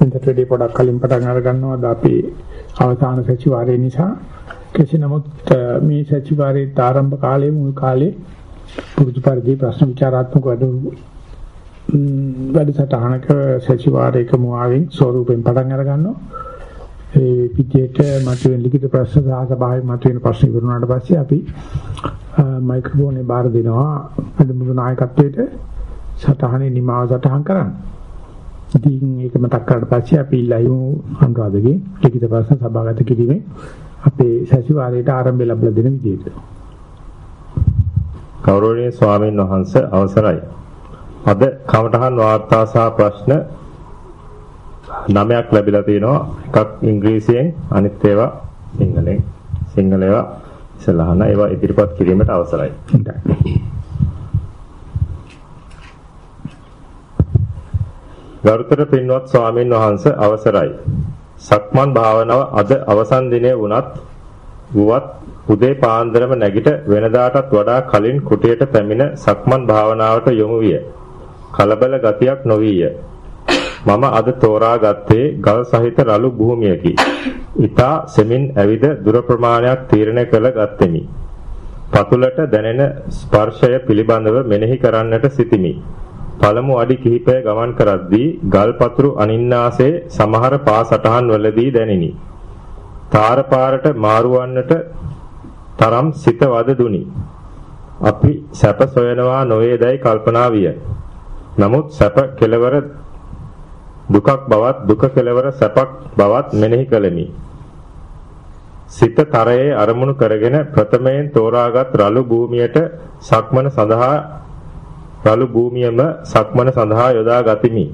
වෙනට වැඩි පොඩක් කලින් පටන් අර ගන්නවා අද අපි අවසාන සතිವಾರය නිසා. කෙසේ නමුත් මේ සතිವಾರයේ ආරම්භ කාලයේ මුල් කාලේ පුරුදු පරිදි ප්‍රශ්න විචාරාත්මක වැඩ වැඩසටහනක සතිವಾರයක මුවාවෙන් ස්වරූපයෙන් පටන් අර ගන්නවා ඒ පිටියට මතුවෙන ලිඛිත ප්‍රශ්න සහ සභාවේ මතුවෙන ප්‍රශ්න ඉවරුනාට පස්සේ අපි මයික්‍රොෆෝනේ බාර දෙනවා වැඩමුළු නායකත්වයට සටහනේ නිමාව සටහන් කරන්න. ඉතින් ඒක මතක් කරලා පස්සේ අපි ලයිව් අනුරාධගේ ලිඛිත ප්‍රශ්න සභාගත කිරීමේ අපේ සැසිවාරයට ආරම්භය ලැබලා දෙන විදිහට. ගෞරවනීය ස්වාමීන් වහන්සේ අවසරයි. අද කමඨහන් වාර්තා සහ ප්‍රශ්න නමයක් ලැබිලා තිනවා. එකක් ඉංග්‍රීසියෙන් අනිත් ඒවා සිංහලෙන්. සිංහල ඒවා ඉස්සලහන ඒවා ඉදිරිපත් කිරීමට අවසරයි. ගරුතර පින්වත් ස්වාමින් වහන්සේ අවසරයි. සක්මන් භාවනාව අද අවසන් දිනේ වුණත් වුවත් උදේ පාන්දරම නැගිට වෙනදාටත් වඩා කලින් කුටියට පැමිණ සක්මන් භාවනාවට යොමු විය. කලබල ගතියක් නොවිය. මම අද තෝරාගත්තේ ගල් සහිත රළු භූමියකි. ඊතා සෙමින් ඇවිද දුර ප්‍රමාණයක් තීරණය කළ ගත්ෙමි. පතුලට දැනෙන ස්පර්ශය පිළිබඳව මෙනෙහි කරන්නට සිටිමි. පළමු අඩි කිහිපය ගමන් කරද්දී ගල් පතුරු අනින්නාසේ සමහර පා සටහන් වලදී දැනිනි. තාර පාරට මාරුවන්නට තරම් සිත වද දුනි. අපි සැප සොයනවා නොවේදයි කල්පනා විය. නමුත් සැප කෙලවර දුකක් බවත් දුක කෙලවර සැපක් බවත් මෙනෙහි කළෙමි. සිත තරයේ අරමුණු කරගෙන ප්‍රථමයෙන් තෝරාගත් රළු භූමියට සක්මන සඳහා රළු භූමියම සක්මන සඳහා යොදා ගතිමි.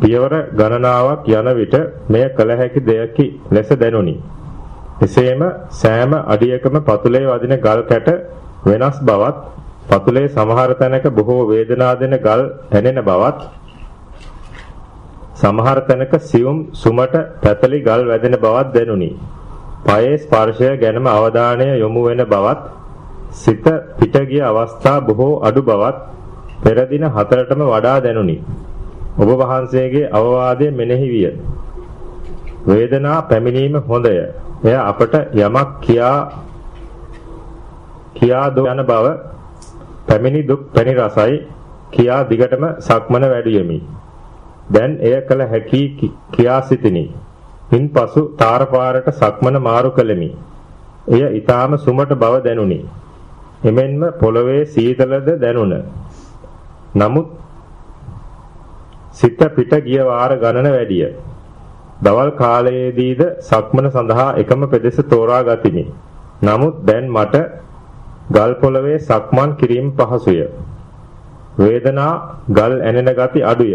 පියවර ගණනාවක් යන විට මෙය කළ හැකි දෙයකි ලෙස දැනුනි. එසේම සෑම අඩියකම පතුලේ වදින ගල් කැට වෙනස් බවත් පතුලේ සමහර තැනක බොහෝ වේදනා දෙන ගල් ඇනෙන බවත් සමහර තැනක සියුම් සුමට පැතලි ගල් වැදෙන බවත් දැනුනි. පයේ ස්පර්ශය ගැනම අවධානය යොමු වෙන බවත් සිත පිට ගිය අවස්ථා බොහෝ අඩු බවත් පෙර දින හතරටම වඩා දැනුනි. ඔබ වහන්සේගේ අවවාදය මෙනෙහි විය. වේදනා පැමිණීම හොඳය. එය අපට යමක් කියා කියා දෝ යන බව පැමිණි දුක් පැණි රසයි කියා දිගටම සක්මන වැඩියෙමි. දැන් එය කළ හැකි කියා සිටිනි. ඉන්පසු තාරපාරට සක්මන මාරු කළෙමි. එය ඊටාම සුමට බව දැනුනි. එමෙන්ම පොළවේ සීතලද දැනුණ. නමුත් සිත පිට ගිය වාර ගණන වැඩිය. දවල් කාලයේදීද සක්මන සඳහා එකම පෙදෙස තෝරා ගතිමි. නමුත් දැන් මට ගල් පොළවේ සක්මන් කිරීම පහසුය. වේදනා ගල් ඇනෙන ගති අඩුය.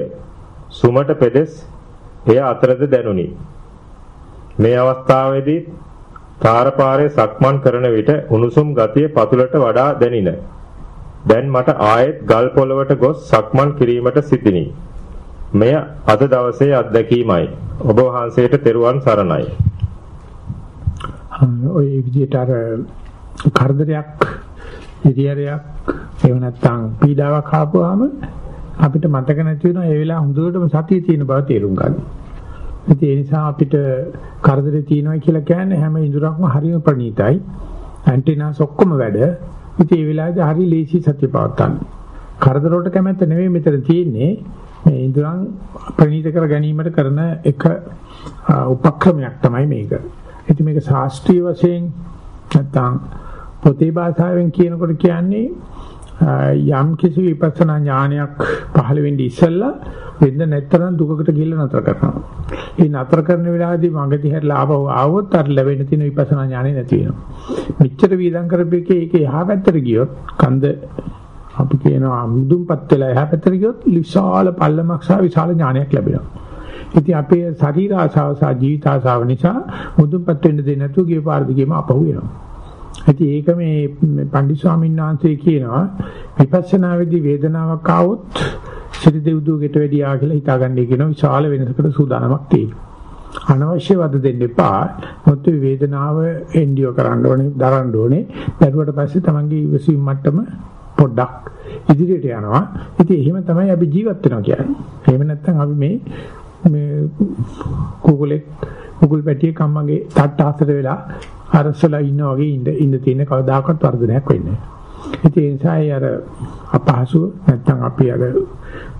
සුමට පෙදෙස් එය අතරද දැනුනි. මේ අවස්ථාවේදී තාරපාරේ සක්මන් කරන විට උණුසුම් ගතිය පතුලට වඩා දැනින. දැන් මට ආයෙත් ගල් පොළවට ගොස් සක්මන් කිරීමට සිටිනි. මෙය අද දවසේ අත්දැකීමයි. ඔබ වහන්සේට තෙරුවන් සරණයි. ඔය විදිහට අර කරදරයක් ඉරියරයක් එහෙම නැත්නම් පීඩාවක් ආපුවාම අපිට මතක නැති වෙනවා ඒ වෙලාව හොඳටම සතිය තියෙන බව තේරුම් ගන්න. ඒ නිසා අපිට කරදරේ තියෙනවා කියලා කියන්නේ හැම ඉඳුරක්ම හරිම ප්‍රණීතයි. ඇන්ටිනාස් ඔක්කොම වැඩ. ඉතින් ඒ වෙලාවේදී හරි ලේසි සතිය පවත්තන්න. කරදර වලට කැමැත්ත නෙවෙයි මෙතන තියෙන්නේ. මේ ඉඳුරන් ප්‍රණීත කර ගැනීමට කරන එක උපක්‍රමයක් තමයි මේක. ඉතින් මේක ශාස්ත්‍රීය වශයෙන් නැත්නම් පොතේ භාෂාවෙන් කියනකොට කියන්නේ යම් කිසි විපස්සනා ඥානයක් පහළ වෙන්නේ ඉස්සෙල්ලා වෙන්න නැත්තරම් දුකකට ගිහිල්ලා නතර කරනවා. ඒ නතර කරන වෙලාවේදී මඟදී හැරලා ආවව ආවොත් අර ලැබෙන තියෙන විපස්සනා ඥානෙ නැති වෙනවා. මෙච්චර වීදම් කරපෙකේ ඒක එහා පැත්තට ගියොත් කන්ද අපි කියනවා මුදුන්පත් වෙලා එහා පැත්තට ගියොත් විශාල පල්ලමක් සහ විශාල ඥානයක් ලැබෙනවා. ඉතින් අපේ ශරීර ආසාව සහ ජීවිත ආසාව නිසා මුදුන්පත් වෙන්න දෙන්නේ නැතුව ගිය පාර දිගේම අපහු වෙනවා. ඉතින් ඒක මේ පණ්ඩිත ස්වාමීන් වහන්සේ කියනවා විපස්සනා වෙදී වේදනාවක් ආවොත් සිත දෙව්දුවකට වැඩියා කියලා හිතාගන්නයි කියන විශාල වෙනසකට සූදානමක් තියෙනවා. අනවශ්‍ය වද දෙන්න එපා. මොකද වේදනාව එන්ඩියෝ කරන්න ඕනේ, දරන්න ඕනේ. දරුවට පස්සේ තමන්ගේ ඉවසීම් මට්ටම පොඩ්ඩක් ඉදිරියට යනවා. ඉතින් එහෙම තමයි අපි ජීවත් වෙනවා කියන්නේ. එහෙම නැත්නම් අපි මේ මේ කුකුලෙක් කුකුල් පැටියෙක් අම්මගේ තට්ට අතර වෙලා අරසලා ඉන්නා වගේ ඉඳ ඉඳ තියෙන කවදාකවත් වර්ධනයක් වෙන්නේ නැහැ. ඒ නිසා අර අපහසු නැත්තම් අපි අර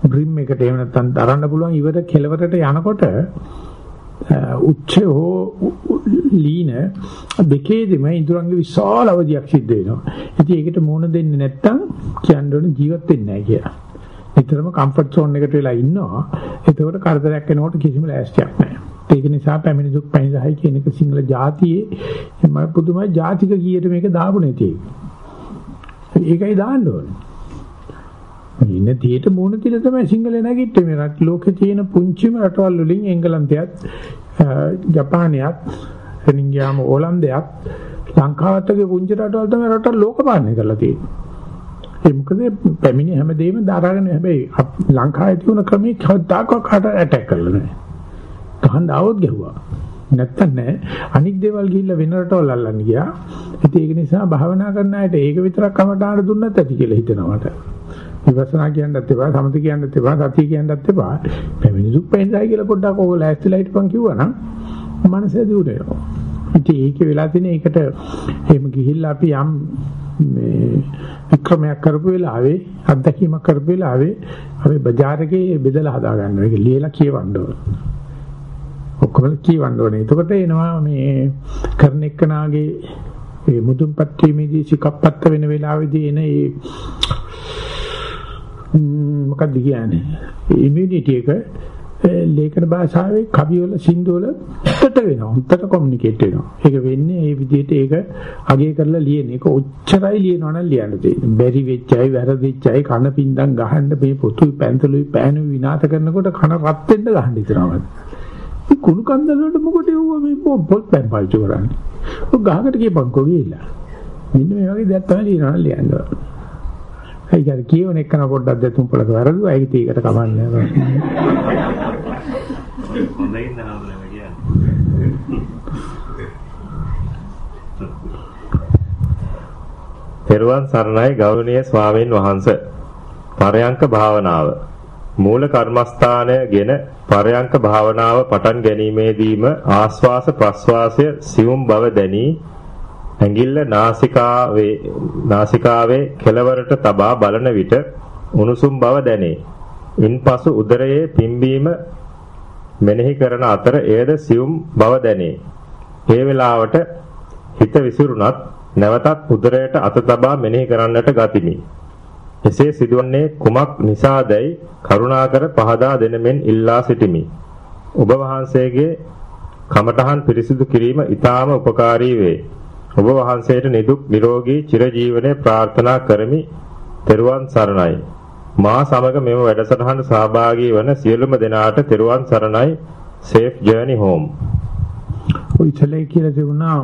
බ්‍රිම් එකට එහෙම නැත්තම් දරන්න පුළුවන් ඉවර කෙලවරට යනකොට උච්ච හෝ ලීන දෙකේදීම ඉදurangගේ විශාල අවධියක් සිද්ධ වෙනවා. ඉතින් ඒකට මුහුණ දෙන්නේ නැත්තම් කියන්නේ ජීවත් වෙන්නේ නැහැ කියලා. නිතරම කම්ෆර්ට් සෝන් එකට වෙලා ඉන්නවා. එතකොට කරදරයක් වෙනකොට කිසිම ලෑස්තියක් නැහැ. ඒක නිසා පැමිණි දුක් පැමිණිදහයි කියන එක සිංහල ජාතියේ මම පුදුමයි ජාතික කීයට මේක දාපු නැති එක. ඒකයි දාන්න ඕනේ. ඉන්න තියට මොන තිර තමයි සිංහල නැගිට්ටේ මේ රට ලෝකේ තියෙන පුංචිම රටවල් වලින් එංගලන්තයත් ජපානයත් එනින් ගියාම ඕලන්දයත් ලංකාවත් වගේ පුංචි රටවල් තමයි රට ලෝකපාලනය කරලා තියෙන්නේ. ඒ මොකද පැමිණි හැමදේම දරාගෙන හැබැයි ලංකාවේ තියුණ ක්‍රමයේ කවදාකවත් කාට ඇටැක් කරලා නැහැ. ගහන්න આવොත් ගැහුවා. නැත්තම් නෑ. අනික් දේවල් ගිහිල්ලා වෙන රටවල් අල්ලන්න ගියා. ඉතින් ඒක නිසා භාවනා කරන අයට ඒක විතරක් කමටහඬ දුන්නත් ඇති කියලා හිතනවා මට. විපස්සනා කියන්නත් එපා, සමති කියන්නත් එපා, සතිය කියන්නත් එපා. මේ මිනිසුත් පෙන්නයි කියලා පොඩ්ඩක් ඕක ලෑස්ති ලයිට් පන් කිව්වනම් මනසේ දියුර වෙනවා. ඉතින් ඒක වෙලා තියෙන එකට එහෙම ගිහිල්ලා අපි යම් මේ වික්‍රමයක් කරපු වෙලාවේ අත්දැකීමක් කරපු වෙලාවේ අපි බજાર එකේ බෙදලා හදාගන්නවා. ඒක ලියලා කියවන්න ඕන. ඔක්කොම කියවන්න ඕනේ. එතකොට එනවා මේ කරන එක්කනාගේ ඒ මුදුන්පත් වීමේදී සිකප්පත්ත වෙන වෙලාවේදී එන ඒ මොකක්ද කියන්නේ? ඉමුනිටි එක ලේඛන භාෂාවේ කවි වල සින්දු වල උත්තර වෙනවා. උත්තර කොමියුනිකේට් වෙනවා. ඒක වෙන්නේ මේ විදිහට ඒක අගය කරලා ලියන එක. ඔච්චරයි ලියනවා නම් ලියන්න තියෙන්නේ. බැරි වෙච්චයි වැරදිච්චයි කන පින්දම් ගහන්න මේ පොතුයි පැන්තලුයි පෑනු විනාශ කරනකොට කන රත් වෙන්න ගහන්න ඉතනවා මේ කුණු කන්දල වලට මොකටද යුවා මේ පොත් පැන් පාවිච්චි කරන්නේ ඔය ගහකට ගියපන්කෝ ගිහිල්ලා මෙන්න මේ වගේ දෙයක් තමයි ලියනවා ලියන්න ඒ කියන්නේ කියවන එකන පොඩ්ඩක් දෙතුන් පොලක වැරදුවා ඒක තීකට කමන්නේ නැහැ. හොඳයි නේද කියන්නේ. පෙරවන් සරණයි ගෞරවනීය ස්වාමීන් වහන්ස. පරයන්ක භාවනාව. මූල කර්මස්ථානයගෙන පරයන්ක භාවනාව පටන් ගැනීමේදීම ආස්වාස ප්‍රස්වාසය සියුම් බව දැනී ඇඟිල්ල නාසිකාවේ නාසිකාවේ කෙළවරට තබා බලන විට උණුසුම් බව දැනේ. ඉන්පසු උදරයේ පිම්බීම මෙනෙහි කරන අතර එයද සියුම් බව දැනේ. ඒ වෙලාවට හිත විසිරුණත් නැවතත් උදරයට අත තබා මෙනෙහි කරන්නට ගතිමි. එසේ සිදුවන්නේ කුමක් නිසාදයි කරුණාකර පහදා දෙනමෙන් ඉල්ලා සිටිමි. ඔබ වහන්සේගේ කමඨහන් පිරිසිදු කිරීම ඊටාම උපකාරී වේ. ඔබ වහන්සේට නිදුක් නිරෝගී චිරජීවනයේ ප්‍රාර්ථනා කරමි. තෙරුවන් සරණයි. මා සමග මෙම වැඩසටහන සහභාගී වන සියලුම දෙනාට තෙරුවන් සරණයි. safe journey home. ඔය ඉතලේ කියලා තිබුණා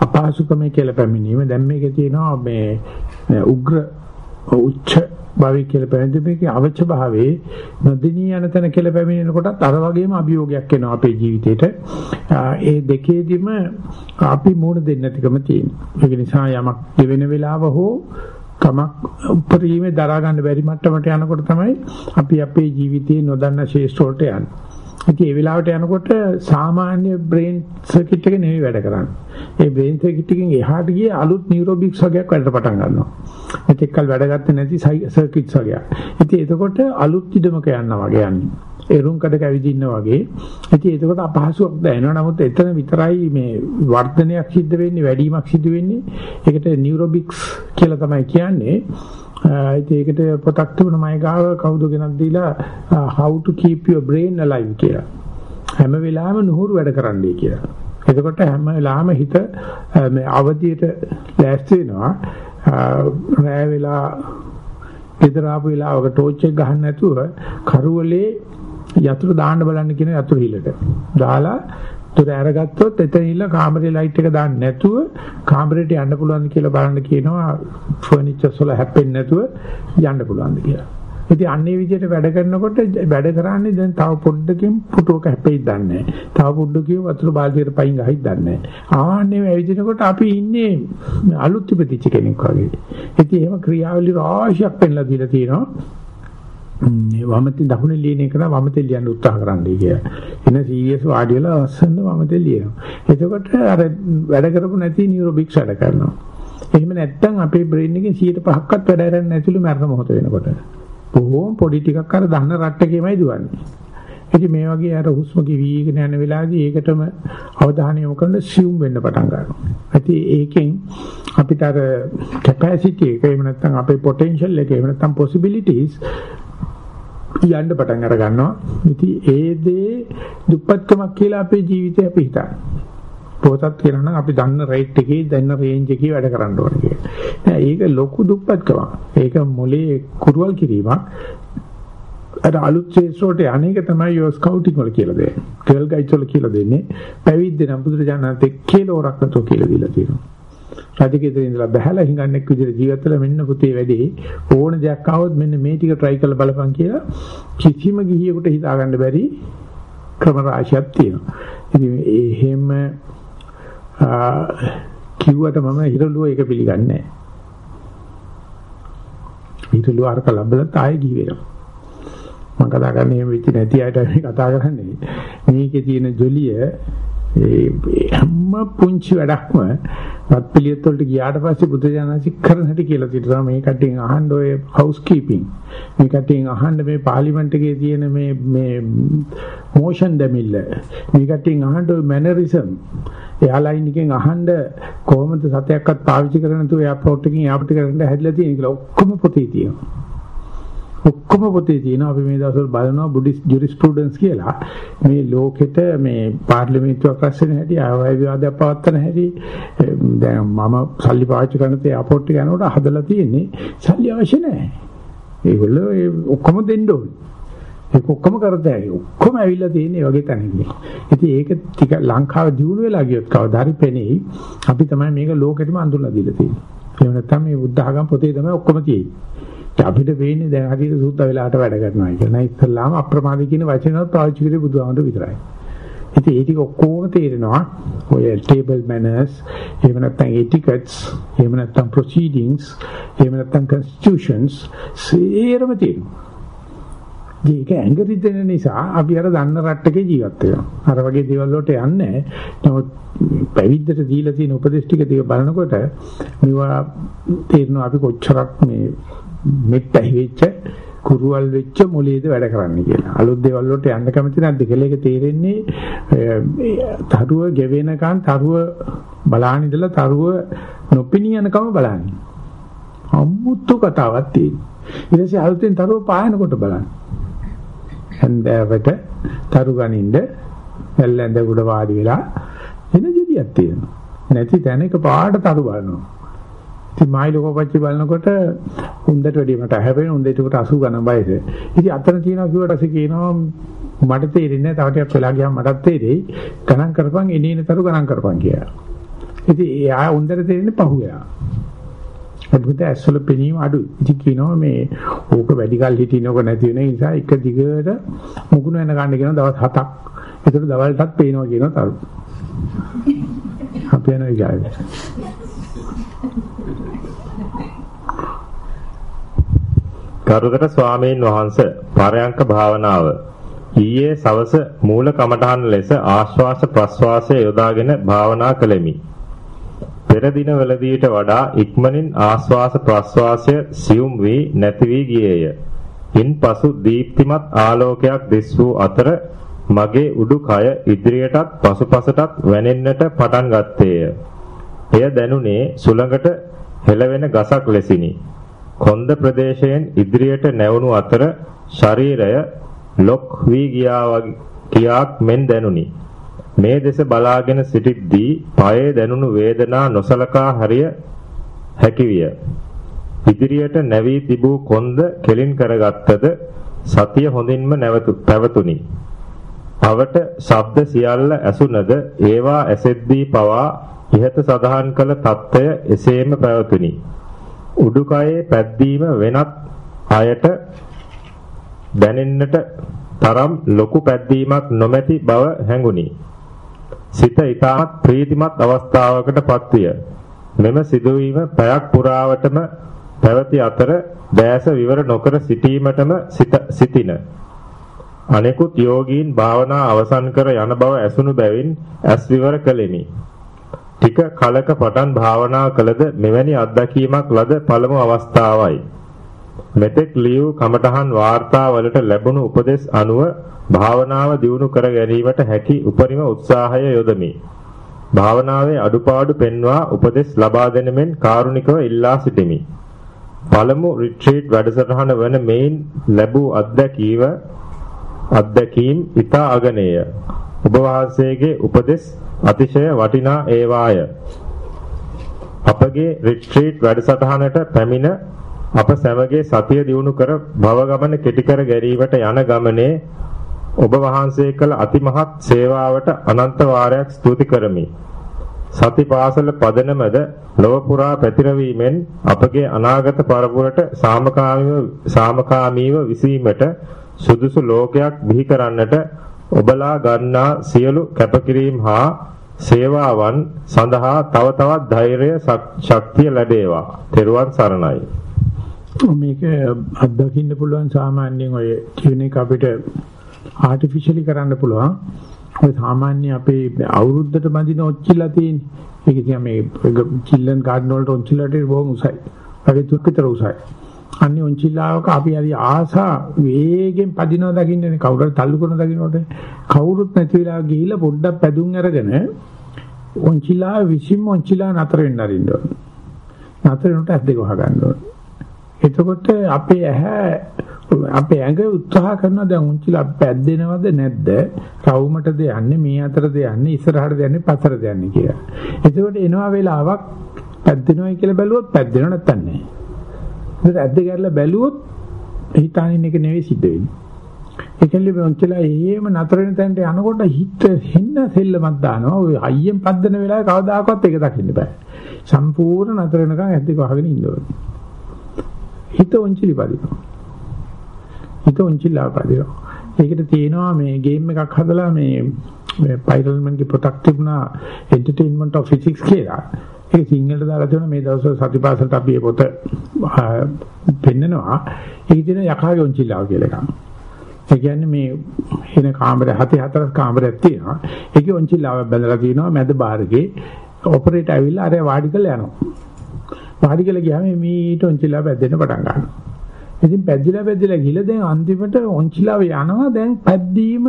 අපහසුකම කියලා පැමිණීම. දැන් මේකේ තියෙනවා මේ උග්‍ර උච්ච භාවය කියලා පැමිණෙද්දී මේකේ අවච භාවයේ නොදිනී යන තැන කියලා පැමිණෙනකොටත් අර වගේම අභියෝගයක් එනවා අපේ ජීවිතේට. ඒ දෙකේදිම අපි මූණ දෙන්න නැතිකම තියෙනවා. ඒක නිසා යමක් දෙවෙන වෙලාව හෝ කමක් උපරිමේ දරා ගන්න බැරි මට්ටමට යනකොට තමයි අපි අපේ ජීවිතේ නොදන්න ශේෂ්ඨ වලට යන්නේ. ඉතින් ඒ වෙලාවට යනකොට සාමාන්‍ය බ්‍රේන් සර්කිට් එක නෙවෙයි වැඩ කරන්නේ. ඒ බ්‍රේන් සර්කිට් එකෙන් එහාට ගිය අලුත් නියුරෝබික්ස් වගේක් වැඩ පටන් ගන්නවා. මෙතෙක්කල් වැඩ ගත්තේ නැති සර්කිට්ස් වගේක්. ඉතින් එතකොට අලුත් ඉදමක යනවා වගේ යන්නේ. එරුම් කඩ කැවිදින්න වගේ. ඉතින් එතකොට අපහසුයක් දැනෙනවා. නමුත් එතන විතරයි මේ වර්ධනයක් සිද්ධ වෙන්නේ, වැඩිවීමක් සිද්ධ වෙන්නේ. ඒකට නියුරෝබික්ස් කියලා තමයි කියන්නේ. Uh, ඒකට පොතක් තිබුණා මම ගාව කවුද ගෙනත් දීලා uh, how to keep your brain alive කියලා. හැම වෙලාවෙම නුහුරු වැඩ කරන්නයි කියලා. එතකොට හැම වෙලාවෙම හිත uh, මේ අවදියට ලෑස්ති වෙනවා. රෑ වෙලා ගෙදර ආපු වෙලාවක ටෝච් එක ගහන්න නැතුව කරුවලේ යතුරු දාන්න බලන්න කියන යතුරු හිලට. දාලා තොර අරගත්තොත් එතන ඉල්ල කාමරේ ලයිට් එක දාන්න නැතුව කාමරේට යන්න පුළුවන්ද කියලා බලන්න කියනවා ෆර්නිචර්ස් වල හැප්පෙන්නේ නැතුව යන්න පුළුවන්ද කියලා. ඉතින් අන්නේ විදිහට වැඩ කරනකොට වැඩ කරන්නේ දැන් තව පොඩ්ඩකින් පුටුවක හැපෙයිද දන්නේ නැහැ. තව පොඩ්ඩකින් වතුර බාල්දියට පයින් ගහයිද දන්නේ නැහැ. ආන්නේ ඇවිදිනකොට අපි ඉන්නේ අලුත් ඉපදිච්ච කෙනෙක් වගේ. ඉතින් එහෙම ක්‍රියාවලිය රාශියක් පෙන්ලා දීලා තියෙනවා. වමතේ දකුණේ ලියන එක නම් වමතේ ලියන්න උත්සාහ කරන්නයි කියලා. එන සීරියස් වාඩි වෙලා අස්සන්න වමතේ ලියනවා. එතකොට අර වැඩ කරපු නැති නියුරොබික්ස් වැඩ කරනවා. එහෙම නැත්නම් අපේ බ්‍රේන් එකේ 105ක්වත් වැඩ කරන්නේ නැතිලු මරණ මොහොත වෙනකොට. බොහෝම පොඩි ටිකක් අර දහන රට්ටකේමයි දුවන්නේ. ඉතින් මේ වගේ අර හුස්ම කිවිගෙන යන වෙලාවේදී ඒකටම අවධානය යොමු කරන සියුම් වෙන්න පටන් ගන්නවා. ඉතින් ඒකෙන් අපිට අර කැපැසිටි එක එහෙම නැත්නම් අපේ පොටෙන්ෂල් එක එහෙම නැත්නම් possibilities යන්න පටන් අර ගන්නවා. ඉතින් ඒ දේ දුප්පත්කමක් කියලා අපේ ජීවිතේ අපි හිතන්නේ. පොතක් කියනවා නම් අපි දන්න රේට් එකේ දන්න රේන්ජ් එකේ වැඩ කරන්න ඕනේ කියලා. ඒක ලොකු දුප්පත්කමක්. ඒක මොලේ කුරුවල් කිරීමක්. අර අලුත් ශේෂ්ත්‍රෝට අනේක තමයි යෝ ස්කවුටින් වල කියලා දෙන්නේ. ට්‍රේල් ගයිඩ්ස් වල කියලා දෙන්නේ. පැවිද්ද නම් බුදුරජාණන් තෙක්කේලෝරක් නතෝ කියලා දීලා තියෙනවා. රජකීතේ ඉඳලා බහැලා හිඟන්නෙක් විදිහට ජීවත් වෙලා මෙන්න පුතේ වැඩේ ඕන දෙයක් ආවොත් මෙන්න මේ ටික try කරලා බලපන් කියලා කිසිම ගිහියෙකුට හිතා ගන්න බැරි ක්‍රම රාශියක් තියෙනවා. ඉතින් එහෙම කිව්වට මම හිරළුව ඒක පිළිගන්නේ නැහැ. හිරළුව අරක ලැබලත් ආයෙ ගිහි වෙනවා. මම කතා කරන්නේ එහෙම වෙච්ච නැති අයට මේ කතා කරන්නේ. මේකේ තියෙන ජොලිය ඒ හැම පුංචි වැඩක්ම වත් පිළියෙත් වලට ගියාට පස්සේ බුදුජානසි කරන හැටි කියලා තියෙනවා. මේ කට්ටියන් අහන්න ඔය හවුස් කීපින් මේ කට්ටියන් අහන්න මේ පාර්ලිමේන්තු එකේ තියෙන මේ මේ මොෂන් දෙමිල්ල. මේ කට්ටියන් අහන්න ඔය මැනරිසම් එයාලයින් එකෙන් අහන්න කොහොමද සතයක්වත් පාවිච්චි කරන්නේ නැතුව එයාපෝට් එකකින් එයාපෝට් එකට කරන්න හැදිලා තියෙන කියලා ඔක්කොම පොතේ තියෙනවා. ඔක්කොම පොතේ තියෙනවා. අපි මේ දවස්වල බලනවා බුද්දිස් ජුරිස්ප්‍රුඩන්ස් කියලා. මේ ලෝකෙට මේ පාර්ලිමේන්තුවක් රැස්වෙන හැටි ආවයි විවාදයක් පවත්වන හැටි දැන් මම සල්ලි පාවිච්චි කරන තේ එයාපෝට් එක යනකොට හදලා තියෙන්නේ සල්ලි අවශ්‍ය නැහැ. ඒගොල්ලෝ ඒ ඔක්කොම දෙන්න ඕනේ. ඒක ඔක්කොම කරතයි ඔක්කොම ඇවිල්ලා තියෙන්නේ වගේ තැනකින් ඉතින් ඒක ටික ලංකාව දියුණු වෙලා ගියොත් කවදා හරි පෙනෙයි. අපි තමයි මේක ලෝකෙටම අඳුරලා දීලා තියෙන්නේ. එහෙම නැත්නම් මේ බුද්ධ ආගම පොතේ තමයි ඔක්කොම තියෙන්නේ. අපිට වෙන්නේ දැන් හරියට සුද්ධ වෙලාවට වැඩ කරනවා කියන ඉස්සල්ලාම අප්‍රමාදී කියන වචනවත් පාවිච්චි කරේ බුදුහාමුදුර විතරයි. ඉතින් ඒ ටික ඔක්කොම තේරෙනවා. ඔය table manners, එහෙම නැත්නම් etiquettes, එහෙම නැත්නම් proceedings, එහෙම නැත්නම් constitutions සේරම තියෙනවා. ඒක ඇඟරි දෙන නිසා අපි අර දන්න රට්ටකේ ජීවත් වෙනවා. අර වගේ දේවල් වලට යන්නේ නමුත් පැවිද්දට දීලා තියෙන උපදේශ ටික දිහා බලනකොට මේවා තේරෙනවා අපි කොච්චරක් මේ මෙට්ටයි වෙච්ච කුරුවල් වෙච්ච මොලේද වැඩ කරන්න කියලා. අලුත් දේවල් වලට යන්න කැමති නැද්ද කියලා ඒක තේරෙන්නේ තරුව ගෙවෙනකන් තරුව බලාන ඉඳලා තරුව නොපිනියනකම බලන්න. අමුතු කතාවක් තියෙනවා. ඊට පස්සේ අලුතෙන් තරුව පායනකොට බලන්න. හන්දෑවට තරු ගනින්ද ඇල්ලැඳ උඩ වාඩි වෙලා එන ජීවියක් තියෙනවා. නැති තැනක පාට තරු බලනවා. ඉතින් මායි ලෝකපච්චි බලනකොට හොඳට වැඩි මට හැපෙන හොඳ ඒකට 80 ගණන් වයස. ඉතින් අතන තියනවා කිව්වට පස්සේ කියනවා මට තේරෙන්නේ නැහැ තව ටිකක් වෙලා ගියාම මටත් තේරෙයි ගණන් කරපන් එනේනතරු ගණන් කරපන් කියලා. ඉතින් එයා හොඳට තේරෙන්නේ පහුවෙලා. අද්භූත ඇස්වල පෙනීම අඩු. ඉතින් කියනවා මේ ඕක වැඩි කල් හිටිනකොට නැති වෙන නිසා එක දිගට මුකුණු වෙන ගන්න කියන දවස් 7ක්. ඒකට දවල්ටත් පේනවා කියනවා තරු. අපි යනවා ඊගාවට. ගරුතර ස්වාමීන් වහන්ස පරයන්ක භාවනාව ඊයේ සවස මූල කමඨහන් ලෙස ආශ්වාස ප්‍රශ්වාසය යොදාගෙන භාවනා කළෙමි. පෙර දිනවලදීට වඩා ඉක්මනින් ආශ්වාස ප්‍රශ්වාසය සියුම් වී නැති වී ගියේය. ඉන්පසු දීප්තිමත් ආලෝකයක් දිස් වූ අතර මගේ උඩුකය ඉදිරියටත් පසුපසටත් වැනෙන්නට පටන් ගත්තේය. එය දැනුනේ සුළඟට හෙළවෙන ගසක් ලෙසිනි. කොන්ද ප්‍රදේශයෙන් ඉදිරියට නැවුණු අතර ශරීරය ලොක් වී ගියා කියාක් මෙන් දැනුනි. මේ දෙස බලාගෙන සිටිද්දී පායේ දැනුණු වේදනා නොසලකා හරිය හැකිවිය. ඉදිරියට නැවී තිබූ කොන්ද කෙලින් කරගත්තද සතිය හොඳින්ම නැවතු පැවතුනි. පවට ශබ්ද සියල්ල ඇසුනද ඒවා ඇසෙද්දී පවා ඉහත සඳහන් කළ తত্ত্বය එසේම පැවතුනි. උඩුකයේ පැද්දීම වෙනත් අයට දැනෙන්නට තරම් ලොකු පැද්දීමක් නොමැති බව හැඟුනි. සිත ඊටමත් ප්‍රීතිමත් අවස්ථාවකට පත්විය. මෙම සිදුවීම පැයක් පුරාවටම පැවති අතර දැස විවර නොකර සිටීමටම සිටින අනෙකුත් යෝගීන් භාවනා අවසන් කර යන බව ඇසුණු බැවින් ඇස් විවර කළෙමි. ටික කලක පටන් භාවනා කළද මෙවැනි අත්දැකීමක් ලද පළමු අවස්ථාවයි. මෙතෙක් ලියූ කමඨහන් වාර්තාවලට ලැබුණු උපදෙස් අනුව භාවනාව දියුණු කර ගැනීමට හැකි උපරිම උත්සාහය යොදමි. භාවනාවේ අඩුපාඩු පෙන්වා උපදෙස් ලබා දෙන මෙන් කාරුණිකව ඉල්ලා සිටිමි. පළමු රිට්‍රීට් වැඩසටහන වන මෙයින් ලැබූ අත්දැකීම අත්දැකීම් ඊතා අගනේය. ඔබ වහන්සේගේ උපදෙස් අතිශය වටිනා ඒවාය. අපගේ රිට්‍රීට් වැඩසටහනට පැමිණ අප සැමගේ සතිය දිනු කර භව ගමන කෙටි කර ගැනීමට යන ගමනේ ඔබ වහන්සේ කළ අතිමහත් සේවාවට අනන්ත වාරයක් ස්තුති කරමි. සතිපාසල පදනමද ලොව පුරා පැතිරවීමෙන් අපගේ අනාගත පරපුරට සාමකාමීව සාමකාමීව විසීමට සුදුසු ලෝකයක් බිහි කරන්නට ඔබලා ගන්නා සියලු කැපකිරීම් හා සේවාවන් සඳහා තව තවත් ධෛර්ය ශක්තිය ලැබේවා. තෙරුවන් සරණයි. මේක අත්දකින්න පුළුවන් සාමාන්‍යයෙන් ඔය කියන එක අපිට ආටිෆිෂියලි කරන්න පුළුවන්. ඔය සාමාන්‍ය අපේ අවුරුද්දට බඳින ඔච්චිලා තියෙන. ඒක කියන්නේ මේ චිල්ලන් ගාඩන් වලට ඔච්චිලාට බොහොම උසයි. වගේ තුක්කතර උසයි. අන්නේ ඔච්චිලාවක අපි හරි ආසා වේගෙන් පදිනවා දකින්නේ කවුරුහරි තල්ලු කරන දකින්නට කවුරුත් නැති වෙලා ගිහිල්ලා පොඩ්ඩක් පැදුම් අරගෙන ඔච්චිලා විසින්ම ඔච්චිලා නතර වෙන්න අරින්න ඕන. නතර වෙනට ඇස් දෙක වහගන්න ඕන. එතකොට අපේ ඇහැ අපේ ඇඟ උත්සාහ කරනවා දැන් උන්චිලා පැද්දෙනවද නැද්ද? රවුමටද යන්නේ මේ අතරද යන්නේ ඉස්සරහටද යන්නේ පස්සටද යන්නේ කියලා. එතකොට එනවා වෙලාවක් පැද්දෙනවයි කියලා බැලුවොත් පැද්දෙනව නැත්තන් නෑ. ඒත් ඇද්ද ගැරලා බැලුවොත් හිතානින් එක නෙවෙයි සිද්ධ වෙන්නේ. ඒකෙන්ලි උන්චිලා එහෙම නතර වෙන තැනට යනකොට හිත හෙන්න සෙල්ලමක් දානවා. ඔය අයියෙන් පද්දන වෙලාවේ කවදාකවත් ඒක දකින්න බෑ. සම්පූර්ණ නතර වෙනකන් ඇද්දක වහගෙන ඉන්න ඕනේ. හිත උන්චිලි පදිනවා. හිත උන්චිලා පදිනවා. ඒකට තියෙනවා මේ ගේම් එකක් හදලා මේ පයිරල්මන්ගේ පොතක් තිබුණා entertainment of physics කියලා. ඒක සිංහලට දාලා තියෙනවා මේ දවස්වල සතිපාසලට අපි මේ පොත පෙන්නනවා. ඒක තියෙන යකාගේ උන්චිලාව කියලා එකක්. ඒ කියන්නේ මේ එන කාමර හතේ හතරක් කාමරයක් තියෙනවා. ඒකේ උන්චිලාව බැලලා තියෙනවා මැද බාරකේ ඔපරේටර් ඇවිල්ලා අර වාඩි කරලා යනවා. වාඩි කරලා ගියාම මීට ඔන්චිලා පැද්දෙන්න පටන් ගන්නවා. ඉතින් පැද්දිලා පැද්දිලා ගිහලා දැන් අන්තිමට ඔන්චිලාව යනවා දැන් පැද්දීම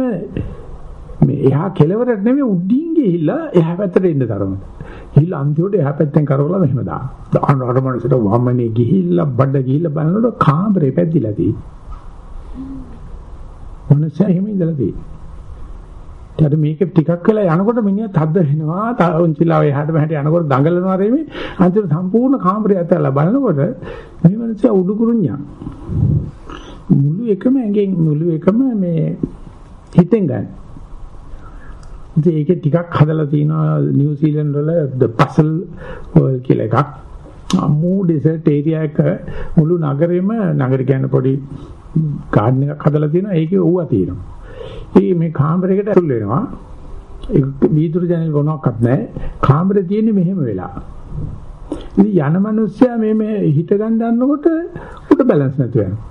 මේ එහා කෙලවරට නෙමෙයි උඩින් ගිහිල්ලා එහා පැත්තට එන්න තරමට. ගිහිල්ලා අන්තිමට එහා පැත්තෙන් කරවලා මෙහෙම දානවා. දාන අර මනසට වම්මනේ ගිහිල්ලා බඩ ගිහිල්ලා බලනකොට කාමරේ පැද්දිලා තියෙන්නේ. මොනසෙ එහෙම ඉඳලා තියෙන්නේ. ඊට මේක ටිකක් වෙලා යනකොට මිනිහා තද්ද වෙනවා තාවුන්චිලා එහාට මෙහාට යනකොට දඟලනවා රෙමි අන්තිම සම්පූර්ණ කාමරය ඇතලා බලනකොට මේ මිනිස්සු උඩුකුරුඤ්ඤා මුළු එකම ඇඟෙන් මුළු එකම මේ හිතෙන් ගන්න. ඉතින් ඒක ටිකක් හදලා තිනවා නිව්සීලන්ත වල the puzzle world කියලා එකක්. අමු ඩෙසර්ට් ඒරියා එක මුළු නගරෙම නගර කියන්නේ පොඩි ගාඩන් එකක් හදලා තියෙනවා ඒකේ ඌවා තියෙනවා. ඒ මේ කාමරයකට ඇතුල් වෙනවා. ඒ වීදුරු ජනෙල් මොනක්වත් නැහැ. කාමරේ තියෙන්නේ මෙහෙම වෙලා. ඉතින් යන මිනිස්සයා මේ මේ හිත ගන්න ගන්නකොට උඩ බැලන්ස් නැතු වෙනවා.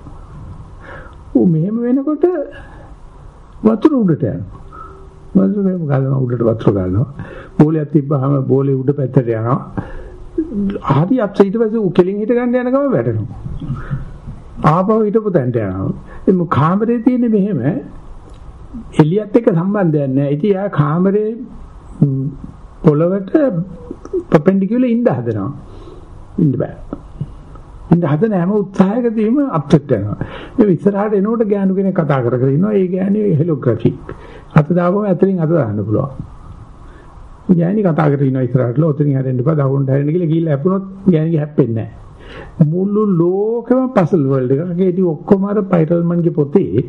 ඌ මෙහෙම වෙනකොට වතුර උඩට යනවා. වතුර මෙහෙම ගලනවා උඩට වතුර ගන්නවා. බෝලයක් තිබ්බහම බෝලේ උඩ පැත්තට යනවා. හරි අප්ස ඊට පස්සේ ඌ කෙලින් හිට ගන්න යන ගම වැටෙනවා. ආපහු හිටපු තැනට යනවා. ඒ කාමරේ තියෙන්නේ මෙහෙම එළියත් එක්ක සම්බන්ධයක් නැහැ. ඉතින් යා කාමරේ පොළවට පර්පෙන්ඩිකියුලර් ඉඳ හදනවා. ඉන්න බෑ. ඉන්න හදන හැම උත්සාහයකදීම අප්සෙට් වෙනවා. මේ ඉස්සරහට එනකොට ගෑනු කෙනෙක් කතා කර කර ඉන්නවා. ඒ ගෑණි හෙලෝග්‍රැෆික්. අත දාපුවම ඇතරින් අත දාන්න පුළුවන්. ගෑණි කතා කරගෙන ඉන්නවා ඉස්සරහට ඔතනින් හැරෙන්න එපා දකුණට හැරෙන්න කියලා ගිහිල්ලා හැපුණොත් ගෑණිගේ හැප්පෙන්නේ නැහැ. මුළු ලෝකෙම පසල් වර්ල්ඩ් එකක ඒටි ඔක්කොම අර පයිරල්මන්ගේ පොතේ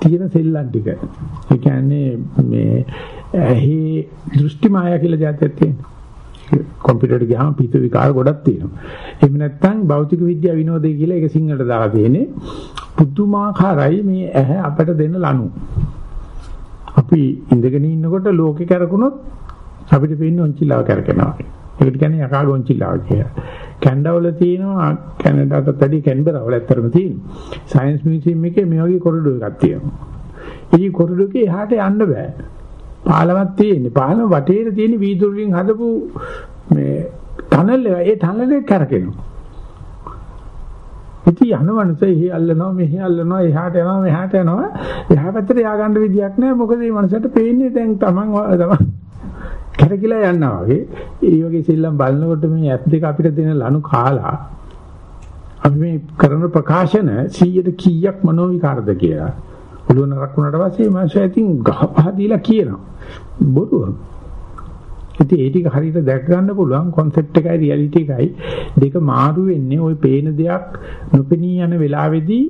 තියෙන සෙල්ලම් ටික. ඒ කියන්නේ මේ ඇහි දෘෂ්ටි මායා කියලා જાතියක් තියෙනවා. කම්පියුටර් ගියාම පිටු විකාර ගොඩක් තියෙනවා. එහෙම නැත්නම් භෞතික විද්‍යාව විනෝදය කියලා ඒක සිංහලට දාලා තියෙන්නේ. පුදුමාකාරයි මේ ඇහැ අපට දෙන ලනු. අපි ඉඳගෙන ඉන්නකොට ලෝකේ කරකුණොත් අපිට පේන්නේ ඔන්චිලාව කරකනවා. ඒකට කියන්නේ යකාගේ ඔන්චිලාව කියලා. කැනඩාවල තියෙනවා කැනඩාවට වැඩි කැන්බරාවල ඇත්තටම තියෙනවා. සයන්ස් මියුසියම් එකේ මේ වගේ කොරිඩෝ එකක් තියෙනවා. ඉතින් කොරිඩෝ එකේ එහාට යන්න බෑ. පාලමක් තියෙන්නේ. පාලම වටේට තියෙන වීදුරු වලින් හදපු මේ ටනල් එක ඒ ටනල් එක කරකිනවා. ඉතින් යන මනුස්සය එහි අල්ලනවා මෙහි අල්ලනවා එහාට යනවා මෙහාට යනවා. එහා පැත්තට යා ගන්න විදියක් නැහැ. මොකද මේ මනුස්සයට පේන්නේ දැන් තමන් තමන් කැරකිලා යනවා වගේ. ඒ වගේ සෙල්ලම් බලනකොට මේ ඇප් දෙක අපිට දෙන ලනු කාලා අපි මේ කරන ප්‍රකාශන 100ට කීයක් මනෝ විකාරද කියලා. ඔළුව නරක් වුණාට පස්සේ මනුස්සය ඉතින් ගහපහ දීලා කියනවා. බොරුව. ඉතින් ඒ ටික හරියට දැක් ගන්න පුළුවන් concept එකයි reality එකයි. දෙක මාරු වෙන්නේ ওই පේන දෙයක් නොපෙනී යන වෙලාවේදී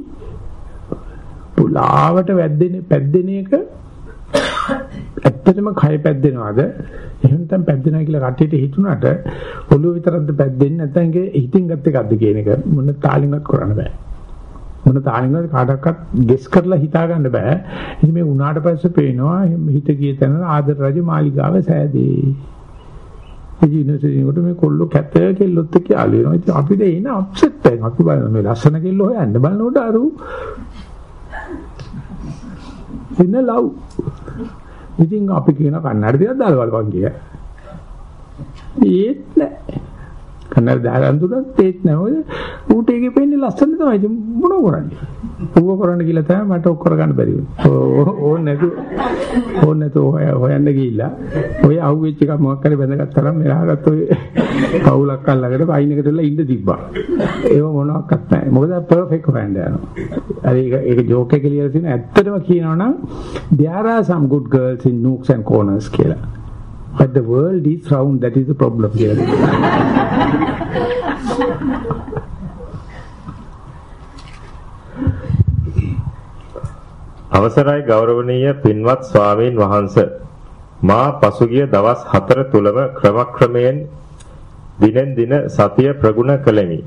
පුලාවට වැද්දෙන පැද්දෙන එක ඇත්තටම කය පැද්දෙනවද? එහෙම නැත්නම් පැද්දෙනවා කියලා කට්ටියට හිතුණාට ඔළුව විතරක්ද පැද්දෙන්නේ නැත්නම් ඒක හිතින් ගත්ත එකක්ද කියන එක මොන තාලින්වත් කරන්න බෑ. මොන තාලින්වත් කාටවත් ගෙස් කරලා හිතා ගන්න බෑ ඉතින් මේ උනාට පස්සේ පේනවා හිත ගිය තැන ආදර රජ මාලිගාව සෑදේ යුනිවර්සිටියකට මේ කොල්ලෝ කැත කෙල්ලොත් එක්ක යාළු වෙනවා. ඉතින් අපිට එන අප්සෙට් එකක්. අපි බලන මේ ලස්සන කෙල්ලෝ හොයන්න බලනකොට අරු ඉන්න ලව්. ඉතින් අපි කියන කන්නඩ දෙයක් දාලා බලපන් කිය. ඒත් නෑ. කන්නඩ දාලා අඳුරත් ඒත් නෑ. මොකද ඌට ඒකේ පෙන්නේ ලස්සන තමයි. ඉතින් මොනව කරන්නේ? ඌව කරන්න කියලා තමයි මට ඔක් කරගන්න බැරි වුනේ. ඕන නැතු ඕන නැතු හොයන්න ගිහිල්ලා ඔය අහුවෙච්ච එක මොකක් කරේ බැඳගත්තරම් මෙලාගත්ත ඔය පවුලක් අල්ලගෙන පයින් එකට වෙලා ඉන්න තිබ්බා. ඒව මොනවත් නැහැ. මොකද පර්ෆෙක්ට් හොයන්න යනවා. අර ඒක ඒක ජෝක් එක කියලා තියෙන ඇත්තටම කියනවනම් there are some good girls in nooks and corners කියලා. But the world is round that is the problem කියලා. අවසරයි ගෞරවනීය පින්වත් ස්වාමීන් වහන්ස මා පසුගිය දවස් 4 තුලම ක්‍රමක්‍රමයෙන් දිනෙන් දින සතිය ප්‍රගුණ කළෙමි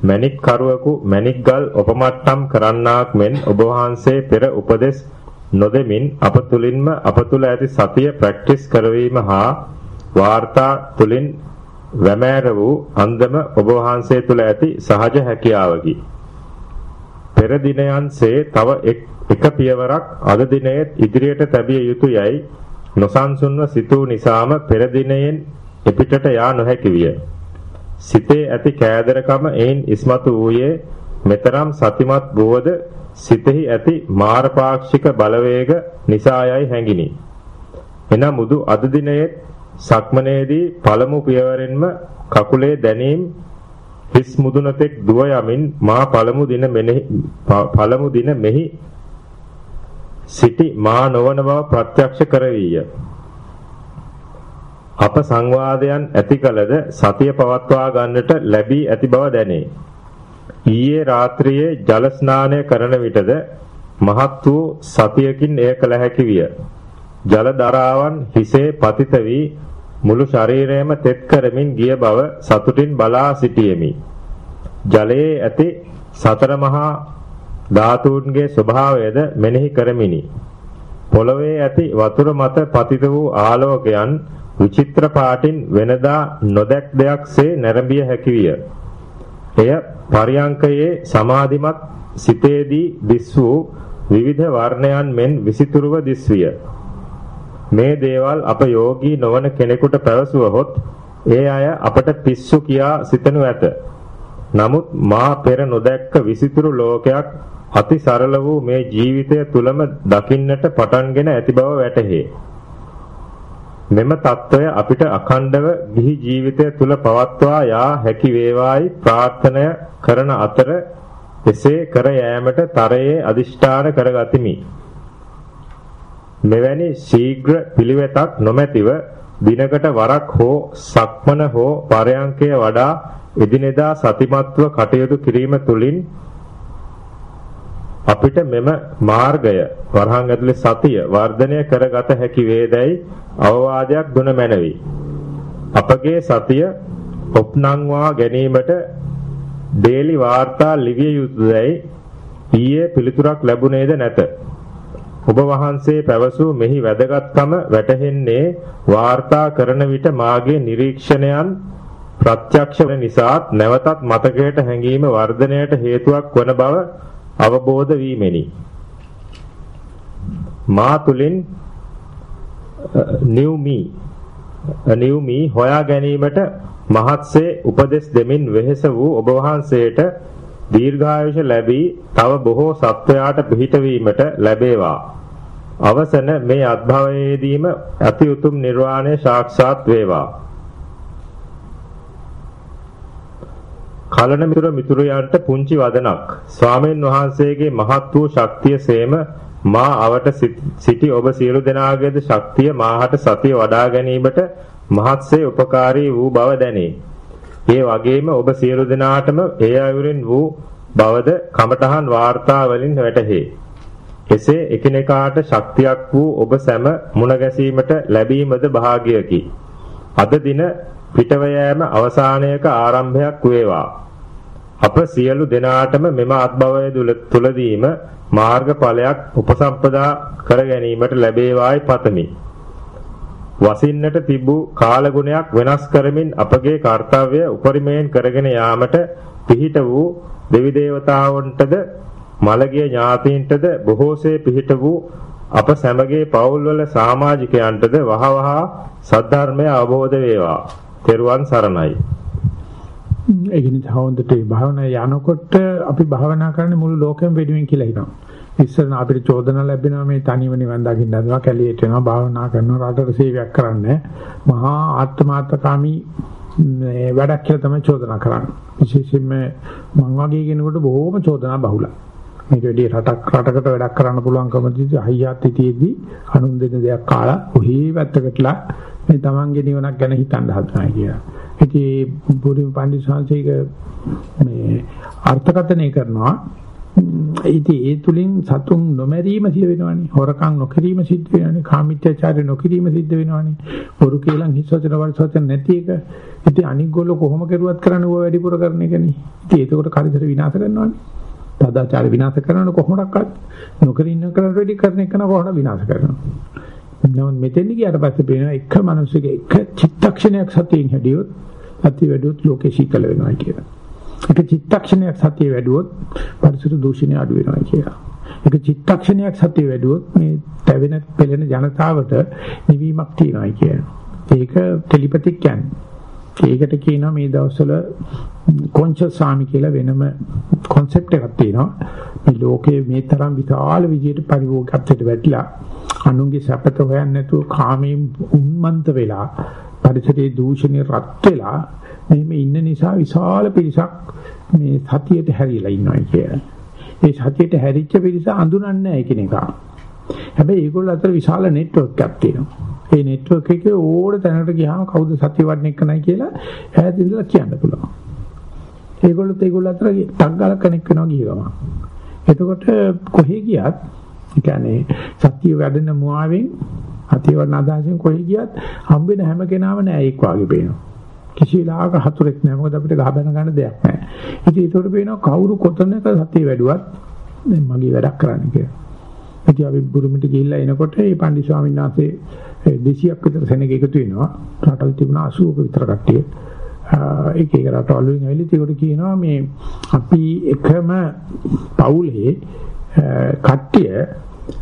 මණික් කරුවෙකු මණික් ගල් උපමට්ටම් කරන්නාක් මෙන් ඔබ වහන්සේ පෙර උපදෙස් නොදෙමින් අප තුලින්ම අප තුල ඇති සතිය ප්‍රැක්ටිස් කරවීම හා වාර්තා තුලින් වැමෑර වූ අන්දම ඔබ වහන්සේ තුල ඇති සහජ හැකියාවකි පෙර දිනයන්සේ තව එක් එක පියවරක් අද දිනයේ ඉදිරියට තැබිය යුතුයයි නොසන්සුන්ව සිතූ නිසාම පෙර දිනයෙන් එපිටට යා නොහැකි විය. සිතේ ඇති කෑදරකම එයින් ඉස්මතු වූයේ මෙතරම් සතිමත් වූවද සිතෙහි ඇති මාරපාක්ෂික බලවේග නිසායයි හැඟිනි. එනමුදු අද දිනයේ සක්මනේදී පළමු පියවරෙන්ම කකුලේ දැනීම හිස් මුදුනතෙක් දුව යමින් මා පළමු දින මෙහි පළමු දින මෙහි සිටි මා නොවන බව ප්‍රත්‍යක්ෂ කරවීය. අප සංවාදයන් ඇති කලද සතිය පවත්වා ගන්නට ලැබී ඇති බව දැනේ. ඊයේ රාත්‍රියේ ජල ස්නානය කරන විටද මහත් වූ සතියකින් එය කළ හැකි විය. ජල දරාවන් හිසේ පතිත වී මුළු ශරීරයම තෙත් කරමින් ගිය බව සතුටින් බලා සිටියෙමි. ජලයේ ඇති සතර මහා ධාතුන්ගේ ස්වභාවයද මෙනෙහි කරමිනි. පොළවේ ඇති වතුර මත පතිත වූ ආලෝකයන් විචිත්‍ර පාටින් වෙනදා නොදැක් දෙයක්සේ නැරඹිය හැකි විය. එය පරියංකයේ සමාධිමත් සිතේදී දිස් වූ විවිධ වර්ණයන් මෙන් විසිතුරුව දිස්විය. මේ දේවල් අප යෝගී නොවන කෙනෙකුට පැවසුවහොත් ඒ අය අපට පිස්සු කියා සිතනු ඇත. නමුත් මා පෙර නොදැක්ක විසිතුරු ලෝකයක් අති සරල වූ මේ ජීවිතය තුලම දකින්නට පටන්ගෙන ඇති බව වැටහේ. මෙම తত্ত্বය අපිට අඛණ්ඩව ගිහි ජීවිතය තුල පවත්වා යා හැකි වේවායි ප්‍රාර්ථනා කරන අතර එසේ කර යෑමට තරයේ අදිෂ්ඨාන කරගතිමි. මෙවැනි ශීඝ්‍ර පිළිවෙතක් නොමැතිව දිනකට වරක් හෝ සක්මන හෝ පරයන්කය වඩා එදිනෙදා සතිමත්ව කටයුතු කිරීම තුළින් අපිට මෙම මාර්ගය වරහන් ඇතුලේ සතිය වර්ධනය කරගත හැකි වේදයි අවවාදයක් දුන මැනවි. අපගේ සතිය ඔප්නංවා ගැනීමට ඩේලි වාර්තා ලිවිය යුතුයයි ඊයේ පිළිතුරක් ලැබුණේද නැත. ඔබ වහන්සේ පැවසූ මෙහි වැදගත්කම වැටහෙන්නේ වාර්තා කරන විට මාගේ නිරීක්ෂණයන් ප්‍රත්‍යක්ෂ වෙන නිසාත් නැවතත් මතකයට හැඟීම වර්ධනයට හේතුවක් වන බව අවබෝධ වීමෙනි. මා තුලින් new me new me හොයා ගැනීමට මහත්සේ උපදෙස් දෙමින් වෙහෙස වූ ඔබ වහන්සේට දීර්ඝායුෂ ලැබී තව බොහෝ සත්වයාට පිහිටවීමට ලැබේවා. අවසන මේ අත්භවයේදීම අති උතුම් නිර්වාණය සාක්ෂාත් වේවා. කලන මිතුර මිතුරයන්ට පුංචි වදනක් ස්වාමීන් වහන්සේගේ මහත් වූ ශක්තිය සේම මා අවට සිටි ඔබ සියලු දෙනාගේද ශක්තිය මාහට සතිය වඩා ගැනීමට මහත්සේ උපකාරී වූ බව දැනේ. ඒ වගේම ඔබ සියලු දෙනාටම ඒ අයුරින් වූ බවද කමඨහන් වාර්තා වලින් වැටහේ. එසේ එකිනෙකාට ශක්තියක් වූ ඔබ සැම මුණ ගැසීමට ලැබීමද භාග්‍යකි. අද දින පිටව යෑම අවසානයක ආරම්භයක් වේවා. අප සියලු දෙනාටම මෙම අත්භවය තුලදීම මාර්ගඵලයක් උපසම්පදා කර ගැනීමට ලැබේවායි පතමි. වසින්නට තිබූ කාලගුණයක් වෙනස් කරමින් අපගේ කාර්යය උපරිමයෙන් කරගෙන යාමට පිහිට වූ දෙවි දේවතාවුන්ටද මළගිය ඥාතීන්ටද බොහෝසේ පිහිට වූ අප සැමගේ පවුල්වල සමාජිකයන්ටද වහවහ සද්ධර්මය අවබෝධ වේවා. තෙරුවන් සරණයි. ඒ කියන්නේ හොඳට භාවනා යනකොට අපි භාවනා කරන්නේ මුළු ලෝකෙම වෙනුවෙන් කියලා හිතනවා. ඉස්සර අපිට චෝදනා ලැබෙනවා මේ තනිව නිවන් දකින්න හදනවා කැලියට යනවා භාවනා කරනවා රටට සේවයක් කරන්නේ මහා ආත්මාර්ථකාමී වැඩක් කියලා තමයි චෝදනා කරන්නේ. විශේෂයෙන්ම මං වගේ කෙනෙකුට බොහෝම චෝදනා බහුලයි. මේක වැඩි රටක් රටකට වැඩක් කරන්න පුළුවන්කම තියදී අයියාත් හිටියේදී අනුන් දෙන දෙයක් කාලා ඔහි වැත්තකටලා මේ තමන්ගේ නිවනක් ගැන හිතන්න හදනවා කියලා. ඉතින් බුදුන් පන්දි සංසීක මේ අර්ථකථනය කරනවා ඉතින් ඒ තුලින් සතුන් නොමැරීම සිද්ධ වෙනවනේ. හොරකම් නොකිරීම සිද්ධ වෙනවනේ. කාමීත්‍යචාරය නොකිරීම සිද්ධ වෙනවනේ. බොරු කේලම් හිස්වචන වර්ෂවචන නැති එක. ඉතින් අනික් ගොල්ලෝ කොහොම කරුවත් කරන්නේ ඕවා වැඩිපුර කරන එකනේ. ඉතින් ඒකකොට කරිතර විනාශ කරනවනේ. සදාචාර විනාශ කරනවනේ කොහොමඩක්වත් නොකර ඉන්න කරන වැඩි කරන එක කොහොමද විනාශ කරනවා. නමුත් මෙතෙන් ගියාට පස්සේ පේනවා එක මිනිස්සුගේ එක චිත්තක්ෂණයක් සතියෙන් හැදියොත් අති වැඩුවොත් ලෝකේ සීතල වෙනවා කියලා. එක චිත්තක්ෂණයක් සතිය වැඩුවොත් පරිසර දූෂණය අඩු වෙනවා කියලා. එක චිත්තක්ෂණයක් සතිය වැඩුවොත් මේ තැවෙන පෙළෙන ජනතාවට නිවීමක් තියෙනවා කියන. ඒක ටෙලිපතික් කියන්නේ. ඒකට කියනවා මේ දවස්වල කොන්ෂස් සාමි කියලා වෙනම concept එකක් තියෙනවා. මේ ලෝකයේ මේ තරම් විශාල විදියට පරිවෝගකත්වයට වැටිලා අනුන්ගේ සැපත හොයන්නේ නැතුව කාමයෙන් උන්මන්ත වෙලා පරිසරයේ දූෂණය රත් වෙලා මෙහෙම ඉන්න නිසා විශාල පිරිසක් මේ සතියට හැරිලා ඉන්නවා කියලා. ඒ සතියට හැරිච්ච පිරිස අඳුනන්නේ නැහැ එකිනෙකා. හැබැයි ඒගොල්ලෝ අතර විශාල නෙට්වර්ක් එකක් තියෙනවා. ඒ නෙට්වර්ක් එකේ ඕන තැනකට ගියාම කවුද සත්‍ය වඩන එක නැහැ කියලා ඈත ඉඳලා කියන්න පුළුවන්. ඒගොල්ලොත් ඒගොල්ලෝ අතර ටක් ගාලා කනෙක්ට් වෙනවා කියනවා. එතකොට කොහේ ගියත් ඒ කියන්නේ සත්‍ය වැඩෙන මුවාවෙන් අතිය වඩන අදහසෙන් කොහේ ගියත් හම්බෙන හැම කෙනාම නෑ එක් වාගේ පේනවා. කිසි වෙලාවක හතුරෙක් නෑ මොකද අපිට ගහ බැන ගන්න දෙයක් නෑ. ඉතින් ඒකට පේනවා කවුරු කොතනක සත්‍ය වැඩුවත් මගේ වැඩක් කරන්න කියලා. ඉතින් අපි බුරුමිට ගිහිල්ලා එනකොට මේ පන්දි ස්වාමීන් වහන්සේ 200ක් විතර සෙනග එකතු වෙනවා. රටවල් තිබුණා 80ක විතර කට්ටිය. ඒක ඒක රටවල් වලින් ඇවිල්ලා ඒකට කියනවා මේ අපි එකම පවුලේ කට්ටිය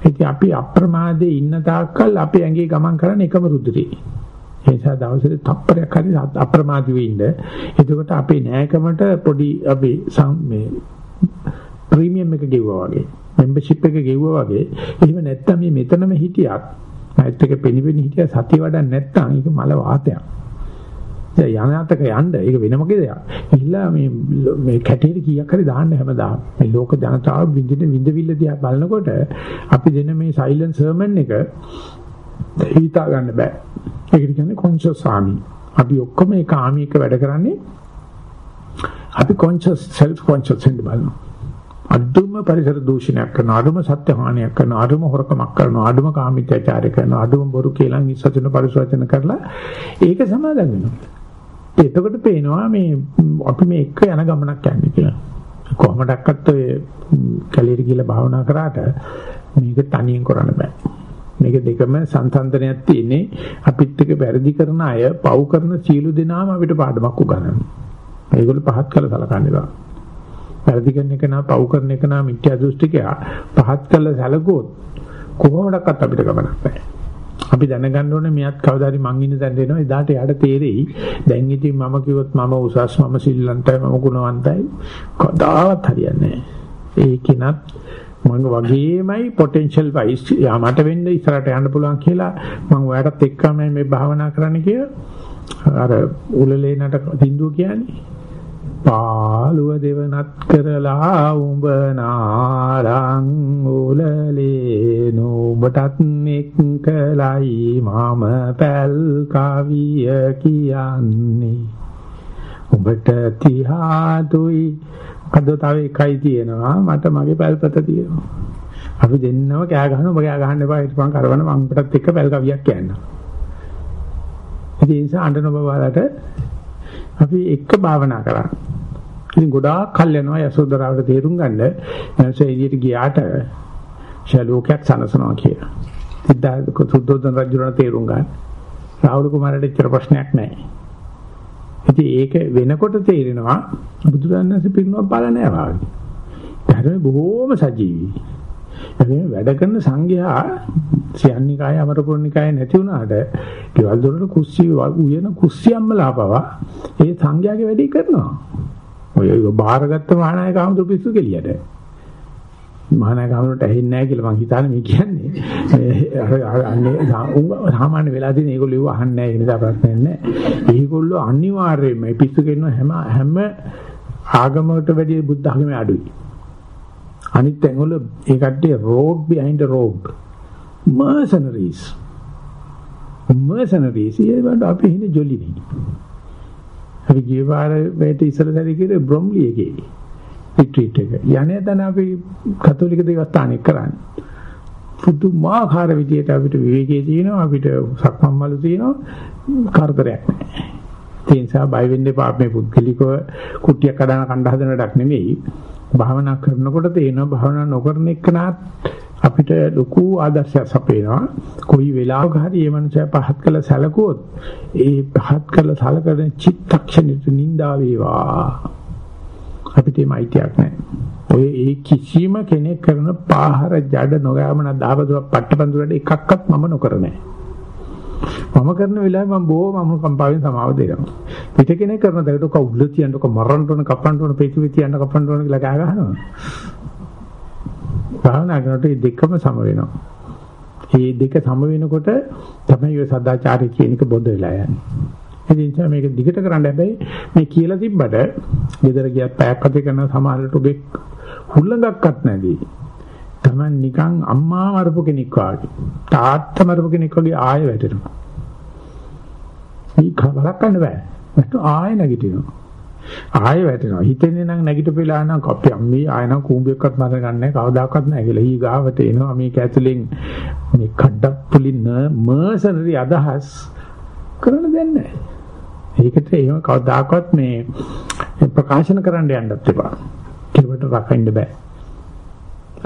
ඉතින් අපි අප්‍රමාදයේ ඉන්න තාක්කල් අපේ ඇඟේ ගමන් කරන එකම රුධිරේ. ඒ නිසා දවසේ තප්පරයක් හරි අප්‍රමාදී වෙන්න. එතකොට අපේ නෑකමට පොඩි අපි මේ ප්‍රීමියම් එක ගෙවුවා වගේ. membership එක ගෙවුවා වගේ. එහෙම නැත්තම් මේ මෙතනම හිටියත් මයිත් එක පෙනිපෙනි හිටිය සතිය වඩන්න නැත්තම් ඒක මල වාතයක්. දැන් යනාතක යන්න ඒක වෙනමගේ දෙයක්. ඉහිලා මේ මේ කැටේට කීයක් හරි දාන්න හැමදාම. මේ ලෝක ජනතාව විඳින විඳවිල්ල දිහා බලනකොට අපි දෙන මේ සයිලන්ස් සර්මන් එක හිතා ගන්න බෑ. ඒකට කියන්නේ කොන්ෂස් ආමි. අපි ඔක්කොම ඒ කාමීක වැඩ කරන්නේ අපි කොන්ෂස් සෙල්ෆ් කොන්ෂස් වෙන්න බලනවා. අදුම පරිසර දූෂණයක් කරනවා අදුම සත්‍ය හානියක් කරනවා අදුම හොරකමක් කරනවා අදුම කාමීත්‍යචාරය කරනවා අදුම බොරු කේලම් ඉස්සතුන පරිසවචන කරලා ඒක සමාදන් වෙනවා එතකොට පේනවා මේ අපි මේ එක යන ගමනක් යන්නේ කියලා කොහොමඩක්වත් ඔය කැලේට ගිහලා භාවනා කරාට මේක තනියෙන් කරන්න බෑ මේක දෙකම සංසන්දනයක් තියෙන්නේ අපිත් එක්ක වැරදි කරන අය පව් කරන සීළු දෙනාම අපිට පාඩමක් උගන්වනවා. ඒගොල්ලෝ පහත් කළ සලකන්නේ බා. වැරදි කරන එක නා පව් කරන එක නා මිත්‍යා දෘෂ්ටිකයා පහත් කළ සැලකුවොත් කොහොමඩක්වත් අපිට ගමනක් නැහැ. අපි දැනගන්න ඕනේ මෙයත් කවදා හරි මං ඉන්න තැනට එනවා. එදාට යාට තේරෙයි. දැන් ඉතින් මම කිව්වොත් මම උසස් මම සිල්ලන්තයි මම ගුණවන්තයි. කවදාවත් හරියන්නේ නැහැ. ඒකිනත් මම වගේමයි පොටෙන්ෂල් වයිස් යා මට වෙන්න ඉස්සරහට යන්න පුළුවන් කියලා මම ඔයාලටත් එක්කම මේ භාවනා කරන්න කියලා. අර උලලේනට සින්දුව කියන්නේ. පාළුව දෙවනත් කරලා උඹ නාරං උලලේ නුඹටත් එක්කලයි මම පැල් කවිය කියන්නේ. උඹට තිහාතුයි. අද තව එකයි තියෙනවා. මට මගේ පැල්පත තියෙනවා. අපි දෙන්නම කෑ ගහනවා ඔබ කෑ ගහන්න එපා. හිටපන් කරවන මම උඹටත් එක්ක පැල් කවියක් කියන්නම් ඒ නිසා අඬන ඔබ වලට අපි එක්ක භාවනා කරා. ඉතින් ගොඩාක් කල් යනවා යසෝදරාවට තේරුම් ගන්න. මනස එළියට ගියාට ශලෝකයක් සනසනවා කියලා. සිද්ධාර්ථ සුද්ධෝදන රජුණන් තේරුම් ගන්න. රාහුල කුමාරට ඉච්චර ප්‍රශ්නයක් නැහැ. ඉතින් ඒක වෙනකොට තේරෙනවා බුදුරජාණන්සේ පිරිනව බල නැහැ වාගේ. ධර්ම බොහෝම සජීවී. ඒ වැඩ කරන සංඝයා සියන්නිකාය අමරපුරනිකාය නැති වුණාට ගෙවල් දොරට කුස්සිය උයන කුස්සියම්මලා පවා ඒ සංඝයාගේ වැඩේ කරනවා. ඔය බාරගත්ත මහානායක හමුදු පිස්සු කෙලියට. මහානායක හමුදුට ඇහෙන්නේ නැහැ කියලා මං හිතන්නේ මේ කියන්නේ. අර අන්නේ සාමාන්‍ය වෙලා තියෙන ඒගොල්ලෝ ඉව අහන්නේ නැහැ ඒ නිසා ප්‍රශ්නයක් නැහැ. ඒගොල්ලෝ අනිවාර්යයෙන්ම පිස්සු කෙරෙන හැම හැම ආගමකට වැඩිය බුද්ධ ආගමේ අඩුයි. අනිත් තැන්වල ඒ කට්ටිය road behind a road mercenaries mercenaries ඒවට අපි හිනේ ජොලි නේ අපි ගියපාර මේට ඉස්සර සැරේ කිව්වේ බ්‍රොම්ලි එකේ රිට්‍රීට් එක. යන්නේ දැන් අපි කතෝලික දේවස්ථානයක් කරන්නේ. පුදුමාකාර විදියට අපිට විවේකයේ තියෙනවා අපිට සක්මන් මළු තියෙනවා කරදරයක් නැහැ. ඒ නිසා බය වෙන්න එපා. මේ පුද්ගලිකව කුට්ටියක් අදාන කණ්ඩා හදන වැඩක් නෙමෙයි. භාවනා කරනකොට තේනවා භාවනා නොකරන එකනත් අපිට ලොකු ආදර්ශයක් සපේනවා. කොයි වෙලාවක හරි මේ මනුස්සයා පහත් කළ සැලකුවොත් ඒ පහත් කළ සැලකන චිත්තක්ෂණෙට නිඳා වේවා. අපිට මේ අයිතියක් නැහැ. ඔය ඒ කිසිම කෙනෙක් කරන පාහර ජඩ නොගෑමන දාබදුවක් පට්ටපන්දුරට එකක්වත් මම නොකර නැහැ. මම කරන වෙලාවේ මම බොහොම මම කම්පාවෙන් සමාව දෙනවා. පිට කෙනෙක් කරන දෙයට ඔක උල්ල තියන්න ඔක මරන්න ඕන කපන්න ඕන පිටුවේ තියන්න කපන්න ඕන කියලා ගහ ගන්නවා. භාවනා කරනකොට මේ දෙකම සම වෙනවා. මේ දෙක සම වෙනකොට තමයි ඔය සදාචාරය කියන එක බොද වෙලා යන්නේ. ඒ නිසා මේක දිගට කරන්න හැබැයි මේ කියලා තිබ්බට ගෙදර ගියත් පැයක් අතේ කරන සමහරට ඔබේ හුල්ලඟක්වත් නැදී. Taman නිකන් අම්මා මරපු කෙනෙක් වගේ තාත්තා මරපු කෙනෙක් වගේ ආයෙ වැටෙනවා. මේ කවලක්වන්න බෑ. මට ආයෙ නැගිටිනවා. ආයෙ වැටෙනවා. හිතෙන්නේ නම් නැගිටපෙලා නම් කප්පි අම්මී ආයෙ නම් කූඹියක්වත් මර ගන්නෑ කවදාකවත් නැහැ කියලා. ඊ ගාවට එනවා මේක ඇතුලෙන් මේ කඩප්පුලින් මර්සනරි අදහස් කරන්න දෙන්නේ ඒකට එහෙම කවදාකවත් මේ ප්‍රකාශන කරන්න යන්නත් එපා. ඒකට රකින්න බෑ.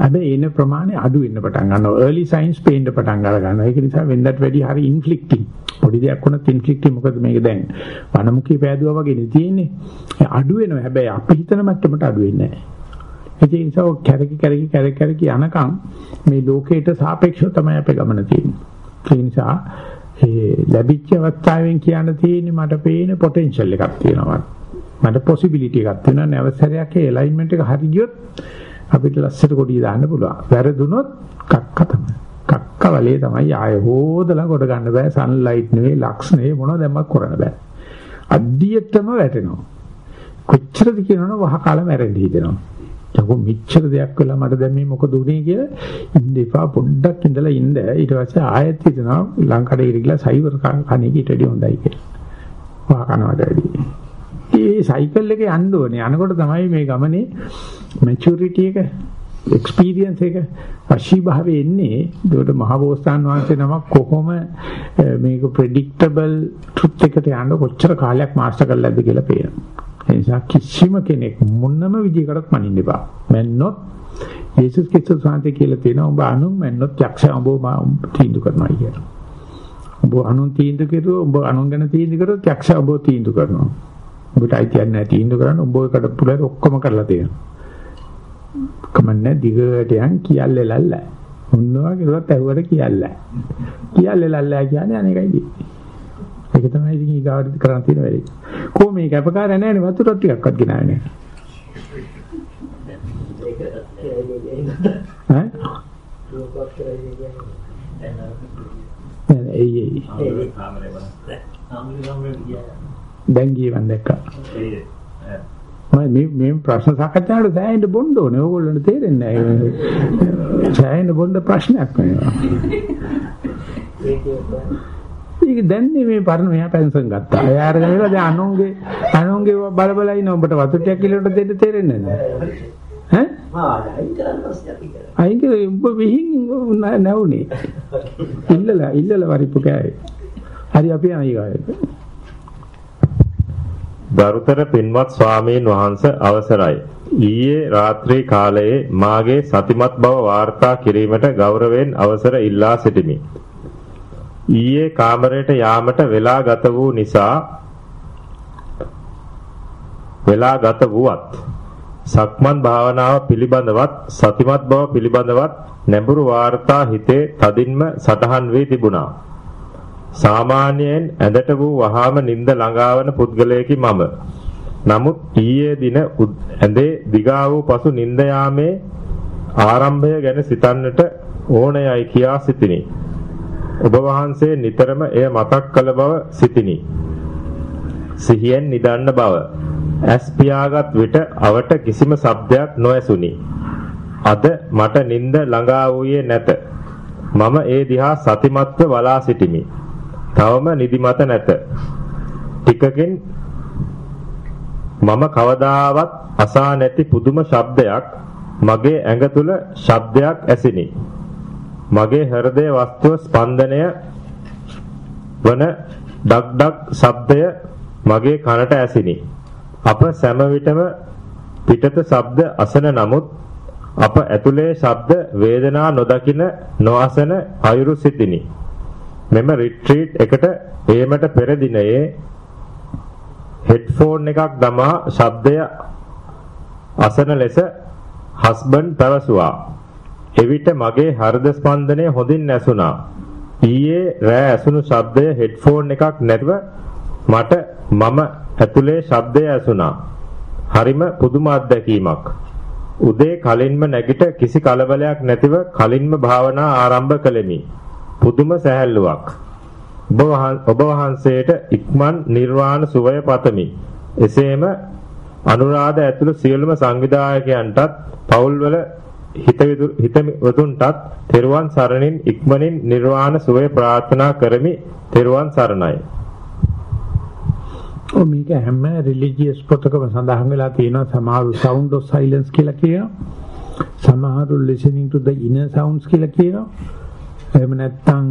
හැබැයි එන ප්‍රමාණය අඩු වෙන්න පටන් ගන්නවා. early signs පේන්න පටන් අර ගන්නවා. ඒක නිසා වෙනදට වැඩි හරි inflicting. පොඩි දෙයක් වුණත් inflicting මොකද මේක දැන් වනමුඛේ පෑදුවා වගේ නේ තියෙන්නේ. අඩු වෙනවා. හැබැයි අපි හිතන මට්ටමට අඩු වෙන්නේ නැහැ. ඒ නිසා කැරකි කැරකි කැරකි කැරකි යනකම් මේ ලෝකයට සාපේක්ෂව තමයි අපේ ගමන තියෙන්නේ. ඒ නිසා ඒ ලැබිච්ච අවස්ථාවෙන් කියන්න තියෙන්නේ මට පේන පොටෙන්ෂල් එකක් තියෙනවා. මට possibility එකක් තියෙනවා. නැවසරයක් ඒ alignment එක හරි ගියොත් අපිට ලස්සට කොටිය දාන්න පුළුවන්. වැරදුනොත් කක්ක තමයි. කක්ක වලේ තමයි ආය හොදලා කොට ගන්න බෑ. සන්ලයිට් නෙවෙයි, ලක්ස් නෙවෙයි මොනවද දැම්මක් කරන්න බෑ. අඩියටම වැටෙනවා. කොච්චරද කියනවනේ වහ කාලා මැරෙන්න හිතෙනවා. යකෝ මෙච්චර දෙයක් වෙලා මට දැන් මේ මොකද උනේ කියලා ඉන්න එපා පොඩ්ඩක් ඉඳලා ඉන්න ඊට පස්සේ ආයෙත් හිතනවා ලංකඩේ ඉරිගලා සයිවර් කණේ ඊට වැඩි හොඳයි කියලා. වහ කනවට වැඩි. ඒ සයිකල් එකේ යන්න ඕනේ. අනකොට තමයි මේ ගමනේ මැචියුරිටි එක එක්ස්පීරියන්ස් එක වශී භාවයේ එන්නේ. ඒකට මහබෝසතාන් වහන්සේ නමක් කොහොම මේක ප්‍රෙඩික්ටබල් ට්‍රුත් එකට යන්න කොච්චර කාලයක් මාස්ටර් කරලාද කියලා පේනවා. ඒ නිසා කිසිම කෙනෙක් මොනම විදිහකටත් මනින්න එපා. මැන්නොත් යේසුස් ක්‍රිස්තුස් වහන්සේ කියලා තියෙනවා ඔබ අනුන් මැන්නොත් යක්ෂ ඔබ තීන්දුව කරනවා කියලා. ඔබ අනුන් තීන්දුව කරුවොත් ඔබ අනුන් ගැන තීන්දුව කරොත් යක්ෂ ඔබ තීන්දුව කරනවා. ඔබට අයිතියක් නැහැ තීන්දුව කරන්න ඔබ එකට පුළුවන් ඔක්කොම කරලා තියෙනවා. කමන්නේ දිගට යන් කියල්ලේ ලල්ල. මොනවා කිව්වත් ඇහුවට කියල්ල. කියල්ලේ ලල්ල කියන්නේ අනේකයිද? ඒක තමයි ඉතින් ඊගාවට කරන්න තියෙන වැඩේ. කොහොම මේ කැපකාරය නැහැ නේ වතුර ටිකක්වත් ගෙනාවේ නැහැ. ඈ? ඒ ඒ දැන් ගියවන් දැක්කා. මම මේ මේ ප්‍රශ්න සාකච්ඡාවට සෑහෙන්න බොන්න ඕනේ. ඕගොල්ලන්ට තේරෙන්නේ නැහැ. සෑහෙන්න බොන්න ප්‍රශ්නයක් වෙනවා. ඒක දැන් මේ පරණ මෙයා පෙන්ෂන් ගත්තා. එයා අරගෙන ඉවරලා දැන් අනුන්ගේ අනුන්ගේ බල බල ඉන්න ඔබට වතුර ටිකක් කිලෝට දෙන්න තේරෙන්නේ නැහැ. ඈ? ආ අයින් කරන්න ප්‍රශ්නයක් ඉතින්. අයින් කරේ උඹ විහිං නැවුනේ. ඉල්ලලා ඉල්ලලා වරිප්පු කෑවේ. හරි අපි යන ඊගාවට. ගරුතර පින්වත් ස්වාමීන් වහන්ස අවසරයි. ඊයේ රාත්‍රී කාලයේ මාගේ සතිමත් බව වාර්තා කිරීමට ගෞරවයෙන් අවසර ඉල්ලා සිටිමි. ඊයේ කාමරයට යාමට වෙලා ගත වූ නිසා වෙලා ගත වුවත් සක්මන් භාවනාව පිළිබඳවත් සතිමත් බව පිළිබඳවත් නැඹුරු වාර්තා හිතේ තදින්ම සටහන් වී තිබුණා. සාමාන්‍යයෙන් ඇඳට වූ වහාම නිින්ද ළඟාවන පුද්ගලයෙකි මම. නමුත් ඊයේ දින ඇඳේ දිගා වූ පසු නිින්ද යාමේ ආරම්භය ගැන සිතන්නට ඕනෑයි කියා සිටිනි. ඔබ වහන්සේ නිතරම එය මතක් කළ බව සිතිනි. සිහියෙන් නිදන්න බව. ඇස් පියාගත් විට අවට කිසිම ශබ්දයක් නොඇසුනි. අද මට නිින්ද ළඟා වූයේ නැත. මම ඒ දිහා සතිමත්ව බලා සිටිමි. තවම නිදිමත නැත. ටිකකින් මම කවදාවත් අසා නැති පුදුම ශබ්දයක් මගේ ඇඟ තුල ශබ්දයක් ඇසිනි. මගේ හෘදය වස්තුව ස්පන්දනය වන ඩක් ඩක් ශබ්දය මගේ කනට ඇසිනි. අප සෑම විටම පිටත ශබ්ද අසන නමුත් අප ඇතුලේ ශබ්ද වේදනා නොදකින නොඅසන අයුරු සිටිනි. මෙම රිට්‍රීට් එකට ඒමට පෙර දිනයේ හෙඩ්ෆෝන් එකක් දමා ශබ්දය අසන ලෙස හස්බන්ඩ් පැවසුවා. එවිට මගේ හෘද ස්පන්දනය හොඳින් ඇසුණා. ඊයේ රෑ ඇසුණු ශබ්දය හෙඩ්ෆෝන් එකක් නැතුව මට මම ඇතුලේ ශබ්දය ඇසුණා. හරිම පුදුම අත්දැකීමක්. උදේ කලින්ම නැගිට කිසි කලබලයක් නැතිව කලින්ම භාවනා ආරම්භ කළෙමි. පුදුම සැහැල්ලුවක්. ඔබ වහන්සේට ඉක්මන් නිර්වාණ සුවය පතමි. එසේම අනුරාධ ඇතුළු සියලුම සංවිධායකයන්ටත් පවුල්වල හිතවතුන්ටත් තෙරුවන් සරණින් ඉක්මනින් නිර්වාණ සුවය ප්‍රාර්ථනා කරමි. තෙරුවන් සරණයි. ඔ මේක හැම රිලිජියස් පොතකම සඳහන් වෙලා තියෙනවා සමහරු sound of silence කියලා කියනවා. සමහරු listening to the inner sounds කියලා කියනවා. එහෙම නැත්නම්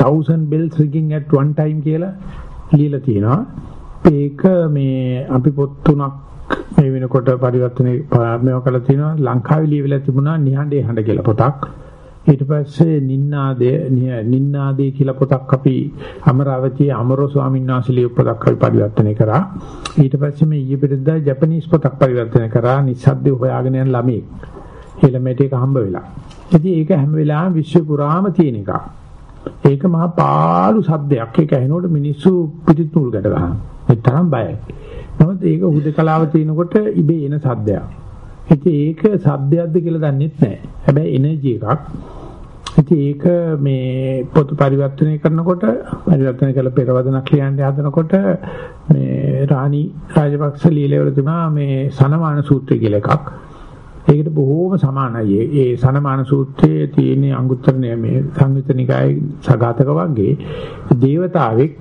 thousand bells ringing at one time කියලා ලියලා තියෙනවා. ඒක මේ අපි පොත් තුනක් මේ වෙනකොට පරිවර්තනේ මේව කරලා තිනවා ලංකාවේ ලියවිලා තිබුණා නිහඬේ හඬ කියලා පොතක්. ඊට පස්සේ නින්නාදේ නින්නාදේ කියලා පොතක් අපි අමරාවතියේ අමරෝ ස්වාමීන් වහන්සේ ලියපු පොතක් අපි පරිවර්තනය කරා. ඊට පස්සේ මේ ඊයේ පෙරේදා ජපනීස් පොතක් පරිවර්තනය කරා නිස්සද්ද හොයාගෙන යන ළමයි. ඒ ළමයට ඒක හම්බ වෙලා. ඉතින් ඒක හැම වෙලාවෙම විශ්ව පුරාම තියෙන එකක්. ඒක මහා පාළු සද්දයක්. ඒක ඇහෙනකොට මිනිස්සු පිටිත් නූල් ගැට ගන්නවා. ඒ තරම් බයයි. නමුත් ඒක හුදකලාව තිනකොට ඉබේ එන සද්දයක්. ඉතින් ඒක සද්දයක්ද කියලා දන්නෙත් නැහැ. හැබැයි එනර්ජි එකක්. ඉතින් ඒක මේ පොත පරිවර්තනය කරනකොට පරිවර්තනය කළ පෙරවදනක් ලියන්න හදනකොට මේ රාණි රාජපක්ෂ লীලවල තුනා මේ සනමාන සූත්‍රය කියලා එකක්. ඒකට බොහෝම සමානයි. ඒ සනමාන සූත්‍රයේ තියෙන අංගුත්තර මේ සංයුත නිකායේ සගතක වර්ගයේ දේවතාවෙක්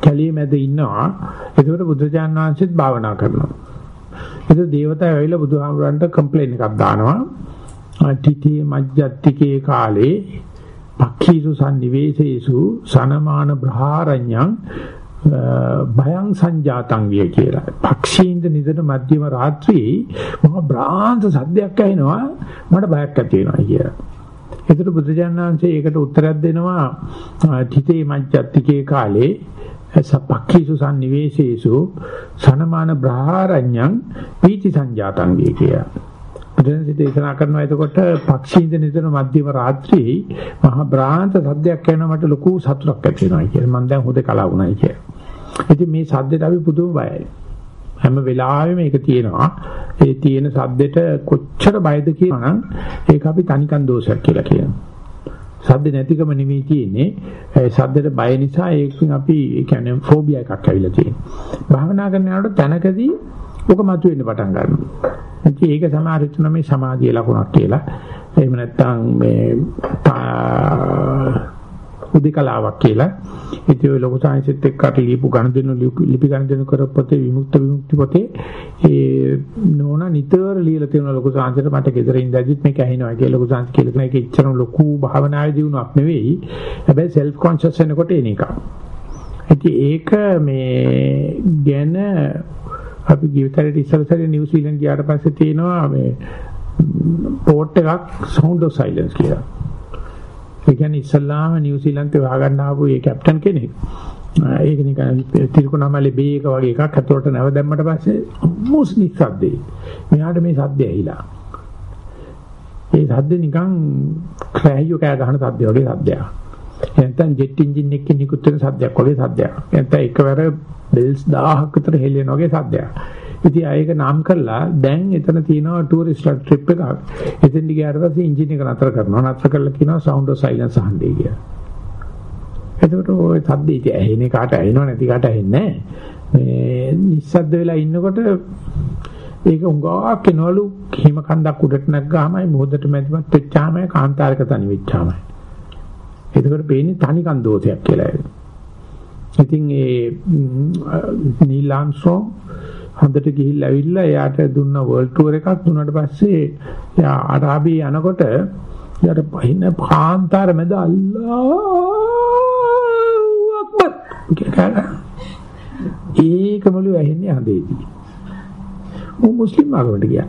කැළිය මැද ඉන්නවා. ඒකට බුදුචාන් වහන්සේත් භාවනා කරනවා. ඒක දේවතාවෝ ඇවිල්ලා බුදුහාමුදුරන්ට කම්ප්ලේන් එකක් දානවා. අටිතේ මජ්ජත්තිකේ කාලේ පක්ඛීසු සම්නිවේසේසු සනමාන බ්‍රහාරඤ්ඤං භයං සංජාතං විය කියලා. පක්ෂීන්ද නිදන මධ්‍යම රාත්‍රියේ මහා බ්‍රාන්ත සද්දයක් ඇහෙනවා මට බයක් ඇති වෙනවා කියලා. ඒතර බුදුජානනාංශයේ ඒකට උත්තරයක් දෙනවා තිතේ මජ්ජත්තිකේ කාලේ සපක්ඛීසු සම්නිවේශේසු සනමාන බ්‍රහාරඤ්ඤං පීති සංජාතං විය කියලා. බුදුන්සේ දේශනා කරනවා එතකොට පක්ෂීන්ද නිතර මධ්‍යම රාත්‍රියේ මහා බ්‍රාහන්ත සද්දයක් කරනවා මට ලොකු සතුටක් ඇති වෙනවා කියලා. මම දැන් හොදේ කලාව වුණායි කියලා. ඉතින් මේ සද්දෙට අපි පුදුම බයයි. හැම වෙලාවෙම ඒක තියෙනවා. ඒ තියෙන සද්දෙට කොච්චර බයද කියනනම් ඒක අපි තනිකන් දෝෂයක් කියලා කියනවා. සද්ද නැතිකම නෙමෙයි තියෙන්නේ. සද්දට බය නිසා ඒකෙන් අපි ඒ කියන්නේ ෆෝබියා එකක් ඇවිල්ලා තියෙනවා. භාවනා කරනකොට තැනකදී ඔක මතුවෙන්න පටන් ගන්නවා. ඉතින් ඒක සමහර හිතන මේ සමාධිය ලකුණක් කියලා. එහෙම නැත්නම් මේ උදිකලාවක් කියලා. ඉතින් ඔය ලොකු සාංශෙත් එක්කට ලියපු ගණදෙනු ලිපි ගණදෙනු කරපොතේ විමුක්ත විමුක්ති පොතේ ඒ නෝන නිතර ලියලා තියෙන ලොකු සාංශෙට මට ගෙදර ඉඳද්දිත් මේක ඇහෙනවා කියලා ලොකු සාංශ කියලා කියන එක ඉච්චරම ලොකු භාවනාවේ දිනුවක් නෙවෙයි. හැබැයි self conscious වෙනකොට එන එක. ඉතින් ඒක මේ ගැන අපි ජීවිතේට ඉස්සරසරේ නිව්සීලන්ත ගියාට පස්සේ තියෙනවා මේ පෝට් එකක් sound of silence කියලා. ඒ කියන්නේ ඉස්සල්ලාම නිව්සීලන්තේ වහගන්න ආපු ඒ කැප්ටන් කෙනෙක්. ඒක නිකන් තිරිකුණාමලේ බේ එක වගේ එකක් අතොරට නැව දැම්මට පස්සේ මුස් නිස්සද්දේ. මෙයාට මේ සද්දය ඇහිලා. ඒ සද්ද නිකන් ක්‍රෑයෝ කෑ ගහන සද්ද වගේ සද්දයක්. නැත්නම් ජෙට් එන්ජින් එකකින් නිකුත් වෙන සද්දයක් වගේ සද්දයක්. නැත්නම් එකවර බෙල්ස් 1000ක් විතර හෙල්ලෙන වගේ සද්දයක්. ඉතින් ආයෙක නම් කරලා දැන් එතන තියෙනවා ටූරිස්ට් ට්‍රිප් එකක්. එතෙන්දි ගියාට පස්සේ එන්ජින් එක නතර කරනවා. නතර කරලා කියනවා සවුන්ඩ් ඔෆ් සයිලන්ස් අහන්නේ කියලා. එතකොට ওই සද්ද ඉතින් ඇහෙන්නේ කාට ඇහෙනව නැති කාට ඇහෙන්නේ මේ නිස්සද්ද වෙලා ඉන්නකොට ඒක උඟාවක් කෙනවලු හිම කන්දක් උඩට නැග්ගාමයි මොහොතට මැදිමත් වෙච්චාමයි කාන්තාරක තනි වෙච්චාමයි. එතකොට පේන්නේ තනිකන් දෝෂයක් කියලා. ඉතින් ඒ නීල් ආම්ස්ට්‍රෝං හන්දට ගිහිල්ලා ඇවිල්ලා එයාට දුන්න වර්ල්ඩ් ටුවර් එකක් දුන්නාට පස්සේ එයා අරාබිය යනකොට එයාට පහින කාන්තාර මැද අල්ලාහ් අක්බර් කියලා ඒකමලු ඇහෙන්නේ හදේදී. ਉਹ මුස්ලිම් ආගමට ගියා.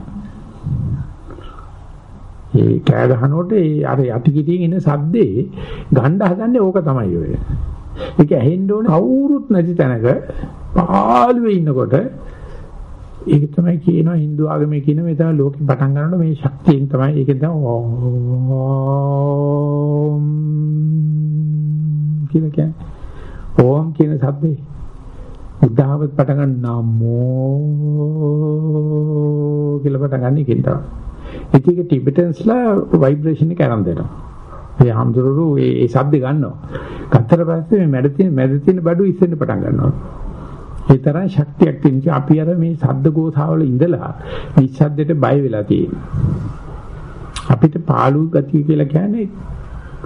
ඒ කෑ ගහනකොට ඒ අර යටි කිටියෙන් එන සද්දේ ගණ්ඩ හදන්නේ ඕක තමයි ඔය. ඒක ඇහෙන්න ඕනේ කවුරුත් නැති තැනක පාළුවේ ඉන්නකොට ඒක තමයි කියනවා Hindu ආගමේ කියන මේ තමයි ලෝකෙ පටන් ගන්නකොට මේ ශක්තියෙන් තමයි ඒකෙන් තමයි ඕම් කියලා කියන්නේ. ඕම් කියන શબ્දේ උදාහවත් පටන් ගන්න නමෝ කියලා පටන් ගන්න එකෙන් තමයි. ඒක ටිබෙටන්ස්ලා ভাইබ්‍රේෂන් එක ආරම්භ දෙනවා ඒ හම්දුරු ඒ ශබ්ද ගන්නවා. ගත්තට පස්සේ මේ මැද තියෙන මැද තියෙන බඩු ඉස්සෙන්න පටන් ගන්නවා. ඒ තරම් ශක්තියක් තියෙන නිසා අපි අර මේ ශබ්ද ගෝසාවල ඉඳලා නිශ්ශබ්දයට බය වෙලා තියෙනවා. අපිට පාළු ගතිය කියලා කියන්නේ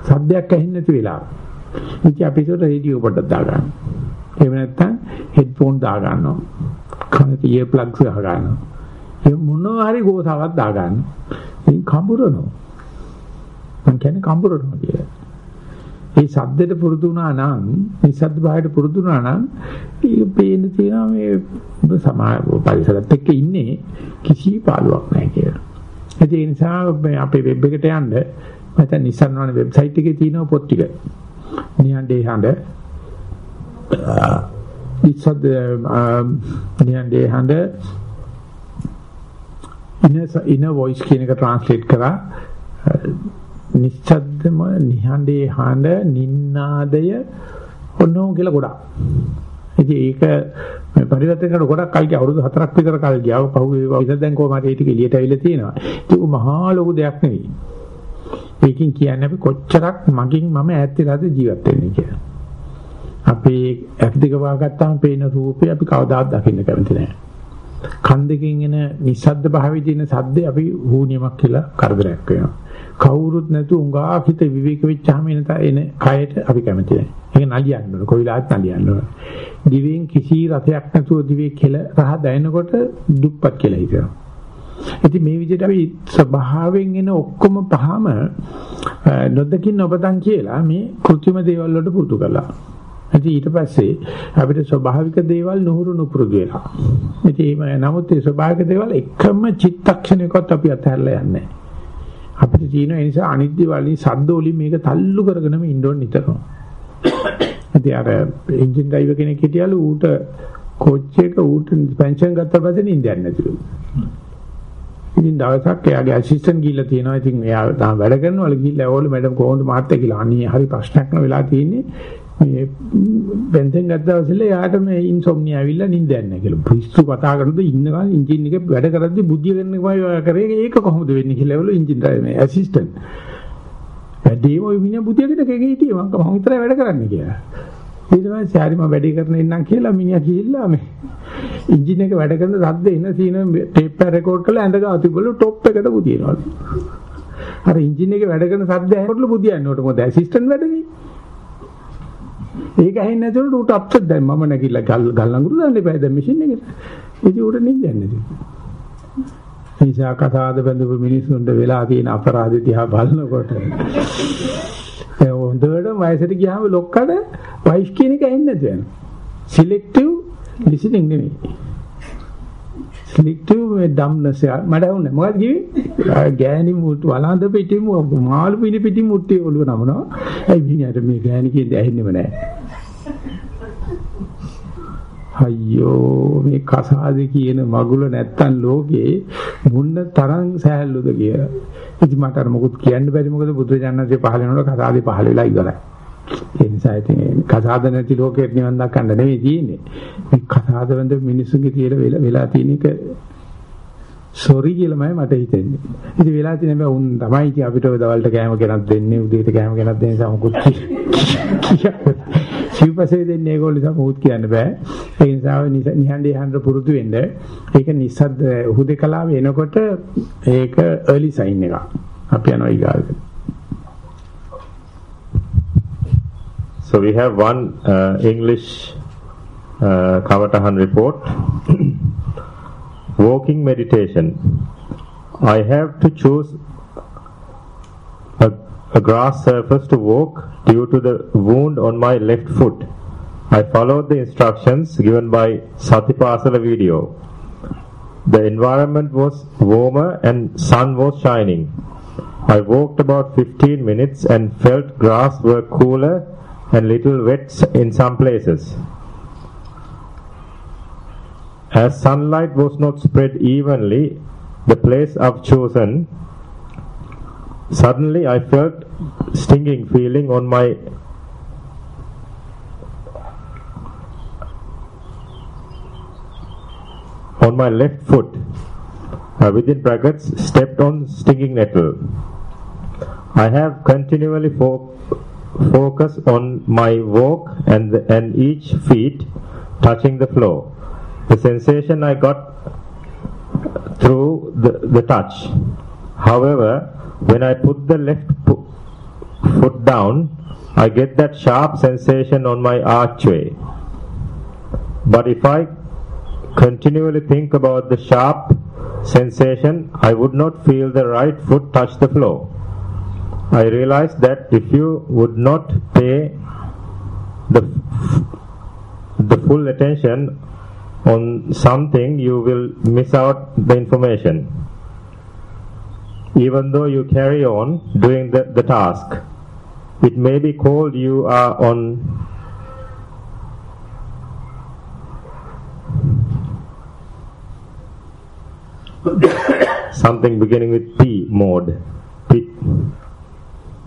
ශබ්දයක් ඇහෙන්නේ නැති වෙලාව. ඉතින් අපි ඒකට රේඩියෝ පොඩ්ඩක් දාගන්නවා. එහෙම නැත්නම් හෙඩ්ෆෝන් දාගන්නවා. කනට ඉයර් ප්ලග්ස් ගහගන්නවා. ඒ මොනවා හරි ගෝසාවක් දාගන්නවා. ඉතින් කඹරනවා. මං කියන්නේ කඹරනවා කියලා. ඒ ශබ්දෙට පුරුදු වුණා නම්, නිසද්ද භාවයට පුරුදු වුණා නම්, ඒක පේන්න තියෙනවා මේ සමාජ පරිසරත් එක්ක ඉන්නේ කිසි පාළුවක් නැහැ කියලා. ඒ නිසා අපේ වෙබ් එකට යන්න මට Nissan වන වෙබ්සයිට් එකේ තියෙන පොත් ටික. නියන්ඩේ හඬ ඉස්සද නියන්ඩේ හඬ ඉන ඉන වොයිස් කියන එක ට්‍රාන්ස්ලේට් කරා නිශ්ශබ්දම නිහඬේ හඬ නින්නාදය ඔන්නෝ කියලා ගොඩක්. ඉතින් ඒක මේ පරිවර්තන කරන ගොඩක් කල් ගියා අවුරුදු 4ක් විතර කල් ගියා. පහුගිය විතර දැන් කොහොමද ඒ ටික එළියට අවිලා තියෙනවා. ඒක මහා ලොකු දෙයක් නෙවෙයි. ඒකෙන් කියන්නේ අපි කොච්චරක් මගින් මම ඈත් වෙලාද ජීවත් වෙන්නේ කියලා. අපි ඇක්ටික වාගත්තාම පේන රූපේ අපි කවදාවත් දකින්න කැමති නැහැ. කන් දෙකෙන් එන නිස්සද්ද භාවයේ තියෙන සද්දේ අපි හුනියමක් කියලා කරදරයක් වෙනවා. කවුරුත් නැතු උඟා හිත විවේක වෙච්චාම එන එන කයට අපි කැමති නැහැ. ඒක නලියන්න ඕන. කොයිලාත් නලියන්න ඕන. දිවෙන් කිසි රසයක් නැතුව දිවේ කෙල රහ දැනෙනකොට දුප්පත් කියලා හිතෙනවා. ඉතින් මේ විදිහට අපි ස්වභාවයෙන් එන ඔක්කොම පහම නොදකින් ඔබතන් කියලා මේ કૃත්‍රිම දේවල් වලට පුරුදු කළා. ඉතින් ඊට පස්සේ අපිට ස්වභාවික දේවල් නුහුරු නුපුරුදු වෙනවා. ඉතින් මේ නමුත් ඒ ස්වභාවික දේවල් එකම චිත්තක්ෂණයකවත් අපි අතහැරලා යන්නේ නැහැ. අපිට තියෙන ඒ නිසා අනිද්‍ය වලින් සද්ද වලින් මේක තල්ලු කරගෙනම ඉන්න ඕන නිතරම. ඉතින් අර එන්ජින් ඩ්‍රයිවර් කෙනෙක් හිටියලු ඌට කෝච් එක ඌට පෙන්ෂන් ගත්ත පස්සේ නිින්දයක් නැතිලු. ඉතින් දවසක් එයාගේ ඇසිස්ටන්ට් ගිහිල්ලා තියෙනවා. ඉතින් එයා තාම වැඩ කරනවලු ගිහිල්ලා ඕල මැඩම් කොහොමද මහත්තයා කියලා. අනේ හරි ප්‍රශ්නයක් න වෙලා තියෙන්නේ. මේ බෙන්සෙන් ගත්ත දවසෙල එයාට මේ ඉන්සොම්නියා ඇවිල්ලා නිින්දයක් නැහැ කියලා. පිස්සු කතා කරනද ඉන්නවා එන්ජින් එක වැඩ කරද්දි බුද්ධිය කරන එකමයි කරේ. ඒක කොහොමද වෙන්නේ කියලා ඒවලු එන්ජින් ඩ්‍රයිවර් මේ ඇසිස්ටන්ට්. වැඩිම ඔය මිනිහා බුද්ධියකට කෙගේ හිටියේ මම මම විතරයි වැඩ කරන්නේ කියලා. ඊට පස්සේ හරි මම වැඩි කරන ඉන්නම් කියලා මිනිහා ගිහිල්ලා මේ එන්ජින් එක වැඩ කරන සද්ද එන සීන ටේප් එක රෙකෝඩ් කරලා ඇඳ ගාව තිබ්බලු টොප් එකට බුදියනවලු. අර එන්ජින් එකේ වැඩ කරන සද්ද ඇහෙනකොටලු බුදියන්නේ. උට මොකද ඇසිස්ටන්ට් වැඩනේ. ඒක ඇහෙන්නේ නැතුනට ඌට අප්සෙට් දැන් මම නැගිටලා ගල් ගල් අඟුරු දාන්න එපා දැන් මැෂින් එකට. ඉතින් ඌට නිින්දයක් නැති. නිසා කතාද බඳපු මිනිස්සුන්ට වෙලා තියෙන අපරාධ දිහා බලනකොට ඒ හොඳට වයසට ගියාම ලොක්කට වයිෆ් කියන එක ඇහෙන්නේ නැතු වෙනවා. සිලෙක්ටිව් ලිසනින් නෙමෙයි. සිලෙක්ටිව් මේ ඩම්නස් එක මට වුණේ මොකක්ද කිව්වේ? ගෑණි මුට්ටු වළඳ පිටින් මාළු පිටි පිටින් මුට්ටි ඔළුව නමනවා. ඒ මිනිහට මේ ගෑණි කියන්නේ ඇහෙන්නේම නැහැ. අයියෝ මේ කසාදේ කියන මගුල නැත්තම් ලෝකේ මුන්න තරම් සෑහලුද කියලා. ඉතින් මට අර මොකුත් කියන්න බැරි මොකද බුදුරජාණන්සේ පහල වෙනකොට කසාදේ පහල වෙලා ඉවරයි. ඒ නිසා ඉතින් කසාද නැති ලෝකෙට නිවන් දක්වන්න නෙවෙයි තියෙන්නේ. මේ කසාද වෙන්ද මිනිස්සුන්ගේ තියලා වෙලා තියෙන එක සෝරි කියලාමයි මට හිතෙන්නේ. ඉතින් වෙලා තියෙන බෑ උන් තමයි ඉතින් අපිට ඔය දවල්ට කෑම ගෙනත් දෙන්නේ උදේට කෑම ගෙනත් දෙන්නේ සමකුත් සිව්පසේ දෙන්නේ ඒගොල්ලෝ නිසා මොකුත් කියන්න බෑ. ඒ නිසා නිහඬ යහඬ පුරුදු වෙන්න ඒක නිස්සද්ද හුදේකලාව එනකොට ඒක early sign එකක්. අපි යනවා ඊගාවට. So we have one uh, English uh, Kavatahan report. Walking meditation. I have to choose a, a grass surface to walk due to the wound on my left foot. I followed the instructions given by Satipasala video. The environment was warmer and sun was shining. I walked about 15 minutes and felt grass were cooler and little wet in some places. As sunlight was not spread evenly, the place I've chosen, suddenly I felt stinging feeling on my on my left foot. Uh, within brackets, stepped on stinging nettle. I have continually fo- focus on my walk and the, and each feet touching the floor. The sensation I got through the, the touch. However, when I put the left pu- foot down, I get that sharp sensation on my archway. But if I continually think about the sharp sensation, I would not feel the right foot touch the floor. I realized that if you would not pay the, the full attention on something, you will miss out the information. Even though you carry on doing the, the task, it may be called you are on something beginning with P mode. P.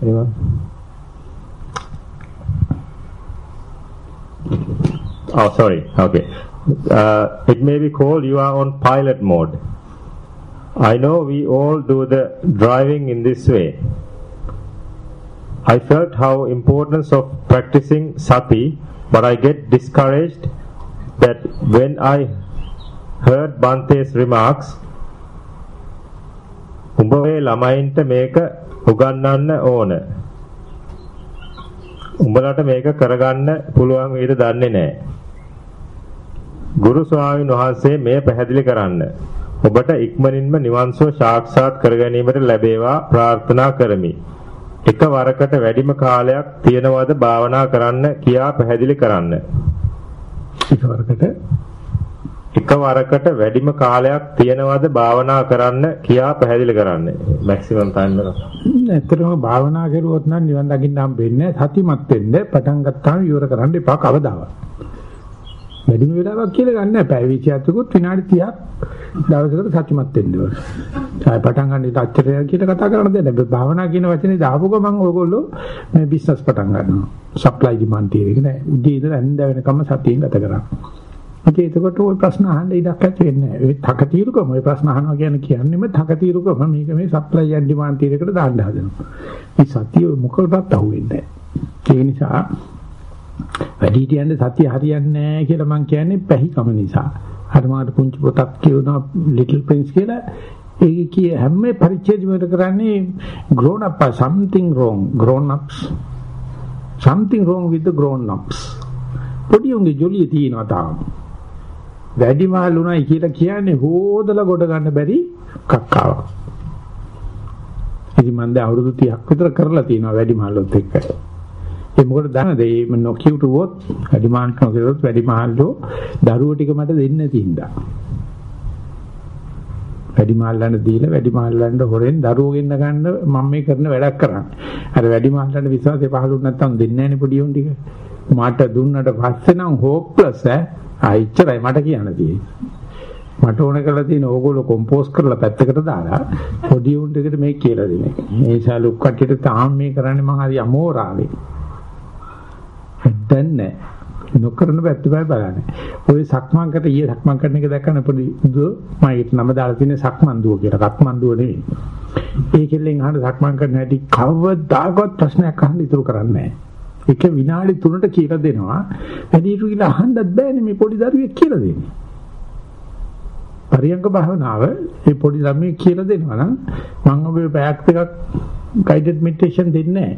Anyone? Oh, sorry. Okay. Uh, it may be called you are on pilot mode. I know we all do the driving in this way. I felt how importance of practicing sati, but I get discouraged that when I heard Bante's remarks, උඹ ඔය ළමයින්ට මේක උගන්වන්න ඕන. උඹලට මේක කරගන්න පුළුවන් වේද දන්නේ නැහැ. ගුරු ස්වාමීන් වහන්සේ මෙය පැහැදිලි කරන්න. ඔබට ඉක්මනින්ම නිවන් සුව සාක්ෂාත් කර ගැනීමට ලැබේවා ප්‍රාර්ථනා කරමි. එකවරකට වැඩිම කාලයක් තියනවද භාවනා කරන්න කියා පැහැදිලි කරන්න. එකවරකට එකවරකට වැඩිම කාලයක් තියනවද භාවනා කරන්න කියා පැහැදිලි කරන්න. මැක්සිමම් ටයිම් එක. ඇත්තටම භාවනා කරුවොත් නම් නිවන් දකින්න හම්බෙන්නේ සතිමත් වෙන්න පටන් ගත්තාම ඉවර කරන්න එපා කවදාවත්. වැඩිම වෙලාවක් කියලා ගන්න නැහැ. පැය 27කුත් විනාඩි 30ක් දවසකට සතිමත් වෙන්න ඕනේ. ආය පටන් ගන්න ඉත අච්චරය කියලා කතා කරන්න දෙන්න. භාවනා කියන වචනේ දාපු ගමන් ඔයගොල්ලෝ මේ බිස්නස් පටන් ගන්නවා. සප්ලයි ඩිමාන්ඩ් තියෙන එක නෑ. උදේ ඉඳලා හැන්ද වෙනකම් සතියෙන් ගත කරන්නේ. ඉතින් එතකොට ওই ප්‍රශ්න අහන්න ඉඩක් ඇති වෙන්නේ නැහැ. ඒ තකතිරුකම ওই ප්‍රශ්න අහනවා කියන්නේ කියන්නේම තකතිරුකම මේක මේ සප්ලයි ඇන්ඩ් ඩිමාන්ඩ් තියෙනකට දාන්න හදනවා. මේ සතිය මොකකටවත් අහුවෙන්නේ නැහැ. ඒ නිසා වැඩි හිටියන්ට සතිය හරියන්නේ නැහැ කියලා මම කියන්නේ පැහිකම නිසා. අර මාට පුංචි පොතක් කියනවා ලිටල් ප්‍රින්ස් කියලා. ඒක කිය හැම පරිච්ඡේදෙම කරන්නේ grown up something wrong grown ups something wrong with the grown ups. පොඩි උන්ගේ ජොලිය තියෙනවා තාම. වැඩිමහල් උනායි කියලා කියන්නේ හොදලා ගොඩ ගන්න බැරි කක්කාවක්. ඉතින් මම දැන් අවුරුදු 30ක් විතර කරලා තියෙනවා වැඩිමහල්ලොත් එක්ක. ඒ මොකද දන්නද මේ නොකියුටුවොත් වැඩිමහල් නොකියුටුවොත් වැඩිමහල්ලෝ දරුවෝ ටික මට දෙන්න තින්දා. වැඩිමහල්ලන්ට දීලා වැඩිමහල්ලන්ට හොරෙන් දරුවෝ ගෙන්න ගන්න මම මේ කරන වැඩක් කරන්නේ. අර වැඩිමහල්ලන්ට විශ්වාසය පහළුත් නැත්තම් දෙන්නේ නැහැ නේ පොඩි උන් ටික. මට දුන්නට පස්සේ නම් හෝප්ලස් ඈ ආයිච්චරයි මට කියන්න තියෙන්නේ. මට ඕන කරලා තියෙන ඕගොල්ලෝ කොම්පෝස් කරලා පැත්තකට දාලා පොඩි උන් ටිකට මේක කියලා දෙන එක. මේ නිසා ලුක් කට්ටියට තාම මේ කරන්නේ මම හරි අමෝරාවේ. දැන් නෑ. නොකරන පැත්තයි බලන්නේ. ඔය සක්මන් කට ඊයේ සක්මන් කරන එක දැක්කම පොඩි දුව මම ඒකට නම දාලා තියෙන්නේ සක්මන් දුව කියලා. සක්මන් දුව නෙවෙයි. ඒකෙල්ලෙන් අහන සක්මන් කරන හැටි කවදාකවත් ප්‍රශ්නයක් අහන්න ඉතුරු කරන්නේ නැහැ. එක විනාඩි 3ට කියලා දෙනවා. වැඩි හිටු කියලා අහන්නත් බෑනේ මේ පොඩි දරුවෙක් කියලා දෙන්නේ. පරියංග භාවනාව මේ පොඩි ළමයි කියලා දෙනවා නම් මම ඔබේ පැයක් දෙකක් ගයිඩඩ් මෙඩිටේෂන් දෙන්නේ නැහැ.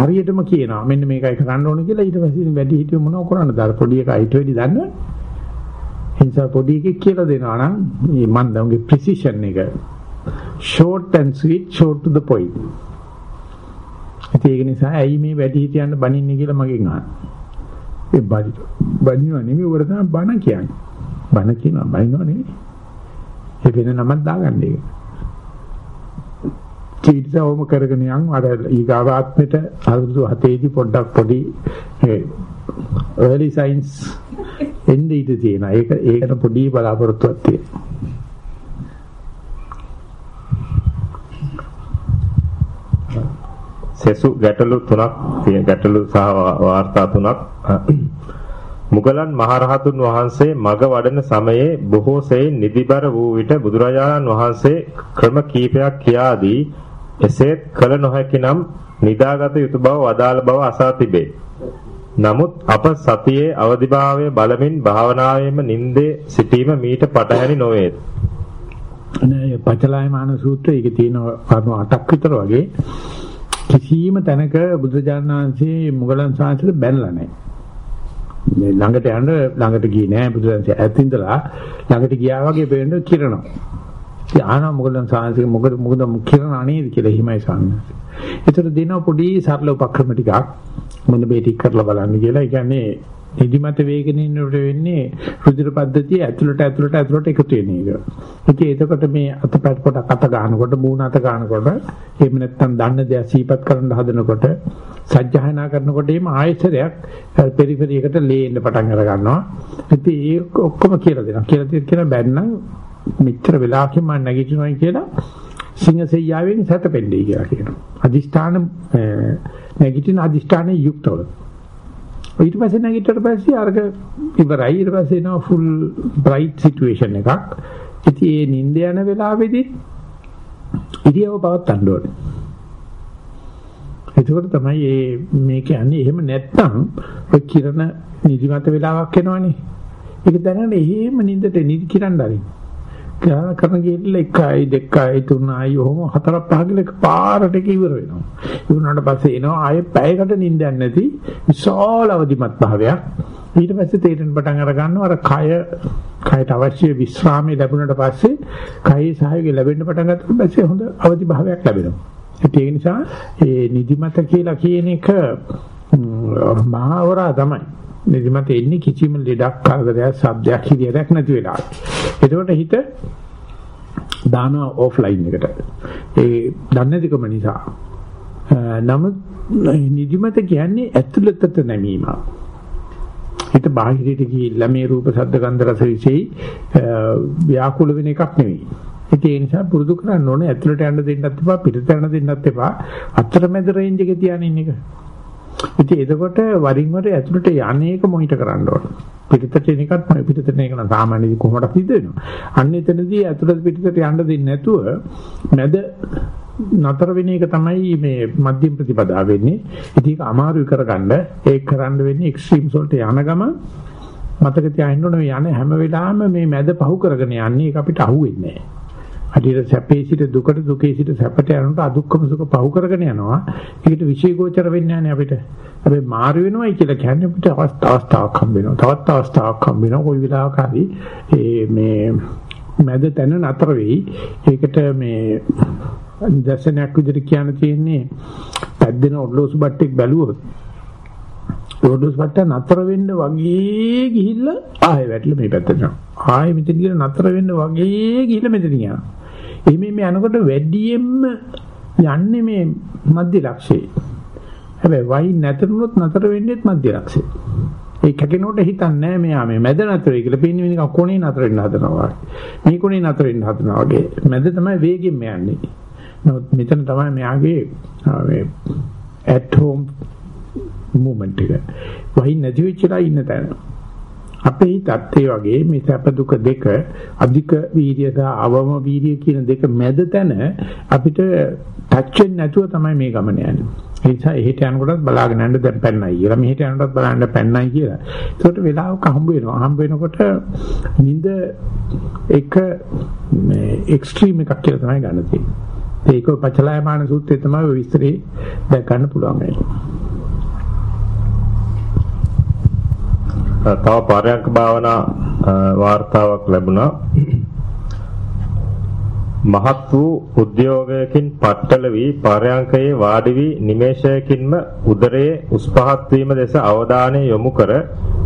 හරියටම කියනවා මෙන්න මේකයි කරන්න ඕනේ කියලා ඊට පස්සේ වැඩි හිටියෝ මොනව කරන්නද අර පොඩි එකා ඊට වැඩි දන්නවනේ. එනිසා පොඩි එකෙක් කියලා දෙනවා නම් මේ මන් දවගේ ප්‍රිසිෂන් එක short and sweet short to the point. ඒක නිසා ඇයි මේ වැඩි හිටියන්න බනින්නේ කියලා මගෙන් අහනවා. ඒ බඩි බනිනවා නෙමෙයි උඩ තමයි බන කියන්නේ. බන කියනවා බනිනවා නෙමෙයි. ඒ වෙන නමක් දාගන්න ඒක. චීතවම කරගෙන යන් අර ඊගාවාත්මෙට අවුරුදු 7 දී පොඩ්ඩක් පොඩි early science එන්නේ ඉඳී තියෙනවා. ඒක ඒකට පොඩි බලාපොරොත්තුවක් තියෙනවා. සෙසු ගැටලු තුනක් තියෙන ගැටලු සහ වාර්තා තුනක් මුගලන් මහරහතුන් වහන්සේ මග වඩන සමයේ බොහෝ සෙයින් නිදිබර වූ විට බුදුරජාණන් වහන්සේ ක්‍රම කීපයක් කියා දී එසේත් කළ නොහැකි නම් නිදාගත යුතු බව වදාළ බව අසා තිබේ. නමුත් අප සතියේ අවදිභාවය බලමින් භාවනාවේම නින්දේ සිටීම මීට පටහැනි නොවේ. නේ පචලායමාන සූත්‍රය ඒකේ තියෙන කරුණු 8ක් විතර වගේ කිසියම් තැනක බුදුරජාණන් වහන්සේ මුගලන් සාංශයට බැනලා නැහැ. මේ ළඟට යන්න ළඟට ගියේ නෑ බුදුරජාණන් ඇතින්දලා ළඟට ගියා වගේ වෙන්න කිරනවා. ඉතින් ආනා මුගලන් සාංශික මොකද මොකද කිරණ අනේද කියලා හිමයි සාංශ. ඒතර දින පොඩි සරල උපක්‍රම ටිකක් මොන මේ ටික කරලා බලන්න කියලා. ඒ කියන්නේ නිදිමත වේගෙන ඉන්නකොට වෙන්නේ රුධිර පද්ධතිය ඇතුළට ඇතුළට ඇතුළට එකතු වෙන එක. ඉතින් එතකොට මේ අතපැත් කොට අත ගන්නකොට මූණ අත ගන්නකොට එහෙම නැත්නම් දන්න දේ සීපත් කරන්න හදනකොට සජ්ජායනා කරනකොට එහෙම ආයතරයක් පෙරිෆරි එකට ලේන්න පටන් අර ගන්නවා. ඉතින් ඒක ඔක්කොම කියලා දෙනවා. කියලා දෙන්න කියන බැන්නම් මෙච්චර වෙලාවකින් මම නැගිටිනවයි කියලා සිංහසෙයියාවෙන් සැතපෙන්නේ කියලා කියනවා. අදිෂ්ඨාන නැගිටින අදිෂ්ඨානයේ යුක්තව. ඊට පස්සේ නැගිටට පස්සේ අරක ඉවරයි ඊට පස්සේ එනවා ෆුල් බ්‍රයිට් සිටුේෂන් එකක්. ඉතින් ඒ නිින්ද යන වෙලාවේදී ඉරියව පවත්තන්න ඕනේ. එතකොට තමයි මේ මේ කියන්නේ එහෙම නැත්නම් ඔය කිරණ නිදිමත වෙලාවක් එනවනේ. ඒක දැනගෙන එහෙම නිින්දට නිදි කිරන්න ආරින්න. කරන කරන ගිහිල්ලා 1යි 2යි 3යි ඔහොම හතරක් පහ කියලා එකපාරට එක ඉවර වෙනවා. ඉවරනට පස්සේ එනවා ආයේ පැයකට නිින්දයක් නැති විශාල අවදිමත් භාවයක්. ඊට පස්සේ තේරෙන පටන් අර ගන්නවා අර කය කයට අවශ්‍ය විශ්‍රාමය ලැබුණට පස්සේ කයේ සහයෝගය ලැබෙන්න පටන් ගත්තට පස්සේ හොඳ අවදි භාවයක් ලැබෙනවා. ඒ නිසා ඒ නිදිමත කියලා කියන එක මහවරා තමයි. නිදිමත එන්නේ කිසිම ලෙඩක් කරදරයක් සබ්දයක් හිරියක් නැති වෙලාවට. එතකොට හිත දානවා ඔෆ්ලයින් එකට. ඒ දන්නේ නැතිකම නිසා. නමුත් නිදිමත කියන්නේ ඇතුළතට නැමීම. හිත බාහිරට ගිහිල්ලා මේ රූප ශබ්ද ගන්ධ රස විශේෂයි ව්‍යාකූල වෙන එකක් නෙවෙයි. ඒ නිසා පුරුදු කරන්න ඕනේ ඇතුළට යන්න දෙන්නත් එපා පිටට යන්න දෙන්නත් එපා අතරමැද රේන්ජ් එකේ තියාගෙන ඉන්න එක. ඉතින් එතකොට වරින් වර ඇතුළට යන්නේක මොනිටර් කරන්න ඕන. පිටතට එන එකත් මම පිටතට එන එක නම් සාමාන්‍යයෙන් කොහොමද සිද්ධ වෙනවා. අන්න එතනදී ඇතුළට පිටතට යන්න දෙන්නේ නැතුව මැද නතර වෙන එක තමයි මේ මධ්‍යම ප්‍රතිපදාව වෙන්නේ. ඉතින් ඒක අමාරුයි කරගන්න. ඒක කරන්න වෙන්නේ එක්ස්ට්‍රීම්ස් වලට යන ගම මතක තියාගන්න ඕනේ යන්නේ හැම වෙලාවෙම මේ මැද පහු කරගෙන යන්නේ ඒක අපිට අහුවෙන්නේ නැහැ. හරියට සැපේ සිට දුකට දුකේ සිට සැපට යනකොට අදුක්කම සුඛ පහු කරගෙන යනවා. ඒකට විශේෂෝචර වෙන්නේ නැහැ අපිට. හැබැයි මාරු වෙනවයි කියලා කියන්නේ අපිට අවස්ථාවක් හම්බ වෙනවා. තවත් අවස්ථාවක් හම්බ වෙනවා. කොයි වෙලාවක හරි ඒ මේ මැද තැන නතර වෙයි. ඒකට මේ නිදර්ශනයක් විදිහට කියන්න තියෙන්නේ පැද්දෙන ඔඩ්ලෝසු බට්ටෙක් බැලුවොත් ඔඩ්ලෝසු බට්ට නතර වෙන්න වගේ ගිහිල්ලා ආයෙ වැටලා මේ පැත්තට යනවා. ආයෙ මෙතන ගිහලා නතර වෙන්න වගේ ගිහිල්ලා මෙතන යනවා. එimhe මේ යනකොට වැඩියෙන්ම යන්නේ මේ මධ්‍ය ලක්ෂයේ. හැබැයි වයින් නැතරුනොත් නතර වෙන්නේත් මධ්‍ය ලක්ෂයේ. ඒ කැකිනොට හිතන්නේ නැහැ මෙයා මේ මැද නතරයි කියලා පින්නේ නිකන් කොනේ නතර වෙන්න හදනවා වගේ. මේ කොනේ නතර වෙන්න හදනවා වගේ. මැද තමයි වේගෙන් යන්නේ. නමුත් මෙතන තමයි මෙයාගේ මේ at home movement එක. වයින් නැති වෙච්චලා ඉන්න තැන. අපේ හිතත් ඒ වගේ මේ සැප දුක දෙක අධික වීර්ය සහ අවම වීර්ය කියන දෙක මැද තැන අපිට ටච් වෙන්නේ නැතුව තමයි මේ ගමන යන්නේ. ඒ නිසා එහෙට යනකොටත් බලාගෙන යන්න දැන් පැන්නයි කියලා මෙහෙට යනකොටත් බලන්න පැන්නයි කියලා. ඒකට වෙලාවක හම්බ වෙනවා. හම්බ වෙනකොට නිින්ද එක මේ එක්ස්ට්‍රීම් එකක් කියලා තමයි ගන්න තියෙන්නේ. ඒක පචලායමාන සූත්‍රයේ තමයි විස්තරේ දැක් ගන්න පුළුවන් වෙන්නේ. තව පරයන්ක භාවනා වාර්තාවක් ලැබුණා. මහත් වූ උද්‍යෝගයකින් පట్టල වී පරයන්කයේ වාඩි වී නිමේෂයකින්ම උදරයේ උස් පහත් වීම දෙස අවධානය යොමු කර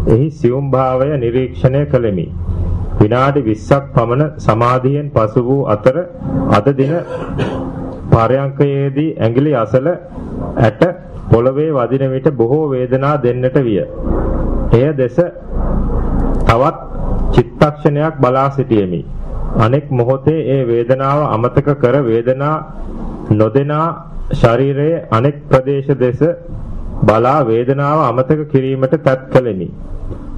එහි සියුම් භාවය නිරීක්ෂණය කළෙමි. විනාඩි 20ක් පමණ සමාධියෙන් පසු වූ අතර අද දින පරයන්කයේදී ඇඟිලි අසල ඇට පොළවේ වදින විට බොහෝ වේදනා දෙන්නට විය. එය දෙස තවත් චිත්තක්ෂණයක් බලා සිටියෙමි. අනෙක් මොහොතේ ඒ වේදනාව අමතක කර වේදනා නොදෙනා ශරීරයේ අනෙක් ප්‍රදේශ දෙස බලා වේදනාව අමතක කිරීමට තත් කළෙමි.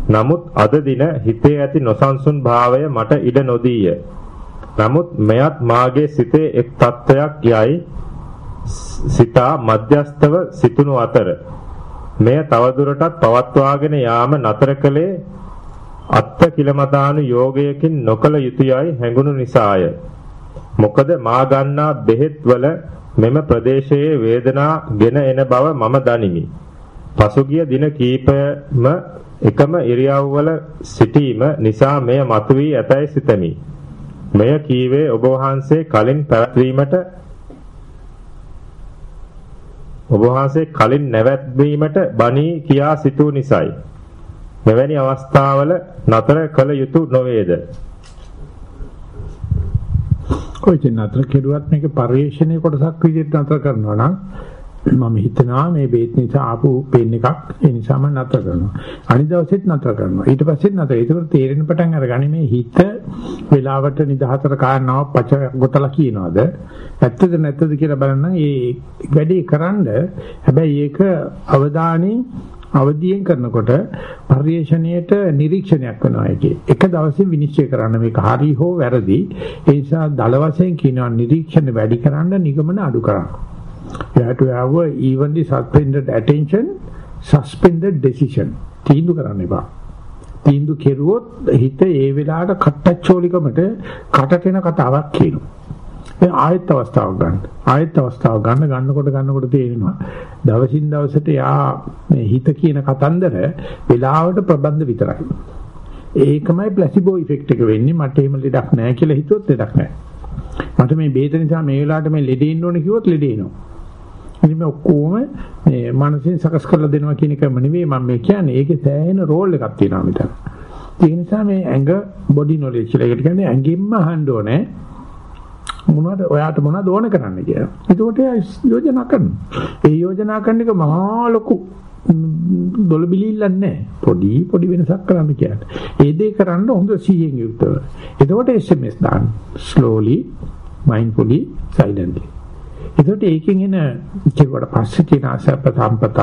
නමුත් අද දින හිතේ ඇති නොසන්සුන් භාවය මට ඉඩ නොදීය. නමුත් මෙයත් මාගේ සිතේ එක් තත්වයක් යයි සිතා මධ්‍යස්තව සිතුණු අතර මෙය තවදුරටත් පවත්වාගෙන යාම නතර කළේ අත්ත කිලමතානු යෝගයකින් නොකල යුතුයයි හැඟුණු නිසාය. මොකද මා ගන්නා බෙහෙත් වල මෙම ප්‍රදේශයේ වේදනා ගෙන එන බව මම දනිමි. පසුගිය දින කීපයම එකම ඉරියව්වල සිටීම නිසා මෙය මතුවී ඇතැයි සිතමි. මෙය කීවේ ඔබ වහන්සේ කලින් පැවැත්වීමට ඔබ වහන්සේ කලින් නැවැත්වීමට බණී කියා සිතූ නිසායි. මෙවැනි අවස්ථාවල නතර කළ යුතු නොවේද? කොයිද නතර කෙරුවත් මේක පරිශ්‍රණයේ කොටසක් විදිහට නතර කරනවා නම් මම හිතනවා මේ බේත් නිසා ආපු පේන් එකක් ඒ නිසා මම නතර කරනවා. අනිත් දවසෙත් නතර කරනවා. ඊට පස්සෙත් නතර. ඒක තේරෙන පටන් අරගනි මේ හිත වෙලාවට නිදහතර කාරණාව පච ගොතලා කියනවාද? ඇත්තද නැත්තද කියලා බලන්න ඒ වැඩේ කරන්ඩ හැබැයි ඒක අවධානයෙන් අවදියෙන් කරනකොට පරිේශණයට නිරීක්ෂණයක් වෙනවා ඒකේ. එක දවසේ විනිශ්චය කරන්න මේක හරි හෝ වැරදි. ඒ නිසා දල වශයෙන් කියනවා නිරීක්ෂණ වැඩි කරන්න නිගමන අඩු කරන්න. You have to have a evenly suspended attention, suspended decision. තීන්දුව කරන්න එපා. තීන්දුව කෙරුවොත් හිත ඒ වෙලාවට කට්ටච්චෝලිකමට කටට එන කතාවක් කියනවා. දැන් ආයෙත් අවස්ථාවක් ගන්න. ආයෙත් අවස්ථාවක් ගන්න ගන්නකොට ගන්නකොට තේරෙනවා. දවසින් දවසට යා මේ හිත කියන කතන්දර වෙලාවට ප්‍රබන්ධ විතරයි. ඒකමයි ප්ලාසිබෝ ඉෆෙක්ට් එක වෙන්නේ. මට එහෙම ලෙඩක් නැහැ කියලා හිතුවොත් ලෙඩක් නැහැ. මට මේ බේත නිසා මේ වෙලාවට මේ ලෙඩ ඉන්න ඕනේ කිව්වොත් ලෙඩ එනවා. ඉතින් මේ ඔක්කොම මේ මානසික සකස් කරලා දෙනවා කියන එකම නෙවෙයි මම මේ කියන්නේ. ඒකේ සෑහෙන රෝල් එකක් තියෙනවා මෙතන. ඒ නිසා මේ ඇඟ බොඩි නොලෙජ් කියලා එකට කියන්නේ ඇඟින්ම අහන්න ඕනේ. මොනවද ඔයාට මොනවද ඕන කරන්න කියලා. ඒකට යෝජනා කරනවා. ඒ යෝජනා කරන එක මහා ලොකු දොළ බිලිල්ලක් නැහැ. පොඩි පොඩි වෙනසක් කරන්න කියන්නේ. ඒ දේ කරන්න හොඳ සීයෙන් යුක්තව. එතකොට SMS දාන්න. slowly, mindfully, silently. එතකොට ඒකෙන් එන ඒකට පස්සේ තියෙන ආසප්ප සම්පතත්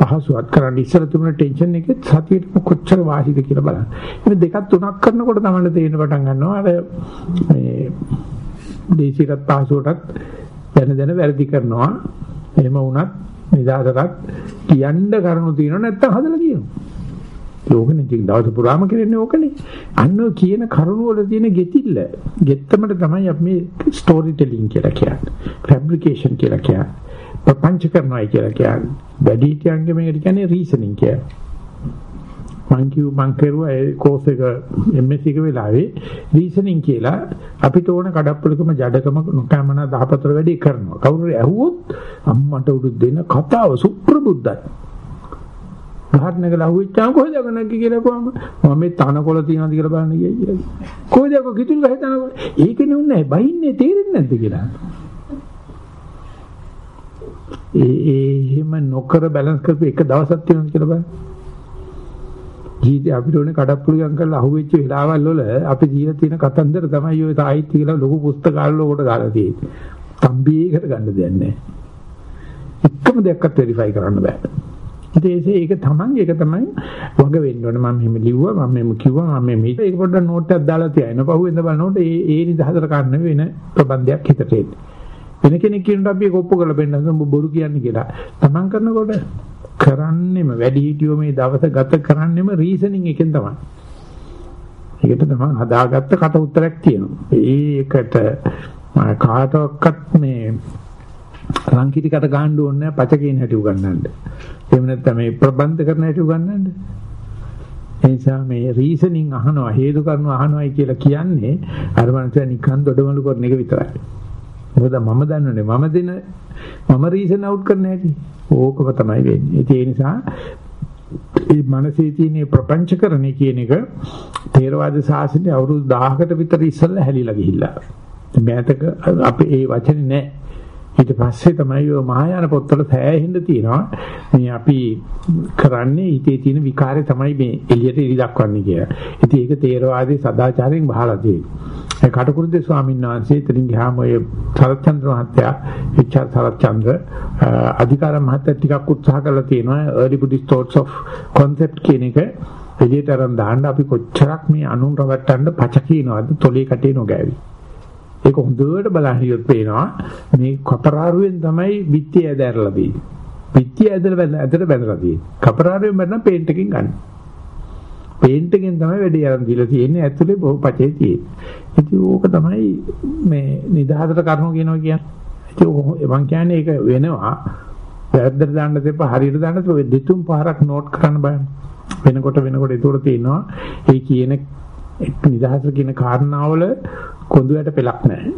පහසුවත් කරන්න ඉස්සර තිබුණ ටෙන්ෂන් එකෙත් සතියට කොච්චර වාසිද කියලා බලන්න. ඉතින් දෙකක් තුනක් කරනකොට තමයි තේරෙන්න පටන් ගන්නවා. අර මේ දේශිකත් පහසුවටත් දැන දැන වැරදි කරනවා. එහෙම වුණත් නිදාසකට කියන්න කරුණු තියෙනව නැත්තම් හදලා කියනවා. ඕකනේ ඉතින් දවස පුරාම කරන්නේ ඕකනේ. අන්න කියන කරුණු වල තියෙන ගෙතිල්ල. ගෙත්තමට තමයි අපි මේ ස්ටෝරි ටෙලිං කියලා කියන්නේ. ෆැබ්‍රිකේෂන් කියලා කියන්නේ. ප්‍රපංච කරනවා කියලා කියන්නේ. වැඩිහිටියන්ගේ මේකට කියන්නේ රීසනින් කියලා. මං කිව් මං කරුවා ඒ කෝස් එක MS එක වෙලාවේ රීසනින් කියලා අපිට ඕන කඩප්පුලකම ජඩකම නොකමන 14 වැඩි කරනවා. කවුරු ඇහුවොත් අම්මට උඩු දෙන කතාව සුප්‍රබුද්ධයි. ගහන්න ගලා හුවෙච්චාම කොහෙද යක නැග්ගි කියලා කොහම මම මේ තනකොළ තියනවාද කියලා බලන්න ගියයි කියලා. කොහෙද යක කිතුල් ගහේ තනකොළ? ඒකනේ උන්නේ බහින්නේ තේරෙන්නේ නැද්ද කියලා. ඒ ඒ එහෙම නොකර බැලන්ස් කරපු එක දවසක් තියෙනවද කියලා බලන්න. ජීවිතේ අපිට ඕනේ කඩප්පුලියම් කරලා අහුවෙච්ච වෙලාවල් වල අපි ජීවිතේ තියෙන කතන්දර තමයි ඔය සාහිත්‍ය කියලා ලොකු පුස්තකාල වලට ගාලා තියෙන්නේ. තම්බියකට ගන්න දෙයක් නැහැ. එකම දෙයක්වත් වෙරිෆයි කරන්න බෑ. ඉතින් ඒක තමන් ඒක තමයි වග වෙන්න ඕනේ. මම මෙහෙම ලිව්වා මම මෙහෙම කිව්වා මම මෙහෙම ඒක පොඩ්ඩක් නෝට් එකක් දාලා තියන්න පහුවෙන්ද බලනකොට ඒ ඒ නිදහසට ගන්න වෙන ප්‍රබන්ධයක් හිතට එන්නේ. වෙන කෙනෙක් කියනට අපි ඒක ඔප්පු කරලා බෙන්න හදන බොරු කියන්නේ කියලා. තමන් කරනකොට කරන්නෙම වැඩි හිටියෝ මේ දවස ගත කරන්නෙම රීසනින් එකෙන් තමයි. ඒකට තමයි හදාගත්ත කට උත්තරයක් තියෙනවා. ඒකට කාටවත් මේ ලංකිටිකට ගහන්න ඕනේ නැහැ පච කියන හැටි උගන්නන්න. එහෙම නැත්නම් මේ ප්‍රබන්ධ කරන හැටි උගන්නන්න. ඒ නිසා මේ රීසනින් අහනවා හේතු කරනු අහනවායි කියලා කියන්නේ අර මනුස්සයා නිකන් දොඩමලු කරන එක විතරයි. මොකද මම දන්නනේ මම දෙන මම රීසන් අවුට් කරන හැටි. ඕකම තමයි වෙන්නේ. ඒ නිසා මේ මනසේ තියෙන ප්‍රපංචකරණය කියන එක තේරවාද සාසනයේ අවුරුදු 1000කට විතර ඉස්සෙල්ලා හැලිලා ගිහිල්ලා. මෑතක අපේ ඒ වචනේ නැහැ. ඊට පස්සේ තමයි ඔය මහායාන පොත්වල සෑහෙන්න තියෙනවා මේ අපි කරන්නේ හිතේ තියෙන විකාරය තමයි මේ එළියට ඉරි දක්වන්නේ කියලා. ඉතින් ඒක තේරවාදී සදාචාරයෙන් බහලා තියෙනවා. ඒ කටුකුරුද්දේ ස්වාමීන් වහන්සේ ඉතින් ගියාම ඔය සරච්චන්ද්‍ර මහත්තයා එච්.ආර්. සරච්චන්ද්‍ර අධිකාර මහත්තයා ටිකක් උත්සාහ කරලා තියෙනවා early buddhist thoughts of concept කියන එක එළියට අරන් දාන්න අපි කොච්චරක් මේ අනුන් රවට්ටන්න පච කියනවාද තොලේ කටේ නොගෑවි. ඒක හොඳට බලන් හිටියොත් පේනවා මේ කපරාරුවෙන් තමයි බිත්තිය ඇදලා තියෙන්නේ. බිත්තිය ඇදලා ඇදලා බැඳලා තියෙන්නේ. කපරාරුවෙන් බැඳන පේන්ට් එකකින් ගන්න. පේන්ට් එකෙන් තමයි වැඩේ අරන් දීලා තියෙන්නේ. ඇතුලේ බොහෝ පචේ තියෙන්නේ. ඉතින් ඕක තමයි මේ නිදහසට කරුණු කියනවා කියන්නේ. ඉතින් මම කියන්නේ ඒක වෙනවා. වැරද්දට දාන්න දෙපා හරියට දාන්න දෙතුන් පාරක් නෝට් කරන්න බලන්න. වෙනකොට වෙනකොට ඒතකොට තියෙනවා. ඒ කියන නිදහස කියන කාරණාවල කොඳුයට පෙලක් නැහැ.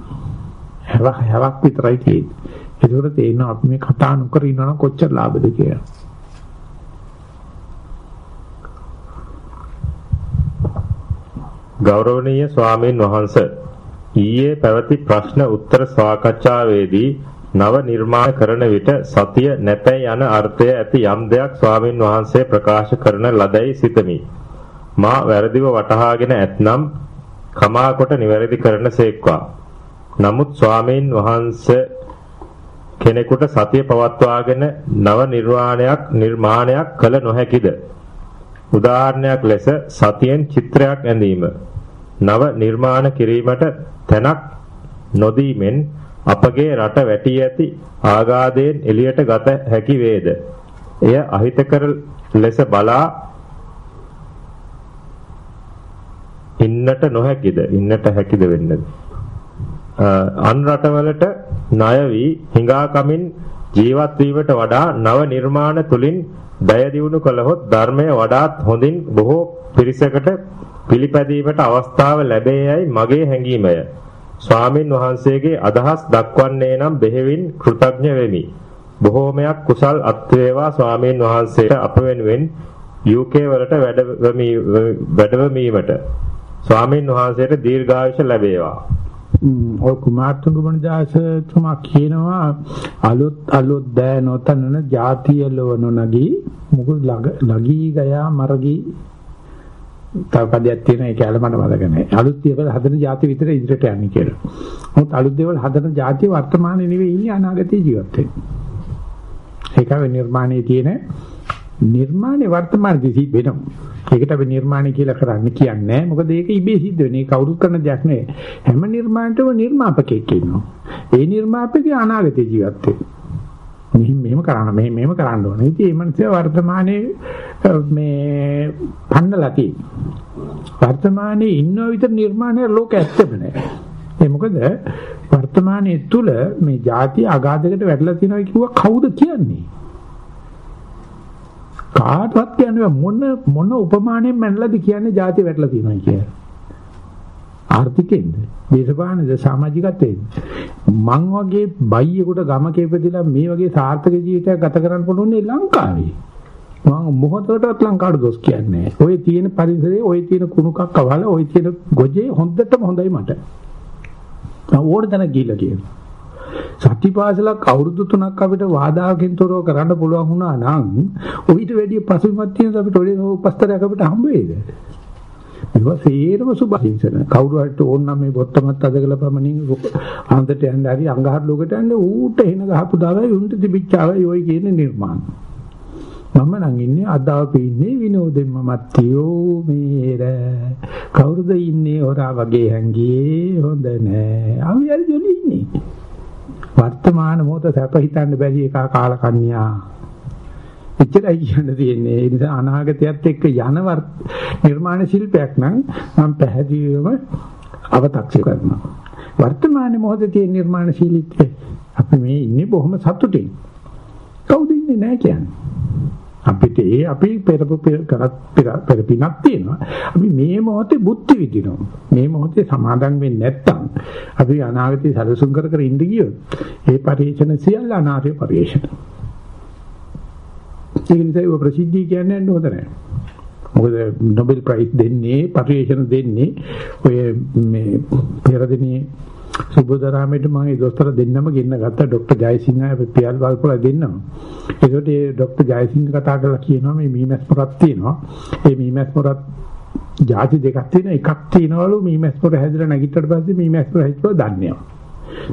හැවක් හැවක් විතරයි තියෙන්නේ. ඒකෝට තේරෙනවා අපි මේ කතා නොකර ඉන්නවනම් කොච්චර ලාභද කියලා. ගෞරවනීය ස්වාමීන් වහන්ස ඊයේ පැවති ප්‍රශ්න උත්තර සාකච්ඡාවේදී නව නිර්මාණ කරන විට සතිය නැතයි යන අර්ථය ඇති යම් දෙයක් ස්වාමින් වහන්සේ ප්‍රකාශ කරන ලදයි සිතමි. මා වැරදිව වටහාගෙන ඇතනම් කමා කොට නිවැරදි කරන සේක්වා. නමුත් ස්වාමීන් වහන්සේ කෙනෙකුට සතිය පවත්වාගෙන නව නිර්වාණයක් නිර්මාණයක් කළ නොහැකිද? උදාහරණයක් ලෙස සතියෙන් චිත්‍රයක් ඇඳීම. නව නිර්මාණ කිරීමට තැනක් නොදීමෙන් අපගේ රට වැටි ඇති ආගාදයෙන් එළියට ගත හැකි වේද? එය අහිතකර ලෙස බලා ඉන්නට නොහැකිද? ඉන්නට හැකිද වෙන්නද? අන් රටවලට ණය වී හිඟා කමින් ජීවත් වීමට වඩා නව නිර්මාණ තුලින් දය දියුණු කළහොත් ධර්මය වඩාත් හොඳින් බොහෝ පිරිසකට පිළිපැදීමට අවස්ථාව ලැබේයයි මගේ හැඟීමය. ස්වාමින් වහන්සේගේ අදහස් දක්වන්නේ නම් බෙහෙවින් කෘතඥ වෙමි. බොහෝමයක් කුසල් අත්වේවා ස්වාමින් වහන්සේට අප වෙනුවෙන් UK වලට වැඩවීමට ස්වාමීන් වහන්සේට දීර්ඝායුෂ ලැබේවා. ඔය කුමාරතුංග මණදාස තුමා කියනවා අලුත් අලුත් දෑ නොතනන ಜಾතිය ලොව නොනගී මුකුත් ලගී ගයා මරගී තව පදයක් තියෙන ඒක ඇලමඩ මතක නැහැ. අලුත් දේවල් හදන જાති විතර ඉදිරියට යන්නේ කියලා. මොකද අලුත් දේවල් හදන જાති වර්තමානයේ නෙවෙයි අනාගතයේ ජීවත් වෙන්නේ. ඒකම නිර්මාණයේ තියෙන නිර්මාණේ වර්තමානයේ සිද්ධ වෙනවා. ඒකට අපි නිර්මාණය කියලා කරන්නේ කියන්නේ මොකද ඒක ඉබේ සිද්ධ වෙන්නේ කවුරුත් කරන දෙයක් නෙවෙයි. හැම නිර්මාණයකම නිර්මාපකයෙක් ඉන්නවා. ඒ නිර්මාපකයා අනාගතේ ජීවත් වෙනවා. මෙහෙම මෙහෙම කරන්න මෙහෙම මෙහෙම කරන්න ඕනේ. ඉතින් මේ මනසේ වර්තමානයේ මේ පන්නලා තියෙන්නේ. වර්තමානයේ ඉන්න විතර නිර්මාණය ලෝක ඇත්තම නෑ. ඒ මොකද වර්තමානයේ තුල මේ ಜಾති අගාධයකට වැටලා තියෙනවා කිව්වා කවුද කියන්නේ? කාටවත් කියන්නේ මොන මොන උපමාණයෙන් මැනලාද කියන්නේ ಜಾති වැටලා තියෙනවා කියලා. ආර්ථිකෙන්ද දේශපාලනද? සමාජිකත්වයෙන්ද? මං වගේ බයියෙකුට ගමක ඉපදිලා මේ වගේ සාර්ථක ජීවිතයක් ගත කරන්න පුළුවන් ලංකාවේ. මම මොහොතකටවත් ලංකාවට දොස් කියන්නේ ඔය තියෙන පරිසරයේ ඔය තියෙන කුණුකක් අවල ඔය තියෙන ගොජේ හොඳටම හොඳයි මට. ඕන තැන ගිහිල්ලා කියනවා. සත්‍යපාසලක් අවුරුදු 3ක් අපිට වාදාකින් තොරව කරන්න පුළුවන් වුණා නම් ඔయిత වැඩි පසුබිමක් තියෙන අපිට ඔය උපස්තරයක් අපිට හම්බ වෙයිද? ඒවා සේරම සුභහිංසන. කවුරු හරි ඕන නම් මේ බොත්තමත් අදගල පමණින් අන්දට යන්න හරි අඟහරු ලෝකෙට යන්න ඌට එන ගහපු දාවයි උන්ට තිබිච්චාවයි ඔය කියන නිර්මාණ. මම නම් ඉන්නේ අදාපි ඉන්නේ විනෝදෙන් මමත්තියෝ මේර කවුරුද ඉන්නේ හොරා වගේ හැංගියේ හොඳ නෑ අපි හරි ජොලි ඉන්නේ වර්තමාන මොහොත සැප හිතන්න බැරි එක කාලකන්‍යා. එච්චරයි කියන්න තියෙන්නේ. ඒ නිසා අනාගතයත් එක්ක යන නිර්මාණ ශිල්පයක් නම් මම පැහැදිලිවම අව탁සි කරනවා. වර්තමාන මොහොතේ තියෙන නිර්මාණ ශීලීත්වය අපි මේ ඉන්නේ බොහොම සතුටින්. කවුද ඉන්නේ නැහැ කියන්නේ. අපිට ඒ අපි පෙරපු කරත් පෙර පිනක් තියෙනවා. අපි මේ මොහොතේ බුද්ධි විදිනවා. මේ මොහොතේ සමාදම් වෙන්නේ නැත්තම් අපි අනාගතේ සැලසුම් කර කර ඉඳ ගියොත් ඒ පරිේශන සියල්ල අනාර්ය පරිේශන. ඒ නිසා ඔය ප්‍රසිද්ධිය කියන්නේ හොඳ නැහැ. මොකද නොබෙල් ප්‍රයිස් දෙන්නේ පරිේශන දෙන්නේ ඔය මේ පෙරදිනේ සුබෝධරාමේට මම ඒ දොස්තර දෙන්නම ගෙන්න ගත්තා ડોක්ටර් ජයසිංහ අපේ පියල් වල්පොලා දෙන්නම. ඒකට ඒ ડોක්ටර් ජයසිංහ කතා කරලා කියනවා මේ මීමැස් පොරක් තියෙනවා. ඒ මීමැස් පොරක් ಜಾති දෙකක් තියෙන එකක් තියනවලු මීමැස් පොර හැදලා නැගිටට පස්සේ මීමැස් පොර හැදුවා දන්නේ නැහැ.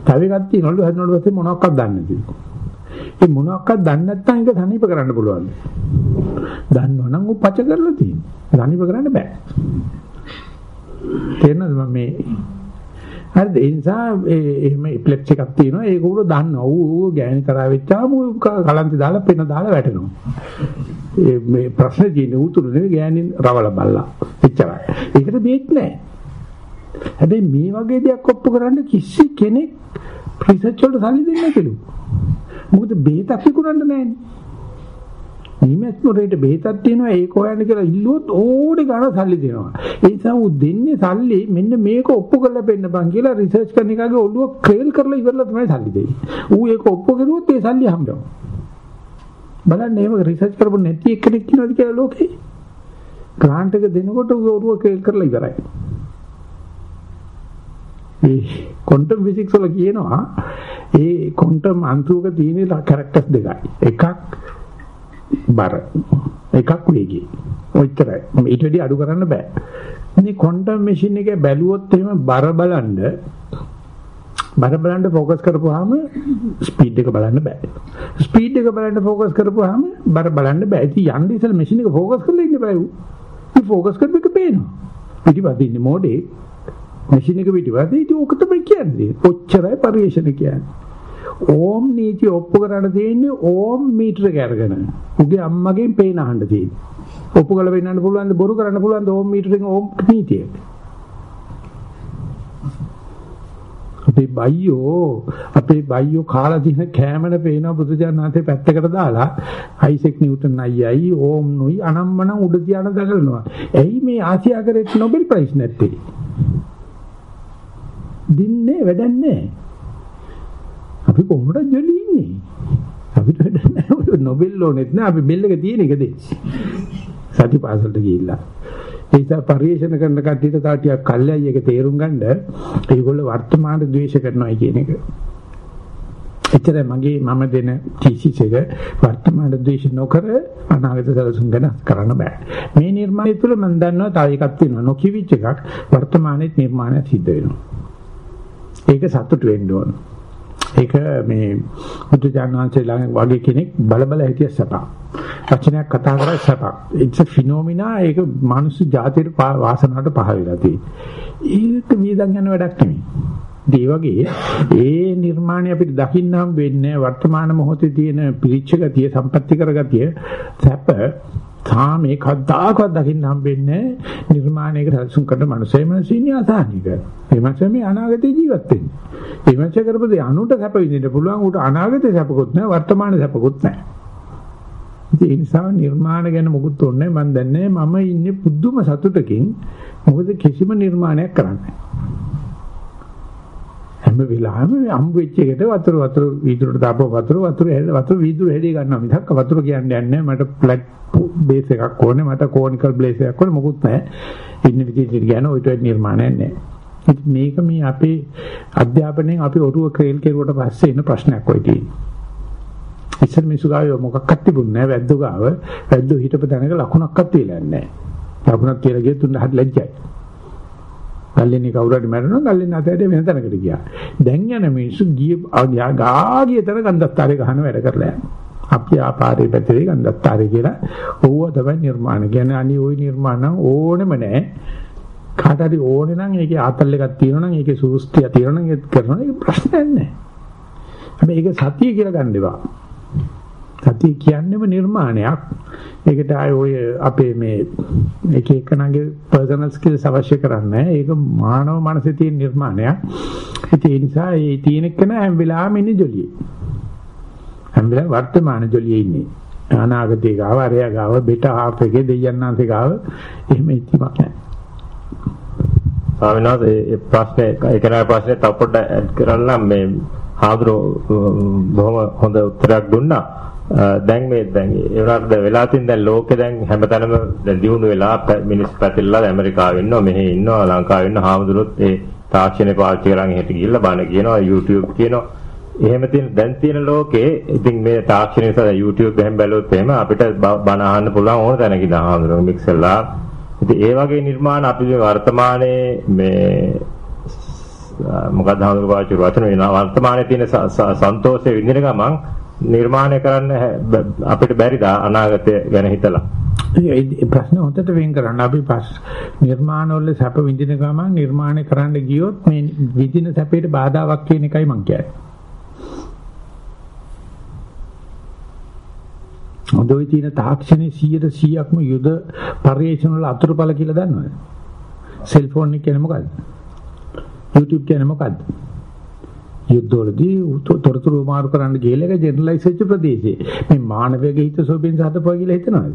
තව එකක් තියනවලු හැදුනට පස්සේ මොනවක්වත් දන්නේ නැහැ. ඒ මොනවක්වත් දන්නේ නැත්නම් ඒක සනීප කරන්න පුළුවන්. දන්නවනම් උ පච කරලා තියෙනවා. සනීප කරන්න බෑ. තේරෙනවද මම මේ හරිද? ඒ නිසා එහෙම ඉප්ලෙක්ස් එකක් තියෙනවා. ඒක උගල දන්නවා. ඌ ගෑණි කරා වෙච්චාම කලන්ති දාලා පෙන දාලා වැටෙනවා. ඒ මේ ප්‍රශ්නේ තියෙන උතුරු නෙවෙයි ගෑණි රවල බල්ලා. එච්චරයි. ඒකට බේත් නැහැ. හැබැයි මේ වගේ දෙයක් ඔප්පු කරන්න කිසි කෙනෙක් රිසර්ච් වලට සල්ලි දෙන්නේ නැතිලු. මොකද බේතක් විකුණන්න නැහැනේ නිමෙත් මොරේට බෙහෙතක් තියෙනවා ඒක හොයන්න කියලා ඉල්ලුවොත් ඕඩේ ගන්න සල්ලි දෙනවා. ඒ නිසා ඌ දෙන්නේ සල්ලි මෙන්න මේක ඔප්පු කරලා පෙන්න බං කියලා රිසර්ච් කරන එකාගේ ඔළුව ක්‍රේල් කරලා ඉවරලා තමයි සල්ලි දෙන්නේ. ඌ ඒක ඔප්පු කරුවොත් ඒ සල්ලි හම්බෙනවා. බලන්න එහෙම රිසර්ච් කරපො නැති එක්කෙනෙක් ඉන්නවද කියලා ලෝකේ. ග්‍රාන්ට් එක දෙනකොට ඌ ඔළුව ක්‍රේල් කරලා ඉවරයි. ඒ ක්වොන්ටම් ෆිසික්ස් වල කියනවා ඒ ක්වොන්ටම් අන්තුවක තියෙන කැරක්ටර්ස් දෙකයි. එකක් බර එකක් වේගය. ඔච්චරයි. ඊට වැඩි අඩු කරන්න බෑ. මේ ක්වොන්ටම් මැෂින් එකේ බැලුවොත් එහෙම බර බලන්න බර බලන්න ફોકસ කරපුවාම ස්පීඩ් එක බලන්න බෑ. ස්පීඩ් එක බලන්න ફોકસ කරපුවාම බර බලන්න බෑ. ඉතින් යන්නේ ඉතල මැෂින් එක ફોકસ කරලා ඉන්න බෑ. මේ ફોકસ කරපු එක පේනවා. පිටිපස්සේ ඉන්නේ මොඩේ මැෂින් එක පිටිපස්සේ ඉතින් ඕක තමයි කියන්නේ. ඔච්චරයි පරිශ්‍රණ කියන්නේ. ඕම් නීති ඔප්පු කරන්න තියෙන්නේ ඕම් මීටර එක අරගෙන. උගේ අම්මගෙන් පේන අහන්න තියෙන්නේ. ඔප්පු කරලා පෙන්නන්න පුළුවන් ද බොරු කරන්න පුළුවන් ද ඕම් මීටරෙන් ඕම් නීතිය. අපේ බයියෝ අපේ බයියෝ කාලා දින කෑමන පේන බුදුජානනාථේ පැත්තකට දාලා අයිසෙක් නිව්ටන් අයියයි ඕම් නුයි අනම්මනම් උඩ තියාන දගලනවා. එයි මේ ආසියාකරේ නොබෙල් ප්‍රයිස් නැත්තේ. දින්නේ වැඩක් නැහැ. අපි කොහොමද ජොලි ඉන්නේ? අපිට වැඩක් නැහැ. නොබෙල් ඕනෙත් නෑ අපි බෙල් එක තියෙන එක දෙයි. සතිපාසලට ගිහිල්ලා. ඒ නිසා පරිේශන කරන කට්ටියට තව ටිකක් කල්යයි එක තේරුම් ගන්න ඒගොල්ලෝ වර්තමාන ද්වේෂ කරනවා කියන එක. එච්චරයි මගේ මම දෙන තීසිස් එක වර්තමාන ද්වේෂ නොකර අනාගත සැලසුම් ගැන කරන්න බෑ. මේ නිර්මාණය තුළ මම දන්නවා තව එකක් තියෙනවා නොකිවිච් එකක් වර්තමානයේ නිර්මාණය සිද්ධ වෙනවා. ඒක සතුට වෙන්න ඕන. ඒක මේ බුදු ජානනාංශය ළඟ වගේ කෙනෙක් බල බල හිටිය සපක්. වචනයක් කතා කරලා සපක්. it's a phenomena ඒක මානසික ජාතියට වාසනාවට පහ වෙලා තියෙන්නේ. ඒක වේදන් යන වැඩක් නෙමෙයි. ඒ වගේ ඒ නිර්මාණය අපිට දකින්න හම් වෙන්නේ වර්තමාන මොහොතේ තියෙන පිරිච්ච ගතිය, සම්පත්‍ති කරගතිය, සැප තාමේ කද්දාකවත් දකින්න හම්බෙන්නේ නිර්මාණයක සැලසුම් කරන මනුස්සයෙ මනසින්නේ අසහනික. ඒ මනුස්සය මේ අනාගතේ ජීවත් වෙන්නේ. ඒ මනුස්සය කරපදේ අනුන්ට සැප විඳින්න පුළුවන් උට අනාගතේ සැපකුත් නැහැ වර්තමාන සැපකුත් නැහැ. ඒ නිසා නිර්මාණ ගැන මොකුත් ඕනේ මම දන්නේ මම ඉන්නේ පුදුම සතුටකින් මොකද කිසිම නිර්මාණයක් කරන්නේ හැම වෙලාවෙම හම්බ වෙච්ච එකට වතුර වතුර වීදුරට දාපුව. වතුර වතුර වතුර වීදුර හැදී ගන්නවා. මිසක් වතුර කියන්නේ නැහැ. මට ෆ්ලැට් බේස් එකක් ඕනේ. මට කෝනිකල් බේස් එකක් ඕනේ. මොකුත් නැහැ. ඉන්න විදිහට කියන ඔය ටෙක් නිර්මාණයක් නැහැ. මේක මේ අපේ අධ්‍යාපනයෙන් අපි ඔරුව ක්‍රේල් කෙරුවට පස්සේ එන ප්‍රශ්නයක් ඔය තියෙන්නේ. ඉස්සර මිනිස්සු ගාව මොකක්වත් තිබුණේ නැහැ. වැද්දෝ ගාව. වැද්දෝ හිටපු තැනක ලකුණක්වත් තියලා නැහැ. ලකුණක් කියලා ගියත් උන් හරි ලැජ්ජයි. ගල්ලෙන්නේ කවුරු හරි මැරෙනවා ගල්ලෙන්නේ අතයට වෙන තැනකට ගියා. දැන් යන මිනිස්සු ගිය ගාගිය තැන ගන්ධස්තරේ ගහන වැඩ කරලා යනවා. අපි ආපාරේ පැතරේ ගන්ධස්තරේ කියලා ඕව තමයි නිර්මාණ. කියන්නේ අනි ওই නිර්මාණ ඕනෙම නැහැ. කාට හරි ඕනේ නම් ඒකේ ආතල් එකක් තියෙනවා නම් ඒකේ සූස්තිය තියෙනවා නම් ඒක කරනවා ඒක ප්‍රශ්නයක් නැහැ. හැබැයි ඒක සතිය කියලා ගන්න එපා. සතිය කියන්නේම නිර්මාණයක්. ඒකට ආය ඔය අපේ මේ එක එකනගේ පර්සනල් ස්කිල්ස් අවශ්‍ය කරන්නේ ඒක මානව මනසේ තියෙන නිර්මාණයක්. ඒ නිසා ඒ තියෙන කෙනා හැම වෙලාවෙම ඉන්නේ ජොලියේ. හැම වෙලාවෙම වර්තමාන ජොලියේ ඉන්නේ. අනාගතේ ගාව අරයා ගාව බෙට හාෆ් එකේ දෙයයන්ාන්සේ ගාව එහෙම ඉතිමක් නැහැ. ස්වාමීන් වහන්සේ ඒ ප්‍රශ්නේ ඒකේ ප්‍රශ්නේ තව පොඩ්ඩක් ඇඩ් කරන්න මේ හාමුදුරුවෝ බොහොම හොඳ උත්තරයක් දුන්නා. දැන් මේ දැන් ඒ වුණාට වෙලා තින් දැන් ලෝකේ දැන් හැමතැනම දැන් දියුණු වෙලා මිනිස් පැතිරලා ඇමරිකාවේ ඉන්නවා මෙහි ඉන්නවා ලංකාවේ ඉන්න හාමුදුරුවොත් ඒ තාක්ෂණය පාවිච්චි කරන් එහෙට ගිහිල්ලා බණ කියනවා YouTube කියනවා. එහෙම තියෙන දැන් තියෙන ලෝකේ ඉතින් මේ තාක්ෂණය නිසා YouTube එහෙම බැලුවොත් එහෙම අපිට බණ අහන්න පුළුවන් ඕන තැනක ඉඳන් හාමුදුරුවෝ මික්සර්ලා ඉතින් ඒ වගේ නිර්මාණ අපි මේ වර්තමානයේ මේ මොකක්ද හාමුදුරුවෝ පාවිච්චි වචන? වෙනවා වර්තමානයේ තියෙන සන්තෝෂය විඳින ගමන් නිර්මාණය කරන්න අපිට බැරිද අනාගතය ගැන හිතලා? ඒ ප්‍රශ්න හොතට වෙන් කරන්න අපි පස් නිර්මාණවල සැප විඳින ගමන් නිර්මාණය කරන්න ගියොත් මේ විඳින සැපේට බාධාවක් කියන එකයි මං කියන්නේ. හොඳයි තියෙන තාක්ෂණයේ 100%ක්ම යුද පරිේශන වල අතුරුඵල කියලා දන්නවද? සෙල්ෆෝන් එක කියන්නේ මොකද්ද? YouTube කියන්නේ මොකද්ද? යුද්ධවලදී තොරතුරු මාරු කරන්න ගිහලා ඒක ජෙනරලයිස් වෙච්ච ප්‍රදේශේ. මේ මානවයේ හිත සෝබෙන් සහතපුවා කියලා හිතනවාද?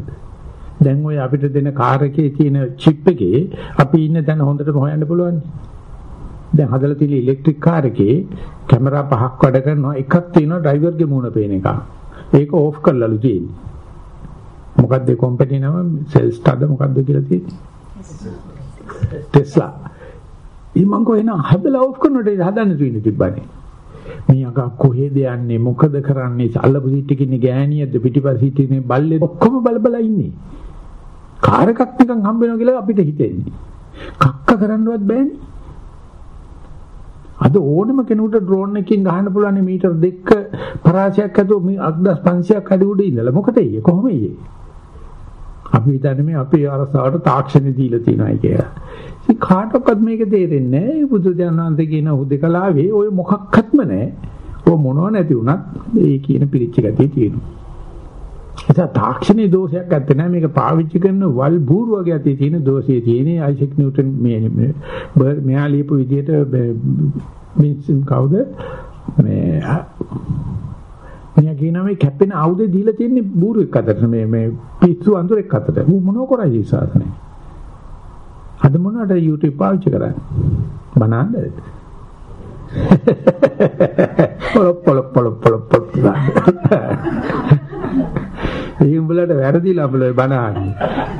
දැන් ඔය අපිට දෙන කාර් එකේ තියෙන චිප් එකේ අපි ඉන්න තැන හොඳටම හොයන්න පුළුවන්. දැන් හදලා තියෙන ඉලෙක්ට්‍රික් කාර් එකේ කැමරා පහක් වැඩ කරනවා. එකක් තියෙනවා ඩ්‍රයිවර්ගේ මූණ පේන එක. ඒක ඕෆ් කරලාලු තියෙන්නේ. මොකද්ද කම්පැනි නම සෙල්ස්ටාර්ද මොකද්ද කියලා තියෙන්නේ? ටෙස්ලා. ඊමං කොහෙන හදලා ඕෆ් කරනකොට හදන්න තියෙන්නේ තිබ්බනේ. මේ අගා කොහෙද යන්නේ? මොකද කරන්නේ? අල්ලපු සීට් එකේ ඉන්නේ ගෑණියද පිටිපස්ස සීට් එකේ බල්ලේ ඔක්කොම බල බල ඉන්නේ. කාර් එකක් නිකන් හම්බ වෙනවා කියලා අපිට හිතෙන්නේ. කක්ක කරන්නවත් බෑනේ. අද ඕනම කෙනෙකුට ඩ්‍රෝන් එකකින් ගහන්න පුළුවන් මීටර් දෙක පරාසයක් ඇතුව මේ 8500ක් අඩි උඩ ඉඳලා. මොකද ඊයේ? කොහොම ඊයේ? අපි හිතන්නේ මේ අපේ අරසාවට තාක්ෂණය දීලා තියෙනයි කියලා. ඉතින් කාටවත් මේක තේරෙන්නේ නැහැ. බුදු දඥාන්තේ කියන උදකලාවේ ওই මොකක්වත්ම නැහැ. ඔය මොනව නැති වුණත් ඒ කියන පිළිච්ච ගතිය තියෙනවා. නිසා තාක්ෂණයේ දෝෂයක් ඇත්තේ නැහැ මේක පාවිච්චි කරන වල් බූරු වගේ ඇති තියෙන දෝෂයේ තියෙන්නේ අයිසෙක් නිව්ටන් මේ මෙයා ලියපු විදිහට මිනිස්සුන් කවුද මේ මෙයා කියනවා මේ කැපෙන ආයුධ දීලා තියෙන්නේ බූරු එක්ක අතට මේ මේ පිස්සු අඳුර එක්ක අතට ඌ මොනව කරයි සාසනේ අද මොනවද YouTube පාවිච්චි කරන්නේ? බනන්ද? පොලොප් පොලොප් පොලොප් පොලොප් පොලොප් ඒ උඹලට වැරදිලා උඹල බනහන්නේ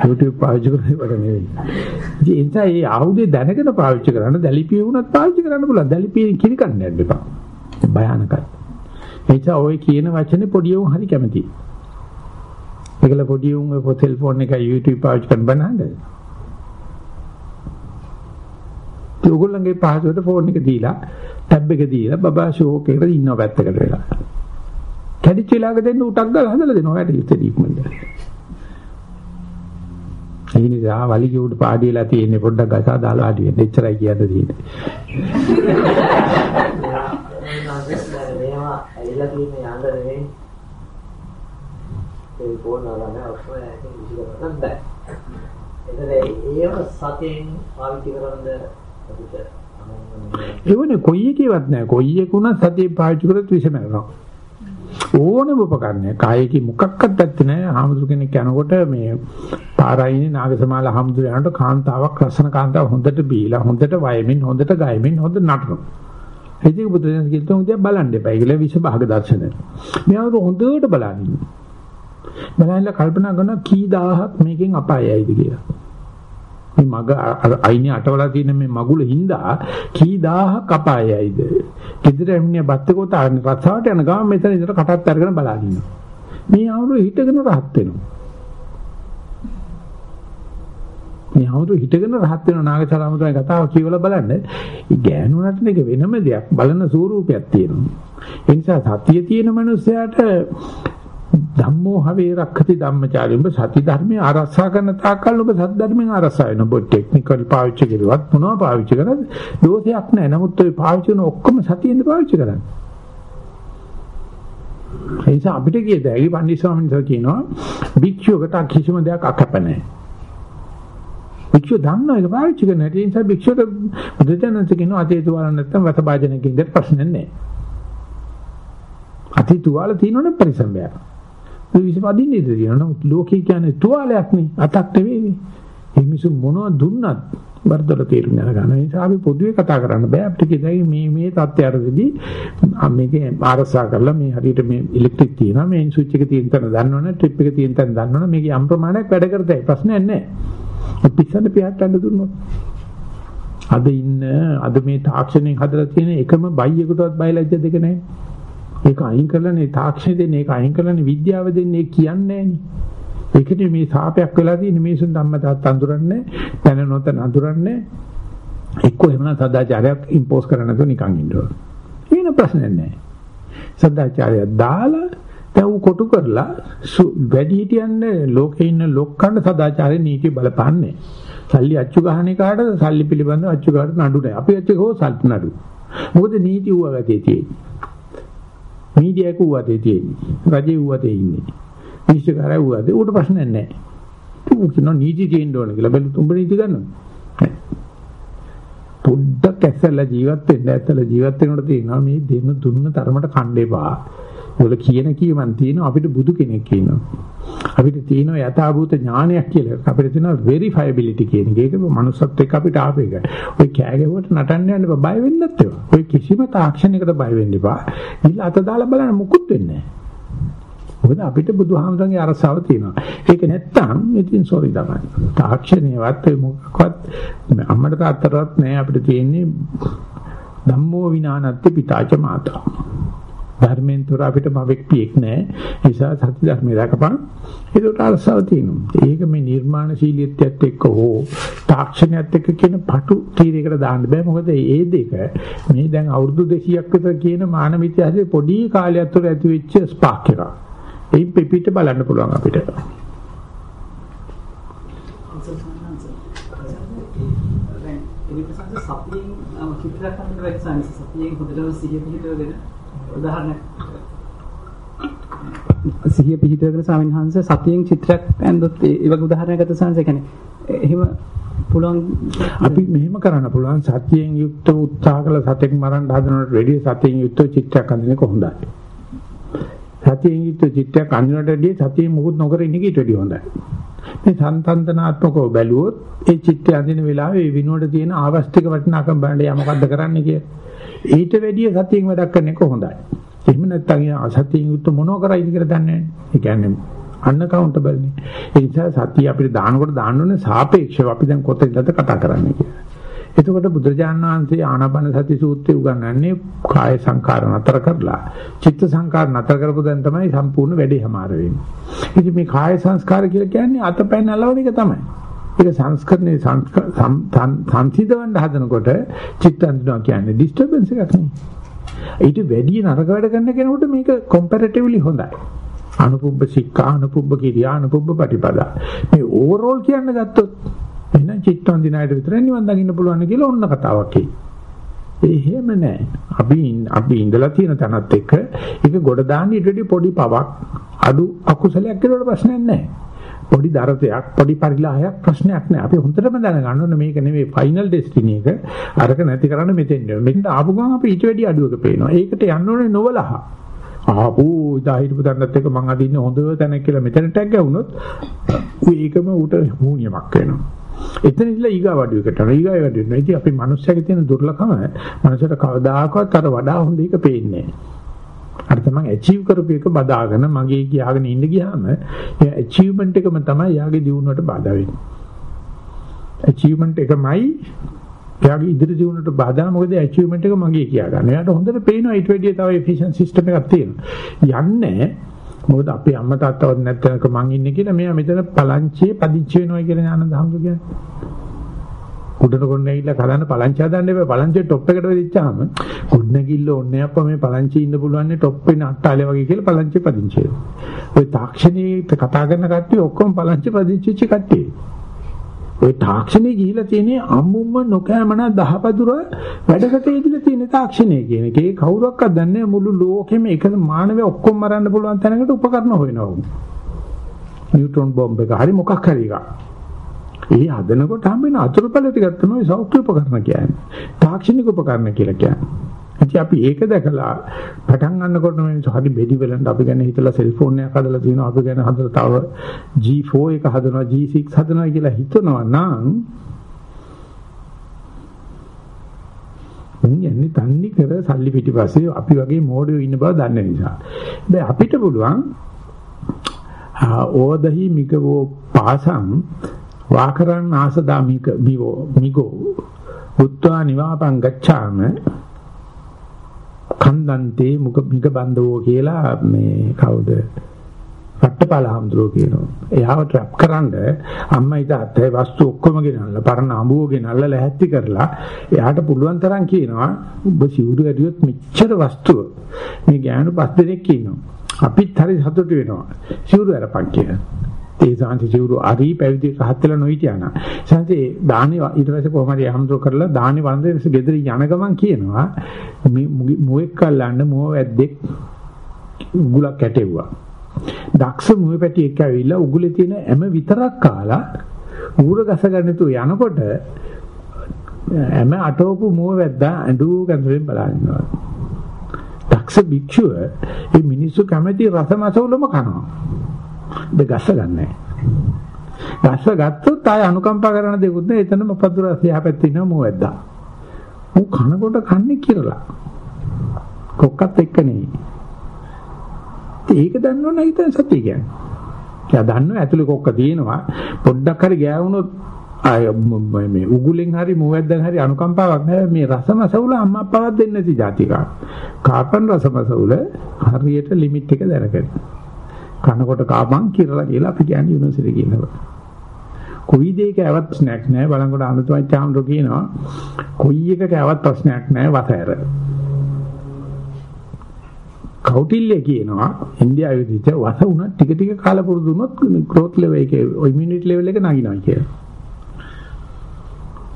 YouTube පාවිච්චි කරනකොට නෙවෙයි. ඉතින් ඒ නිසා මේ ආයුධය දැනගෙන පාවිච්චි කරන්න දැලිපිය වුණත් පාවිච්චි කරන්න පුළුවන්. දැලිපියෙන් කිරි ගන්න යන්න එපා. භයානකයි. ඒ නිසා ඔය කියන වචනේ පොඩි උන් හරි කැමතියි. ඒකල පොඩි උන් ඔය ටෙලිෆෝන් එක YouTube පාවිච්චි කරන බනහන්නේ. ඒ ඔයගොල්ලන්ගේ පහසුවට ෆෝන් එක දීලා ටැබ් එක දීලා බබා ෂෝක් එකට ඉන්නව පැත්තකට වෙලා. කැඩිච්ච වෙලාවක දෙන්න උටක් ගාලා හදලා දෙනවා වැඩි යුත්තේ ඉක්මනට. ඒ නිසා වලිගේ උඩ පාඩියලා තියෙන්නේ පොඩ්ඩක් ගසා දාලා ආඩි වෙන්න. එච්චරයි කියන්න තියෙන්නේ. මේවා ඇවිල්ලා තියෙන යන්න නෙවෙයි. ඒ ෆෝන් වල ඔක්කොම ඇකින් විසිකරන්න බෑ. එතන ඒව සතෙන් පාවිච්චි කරනද ඒවනේ කොයි එකේවත් නැහැ. කොයි එකුණත් සතිය පාවිච්චි කරත් විසමනවා. ඕනම උපකරණයක් කායේකි මොකක්වත් ඇත්ත නැහැ. හාමුදුරු කෙනෙක් යනකොට මේ පාරායිනේ නාගසමාල හාමුදුරු යනකොට කාන්තාවක් රසන කාන්තාව හොඳට බීලා හොඳට වයමින් හොඳට ගයමින් හොඳ නටනවා. ඉතින් බුදුදහම කියනවා උදේ බලන්න එපා. ඒගොල්ලෝ විෂ භාග දර්ශන. මෙයාව හොඳට බලන්න. බලන්න කල්පනා කරන කී දහහක් මේකෙන් අපායයිද කියලා. මේ මග අයිනේ අටවලා තියෙන මේ මගුල හින්දා කී දහහක් අපායයිද. ගෙදර එන්නේ බත් කොට රස්සාවට යන ගමන් මෙතන ඉඳලා කටත් අරගෙන බලන් ඉන්නවා. මේ ආවරු හිටගෙන රහත් වෙනවා. මේ ආවරු හිටගෙන රහත් වෙන නාගසලාමතුමයි කතාව කියවලා බලන්න. ඒ ගෑනුණට මේක වෙනම දෙයක් බලන ස්වරූපයක් තියෙනවා. ඒ නිසා සතිය තියෙන මනුස්සයාට ධම්මෝ හවේ රක්ඛති ධම්මචාරී උඹ සති ධර්මයේ ආරක්ෂා කරන තාක්කල් ඔබ සත් ධර්මයෙන් ආරක්ෂා වෙනවා. ඔබ ටෙක්නිකල් පාවිච්චි කරුවත් මොනවා පාවිච්චි කරත් දෝෂයක් නැහැ. නමුත් ඔය පාවිච්චි කරන ඔක්කොම සතියෙන්ද පාවිච්චි කරන්නේ. ඒ නිසා අපිට කියද ඇයි පන්දි ස්වාමීන් වහන්සේ කියනවා භික්ෂුවකට කිසිම දෙයක් අකප නැහැ. භික්ෂුව දන්නා එක පාවිච්චි කරන හැටි නිසා භික්ෂුවට බුදුචානන්සේ කියනවා අතේ තුවාල නැත්තම් වත භාජනකින් දෙත් ප්‍රශ්න නැහැ. අතේ තුවාල තියෙනවනේ පරිසම්බයක්. ඒ විශ්ව වදින්න ඉඳ තියෙනවා. නමුත් ලෝකේ කියන්නේ තුවාලයක් නේ අතක් නෙවෙයි. මේ මිනිස්සු මොනවද දුන්නත් වර්ධල තේරුම් ගන්න. ඒ නිසා අපි පොදුවේ කතා කරන්න බෑ. අපිට කියදයි මේ මේ තත්ත්වයටදී මේකේ ආරසා කරලා මේ හරියට මේ ඉලෙක්ට්‍රික් තියෙනවා. මේ ස්විච් එක තියෙන තැන දන්නවනේ, ට්‍රිප් එක තියෙන තැන දන්නවනේ. මේකේ යම් ප්‍රමාණයක් වැඩ කරතයි. ප්‍රශ්නයක් නැහැ. පිස්සන්න පියාට්ටන්න දුන්නොත්. අද ඉන්න අද මේ තාක්ෂණයෙන් හදලා තියෙන එකම බයියකටවත් බයලජ්‍ය දෙක නැහැ. ඒක අයින් කරලානේ තාක්ෂණය දෙන්නේ ඒක අයින් කරලානේ විද්‍යාව දෙන්නේ කියන්නේ නෑනේ. ඒකට මේ සාපයක් වෙලා තියෙන මිනිසුන් ධම්ම තාත් අඳුරන්නේ පැන නොත අඳුරන්නේ එක්ක එහෙම නැත්නම් සදාචාරයක් ඉම්පෝස් කරන්න නැතුව නිකන් ඉන්නවා. වෙන ප්‍රශ්නයක් නෑ. සදාචාරය දාලා තව කොටු කරලා වැඩි හිටියන්නේ ලෝකේ ඉන්න ලොක්කන්ට සදාචාරයේ නීති බලපන්නේ. සල්ලි අච්චු ගහන එකට සල්ලි පිළිබඳව අච්චු ගාට නඩු නැහැ. අපි අච්චු ගෝ සල්ලි නඩු. මොකද නීති ඌවගතිය තියෙන්නේ. මීඩියා එක ඌවතේ තියෙන්නේ. රජේ ඌවතේ ඉන්නේ. විශ්වකාරය ඌවතේ ඌට ප්‍රශ්නයක් නැහැ. ඌ කියනවා නීති තියෙන්න ඕන කියලා. බැලු උඹ නීති ගන්නවා. පොඩ්ඩක් ඇස්සලා ජීවත් වෙන්න ඇත්තලා ජීවත් වෙනකොට තියෙනවා මේ දෙන්න දුන්න තරමට කණ්ඩේපා. වල කියන කීමන් තියෙනවා අපිට බුදු කෙනෙක් කියනවා. අපිට තියෙනවා යථාභූත ඥානයක් කියලා. අපිට තියෙනවා verifiability කියන එක. ඒක මනුස්සත් එක්ක අපිට ආපු එක. ඔය කෑ ගැහුවට නටන්න යන්න බය වෙන්නත් ඒවා. ඔය කිසිම තාක්ෂණයකට බය වෙන්න එපා. ඉල්ල අත දාලා බලන්න මුකුත් වෙන්නේ නැහැ. මොකද අපිට බුදුහාමුදුරන්ගේ අරසාව තියෙනවා. ඒක නැත්තම් ඉතින් සෝරි තමයි. තාක්ෂණයවත් මොකක්වත් අම්මට තාත්තටවත් නැහැ අපිට තියෙන්නේ ධම්මෝ විනානත්ති පිතාච මාතා. ධර්මයෙන් තොර අපිට මවෙක් පියෙක් නැහැ. ඒ නිසා සත්‍ය ධර්මය දක්වපන්. ඒකට අරසාව තියෙනවා. ඒක මේ නිර්මාණශීලීත්වයත් එක්ක හෝ තාක්ෂණයත් එක්ක කියන පටු තීරයකට දාන්න බෑ. මොකද මේ දෙක මේ දැන් අවුරුදු 200ක් විතර කියන මානව ඉතිහාසයේ පොඩි කාලයක් තුළ ඇති වෙච්ච ස්පාක් එකක්. ඒ පිපිට බලන්න පුළුවන් අපිට. සතියෙන් චිත්‍රයක් හදන්න බැරි සංස සතියෙන් හොඳටම සිහිය පිහිටවගෙන උදාහරණයක් සිහිය පිහිටවගෙන ස්වාමීන් වහන්සේ සතියෙන් චිත්‍රයක් ඇඳොත් ඒ වගේ උදාහරණයක් ගත්ත සංස කියන්නේ එහෙම පුළුවන් අපි මෙහෙම කරන්න පුළුවන් සතියෙන් යුක්ත උත්සාහ කළ සතෙක් මරන්න හදනවට වැඩිය සතියෙන් යුක්ත චිත්‍රයක් අඳින එක හොඳයි. සතියෙන් යුක්ත චිත්‍රයක් අඳිනවට වැඩිය සතියෙන් මුකුත් නොකර ඉන්න එක ඊට වැඩිය හොඳයි. මේ සංතන්තනාත්මකව බැලුවොත් ඒ චිත්‍රය අඳින වෙලාවේ ඒ විනෝඩ තියෙන ආවස්තික වටිනාකම් බලන්න යා මොකද්ද කරන්නේ කියලා. ඊට වැඩිය සතියෙන් වැඩක් කරන එක හොඳයි. එහෙම නැත්නම් අසතියෙන් යුත් මොනව කරයිද කියලා දන්නේ නැහැ. ඒ කියන්නේ අන්කවුන්ටබල් නේ. ඒ නිසා සතිය අපිට දානකොට දාන්න ඕනේ සාපේක්ෂව අපි දැන් කොතනද කතා කරන්නේ කියලා. එතකොට බුදුරජාණන් වහන්සේ ආනාපාන සති සූත්‍රය උගන්වන්නේ කාය සංකාර නතර කරලා චිත්ත සංකාර නතර කරපු දැන් තමයි සම්පූර්ණ වැඩේ හමාර වෙන්නේ. ඉතින් මේ කාය සංස්කාර කියලා කියන්නේ අතපය නලවන එක තමයි. ඒක සංස්කරණේ සංසිඳවන්න හදනකොට චිත්ත අඳුනවා කියන්නේ ඩිස්ටර්බන්ස් එකක් නෙවෙයි. ඊට වැඩි නරක වැඩ කරන කෙනෙකුට මේක කම්පැරටිව්ලි හොඳයි. අනුපුබ්බ සික්ඛා අනුපුබ්බ කිරියා අනුපුබ්බ පටිපදා. මේ ඕවරෝල් කියන්න ගත්තොත් එහෙනම් චිත්තවන්දිනායට විතරයි නිවන් දකින්න පුළුවන් කියලා ඔන්න කතාවක් එහෙම නෑ. අපි අපි ඉඳලා තියෙන තැනත් එක්ක ඒක ගොඩ දාන්න ඊට වඩා පොඩි පවක් අඩු අකුසලයක් කියලා ප්‍රශ්නයක් නෑ. පොඩි දරතයක් පොඩි පරිලාහයක් ප්‍රශ්නයක් නෑ. අපි හොඳටම දැනගන්න ඕනේ මේක නෙමෙයි ෆයිනල් ඩෙස්ටිනි එක. අරක නැති කරන්න මෙතෙන්. මෙතෙන් ආපු ගමන් අපි ඊට වැඩි අඩුවක පේනවා. ඒකට යන්න ඕනේ නොවලහ. ආපු ඉදා හිටපු තැනත් එක්ක මං අදින්න හොඳ තැනක් කියලා මෙතන ටැග් ගැවුනොත් ඒකම ඌට හුනියමක් වෙනවා. එතන ඉඳලා ඊගා වඩුවකට යනවා. ඊගා වඩුව වෙනවා. ඉතින් අපි මනුස්සයෙක් තියෙන දුර්ලභම මනුස්සයට කවදාකවත් අර වඩා හොඳ එක පේන්නේ නැහැ. අර තමයි achieve කරපු එක බදාගෙන මගේ කියාගෙන ඉන්න ගියාම ඒ achievement එකම තමයි යාගේ දියුණුවට බාධා වෙන්නේ. achievement එකමයි එයාගේ ඉදිරි දියුණුවට බාධා මොකද achievement එක මගේ කියා ගන්න. එයාට හොඳට පේනවා ඊට වැඩිය තව efficient system එකක් තියෙනවා. යන්නේ මොකද අපේ අම්මා තාත්තවත් නැත්නම්ක මං ඉන්නේ කියලා මෙයා මෙතන පලංචියේ පදිච්ච වෙනවා කියලා ඥානන්ද හම්බු කියන්නේ. උඩට කොන්න ඇවිල්ලා කලන්න පලංචි හදන්න එපා. පලංචි টොප් එකට වෙච්චාම කුඩ් නැගිල්ල ඕන්නේ අප්පා මේ පලංචි ඉන්න පුළුවන් නේ টොප් වෙන අට්ටාලේ වගේ කියලා පලංචි පදිංචි වෙනවා. ওই තාක්ෂණීයට කතා කරන කට්ටිය ඔක්කොම පලංචි පදිංචිච්ච කට්ටිය. ওই තාක්ෂණේ ගිහිලා තියෙන්නේ අමුම නොකෑමන දහපදුර වැඩකට ඉදිරිය තියෙන තාක්ෂණය කියන එකේ කවුරක්වත් දන්නේ මුළු ලෝකෙම එක මානවය ඔක්කොම මරන්න පුළුවන් තැනකට උපකරණ හොයනවා. නිව්ටන් බෝම්බ එක හරි මොකක් හරි එකක්. ඒ හදනකොට හම්බෙන අතුරුපල ටිකක් තමයි සෞඛ්‍ය උපකරණ කියන්නේ. තාක්ෂණික උපකරණ කියලා කියන්නේ. ඉතින් අපි ඒක දැකලා පටන් ගන්නකොට මේ හරි බෙඩි වලට අපි ගැන හිතලා සෙල්ෆෝන් එකක් හදලා තියෙනවා අපි ගැන හදලා තව G4 එක හදනවා G6 හදනවා කියලා හිතනවා නම් උන් යන්නේ තන්නේ කර සල්ලි පිටිපස්සේ අපි වගේ මෝඩයෝ ඉන්න බව දන්න නිසා. දැන් අපිට පුළුවන් ඕදහි මිකවෝ පාසං වාකරන් ආසදා මික මිවෝ මිගෝ උත්වා නිවාපං ගච්ඡාම කන්දන්තේ මුක මික බන්දවෝ කියලා මේ කවුද රට්ටපාල හම්දුරෝ කියනවා. එයාව ට්‍රැප් කරන්න අම්මයි තාත්තයි වස්තු ඔක්කොම ගෙනල්ලා පරණ අඹුව ගෙනල්ලා ලැහැත්ති කරලා එයාට පුළුවන් තරම් කියනවා ඔබ සිවුරු ඇරියොත් මෙච්චර වස්තුව මේ ගෑනු පස් දෙනෙක් ඉන්නවා. අපිත් හරි සතුටු වෙනවා. සිවුරු අරපන් කියලා. ඒ සාන්ති සිවුරු අරි පැවිදි රහත් වෙලා නොහිටියානා. සාන්ති දානේ ඊට පස්සේ කොහොම හරි අහම්දුර කරලා දානේ වන්දේ ගෙදර යන ගමන් කියනවා මුවෙක් කල්ලන්න මුව වැද්දෙක් උගුලක් කැටෙව්වා. දක්ෂ මුවේ පැටි එක්ක ඇවිල්ලා උගුලේ තියෙන හැම විතරක් කාලා ඌර ගස ගන්න තු යනකොට හැම අටවපු මුව වැද්දා ඇඬු කඳුරෙන් බලනවා. දක්ෂ භික්ෂුව මේ මිනිස්සු කැමති රසමසවලම කනවා. දෙගස්ස ගන්නෑ. ගස්ස ගත්තොත් ආය අනුකම්පා කරන දෙකුත් නෑ එතනම පතුර එහා පැත්තේ ඉන්න මෝ වැද්දා. ඌ කනකොට කන්නේ කියලා. කොක්කත් එක්ක නෙයි. ඒක දන්නවනේ හිතන සතිය කියන්නේ. එයා දන්නව ඇතුලේ කොක්ක තියෙනවා පොඩ්ඩක් හරි ගෑවුනොත් ආය මේ උගුලෙන් හරි මුවැද්දෙන් හරි අනුකම්පාවක් නැහැ මේ රසමසවුල අම්මා අප්පාවක් දෙන්නේ නැති જાතිකා. කාපන් රසමසවුල හරියට ලිමිට් එක දැනගන්න. කනකොට කාපන් කියලා කියලා අපි කියන්නේ යුනිවර්සිටි කියනවා. කොයි දෙයක ඇවත් ප්‍රශ්නයක් නැහැ බලංගොඩ අනුතුමයි චාම්රෝ කියනවා. කොයි එකක ඇවත් ප්‍රශ්නයක් නැහැ වසෑර. කෞටිල්‍ය කියනවා ඉන්දියාවේ විදිහට වස උනත් ටික ටික කාල පුරුදු වුණොත් growth level එකේ immunity level එක නගිනවා කියලා.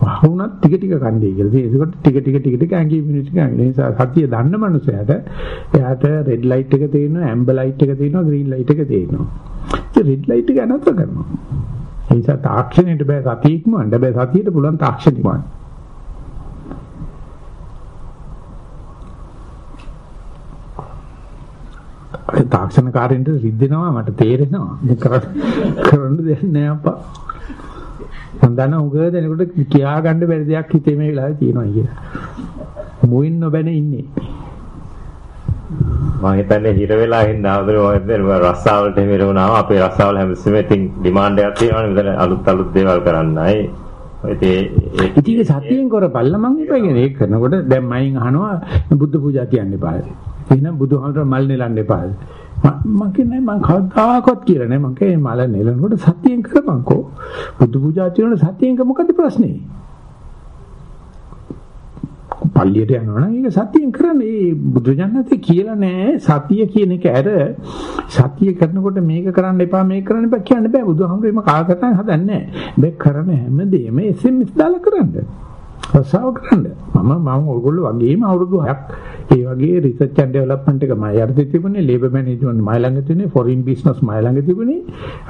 වහුණත් ටික ටික කන්නේ කියලා. ඒකට ටික ටික ටික ටික ඇඟි immunity එක ඒ නිසා සතිය දන්න මනුස්සයාට එයාට red light එක තේරෙනවා, amber light එක තේරෙනවා, green light එක තේරෙනවා. ඒ red light එක අනතර කරනවා. ඒ නිසා තාක්ෂණයට බෑ සතිය ඉක්මවන්න. බෑ සතියට පුළුවන් තාක්ෂණ ඉක්මවන්න. ඒ තාක්ෂණ කාර්යෙන්ට රිද්දෙනවා මට තේරෙනවා. කරන්න දෙයක් නෑ අප්පා. මම දන්න උග දෙනකොට කියා ගන්න බැරි දෙයක් හිතේ මේ වෙලාවේ තියෙනවා කියලා. මුවින් නොබැන ඉන්නේ. මම හිතන්නේ හිර වෙලා හින්දා ආවදේ රස්සාවලට හිර වුණාම අපේ රස්සාවල හැමතිස්සෙම ඉතින් ඩිමාන්ඩ් එකක් තියෙනවනේ මෙතන අලුත් අලුත් දේවල් කරන්නයි. ඉතින් ඉතින් සතියෙන් කරපල්ලා මං ඉපයි කියන්නේ ඒක කරනකොට දැන් මයින් අහනවා බුද්ධ පූජා කියන්න එපා. එහෙනම් බුදුහාමර මල් නෙලන්න එපා. මම කියන්නේ මං කවදාකවත් කියලා නෑ මං කියන්නේ මල නෙලනකොට සතියෙන් කරපන්කෝ. බුද්ධ පූජා කරන සතියෙන් මොකද ප්‍රශ්නේ? පල්ලියට යනවා නම් ඒක සතියෙන් කරන්නේ. ඒ බුදුජානකේ කියලා නෑ සතිය කියන එක ඇර සතිය කරනකොට මේක කරන්න එපා මේක කරන්න එපා කියන්න බෑ. බුදුහාමුදුරේ මේ කාකටන් හදන්නේ නෑ. මේ කරන හැමදේම SMS දාලා කරන්නේ. රසාව කරන්න. මම මම ඔයගොල්ලෝ වගේම අවුරුදු 6ක් ඒ වගේ රිසර්ච් ඇන්ඩ් ඩෙවලොප්මන්ට් එක මම යටතේ තිබුණේ ලේබර් මැනේජ්මන්ට් මම ළඟ තිබුණේ ෆොරින් බිස්නස් මම ළඟ තිබුණේ.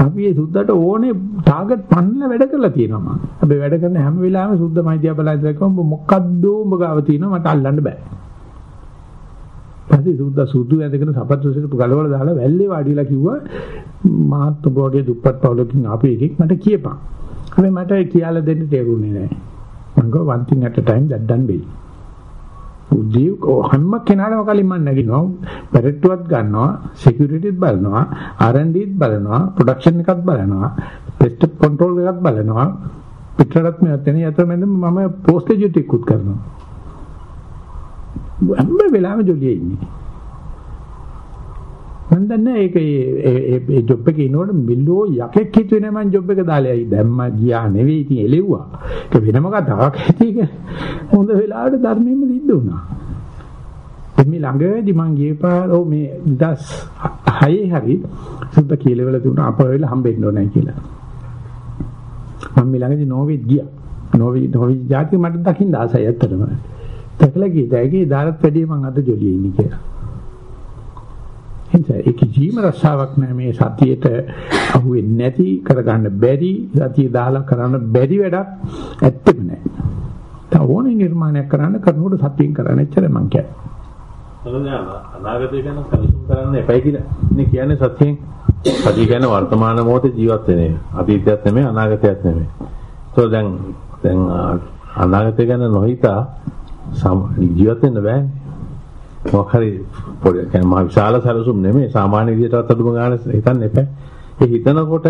අපි ඒ සුද්දට ඕනේ ටාගට් පන්නලා වැඩ කරලා තියෙනවා මම. අපි වැඩ කරන හැම වෙලාවෙම සුද්ද මයිදියා බලලා ඉඳලා උඹ මොකද්ද උඹ ගාව තියෙනවා මට අල්ලන්න බෑ. පස්සේ සුද්ද සුදු ඇඳගෙන සපත්තු සිරපු ගලවල දාලා වැල්ලේ වාඩි වෙලා කිව්වා මාත් ඔබ වගේ දුප්පත් පවුලකින් ආපු එකෙක් මට කියපන්. හැබැයි මට කියලා දෙන්න තේරුනේ නැහැ. මම go one thing at a time that done වෙයි. උදී හැම කෙනාටම කලින් මම නැගිනවා. පැරට්ටුවක් ගන්නවා සිකියුරිටිත් බලනවා R&Dත් බලනවා ප්‍රොඩක්ෂන් එකත් බලනවා පෙස්ට් කන්ට්‍රෝල් එකත් බලනවා. පිටරටත් මේවත් එන යතරමෙන්ද මම පෝස්ටේජ් ටිකුත් කරනවා. හැම වෙලාවෙම ජොලියේ ඉන්නේ. මම දන්නේ ඒක ඒ ඒ ජොබ් එකේ ඉනකොට මිල්ලෝ යකෙක් හිතුවේ නෑ මං ජොබ් එක දාලා යයි. දැම්මා ගියා නෙවෙයි ඉතින් එලෙව්වා ඒක වෙනම කතාවක් ඇති ඒක. හොඳ වෙලාවට ධර්මයෙන්ම සිද්ධ වුණා. එමි ළඟදී මං ගියපාර ඔව් මේ 2006 හරි සුද්ධ කීලවල තිබුණා අප වෙලා හම්බෙන්න ඕනයි කියලා. මම මේ ළඟදී නෝවෙත් ගියා. නෝවි නෝවි ජාතිය මට දකින්න ආසයි ඇත්තටම. දැකලා ගියා ඒකේ දාරත් වැඩි මං අද ජොලියේ ඉන්නේ කියලා. එතන ඒක ජීම රසාවක් නෑ මේ සතියේට අහුවෙන්නේ නැති කරගන්න බැරි සතිය දාලා කරන්න බැරි වැඩක් ඇත්තෙම නෑ. තව ඕනේ නිර්මාණයක් කරන්න කරනකොට සතියෙන් කරන්න එච්චර මං කියන්නේ. අනාගතය ගැන කල්පනා කරන්න එපයි කියලා නේ කියන්නේ සතියෙන්. සතිය කියන්නේ වර්තමාන මොහොතේ ජීවත් වෙන එක. අතීතයත් නෙමෙයි අනාගතයත් නෙමෙයි. ඒක දැන් දැන් අනාගතය ගැන නොහිතා ජීවත් වෙන්න බෑනේ. මොකක් හරි පොඩි කියන්නේ මහ විශාල සැලසුම් නෙමෙයි සාමාන්‍ය විදිහටවත් අඩුම ගන්න හිතන්න එපා. ඒ හිතනකොට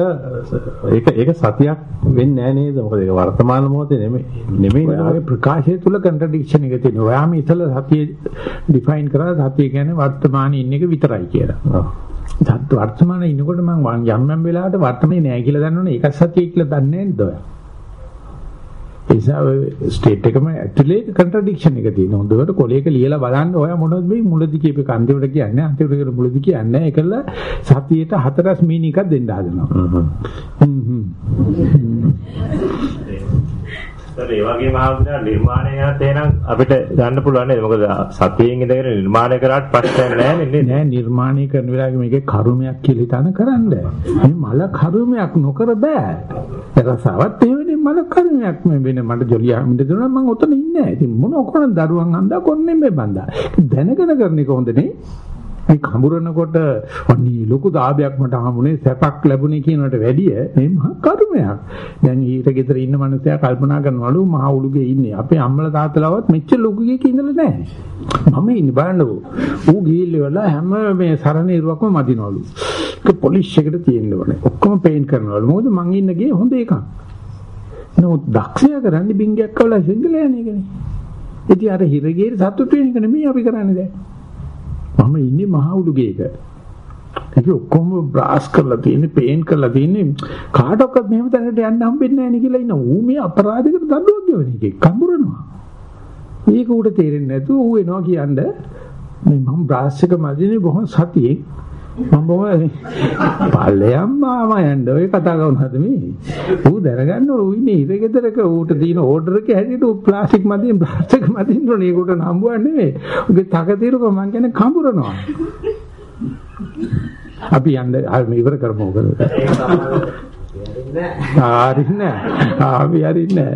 ඒක ඒක සතියක් වෙන්නේ නැහැ නේද? මොකද ඒක වර්තමාන මොහොතේ නෙමෙයි නෙමෙයි. ඔයාගේ ප්‍රකාශය තුල කන්ට්‍රඩික්ෂන් එක තියෙනවා. ඔයාම ඉතල සතිය ඩිෆයින් කරලා සතිය කියන්නේ වර්තමානයේ ඉන්න එක විතරයි කියලා. සත් වර්තමානයේ ඉන්නකොට මම යම් යම් වෙලාවට වර්තමානයේ නැහැ කියලා දන්නවනේ ඒක සතිය කියලා දන්නේ නැද්ද ඔයා? ඒසා ස්ටේට් එකම ඇතුලේ කන්ට්‍රඩික්ෂන් එක තියෙනවා. හොඳට කොලේක ලියලා බලන්න ඔයා මොනවද මේ මුලදි කියපේ අන්තිමට කියන්නේ අන්තිමට කියන මුලදි කියන්නේ ඒකල සතියේට හතරස් මීනිකක් දෙන්න හදනවා. හ්ම් හ්ම්. ඒ වගේම ආවුනා නිර්මාණයත් එහෙනම් අපිට ගන්න පුළුවන් නේද? මොකද සතියෙන් ඉඳගෙන නිර්මාණය කරාට ප්‍රශ්නයක් නැහැ නේද? නෑ නිර්මාණය කරන වෙලාවේ මේකේ කර්මයක් කියලා හිතන කරන්න. මේ මල කර්මයක් නොකර බෑ. රසාවත් එහෙමනේ මල කර්මයක් වෙන මට ජොලිය හම්බෙන්න දුන්නා මම ඔතන ඉන්නේ නැහැ. ඉතින් මොන ඔක්කොම දරුවන් හන්දා කොන්නේ මේ බන්දා. දැනගෙන කරන එක හොඳනේ. මේ කඹරනකොට අනේ ලොකු දාබයක් මට හම්බුනේ සැපක් ලැබුණේ කියනකට වැඩිය මේ මහා කර්මයක්. දැන් ඊට ගෙදර ඉන්න මනුස්සයා කල්පනා කරනවලු මහා උළුගේ ඉන්නේ. අපේ අම්මලා තාත්තලාවත් මෙච්චර ලොකු එකක ඉඳලා නැහැ. මම ඉන්නේ බලන්නකෝ. ඌ ගිහිල්ල හැම මේ සරණ ඉරුවක්ම මදිනවලු. ඒක පොලිෂ් එකට තියෙන්න ඕනේ. ඔක්කොම පේන්ට් කරනවලු. මොකද මං ඉන්න ගේ හොඳ එකක්. නමුත් දක්ෂයා කරන්නේ බින්ගයක් කවලා සිංගලයන් එකනේ. ඉතින් අර හිරගේ සතුටු වෙන එක නෙමෙයි අපි කරන්නේ දැන්. මම ඉන්නේ මහා උඩුගේක. ඒක ඔක්කොම බ්‍රාස් කරලා තියෙන්නේ, පේන්ට් කරලා තියෙන්නේ. කාටවත් මෙහෙම තැනකට යන්න හම්බෙන්නේ නැහැ නේ කියලා ඉන්න. ඌ මේ අපරාධයකට දඬුවම් ගෙවන එකේ කඹරනවා. ඒක උඩ තේරෙන්නේ නැතුව ඌ එනවා කියන්නේ මේ මම බ්‍රාස් එක මදිනේ බොහොම සතියේ මම බොහොම පල්ලෙයම් මාම යන්න ඔය කතා කරනවාද මේ. ඌ දැනගන්න ඌ ඉන්නේ ඉර ගෙදරක. ඌට තියෙන ඕඩර් එක හැටියට ඌ ප්ලාස්ටික් මදින් ප්ලාස්ටික් මදින් උනේ. ඒකට නම්බුවක් නෙමෙයි. ඌගේ තකතිරක මං කියන්නේ කඹරනවා. අපි යන්න ඉවර කරමු ඔක හරින්නේ ආවි හරින්නේ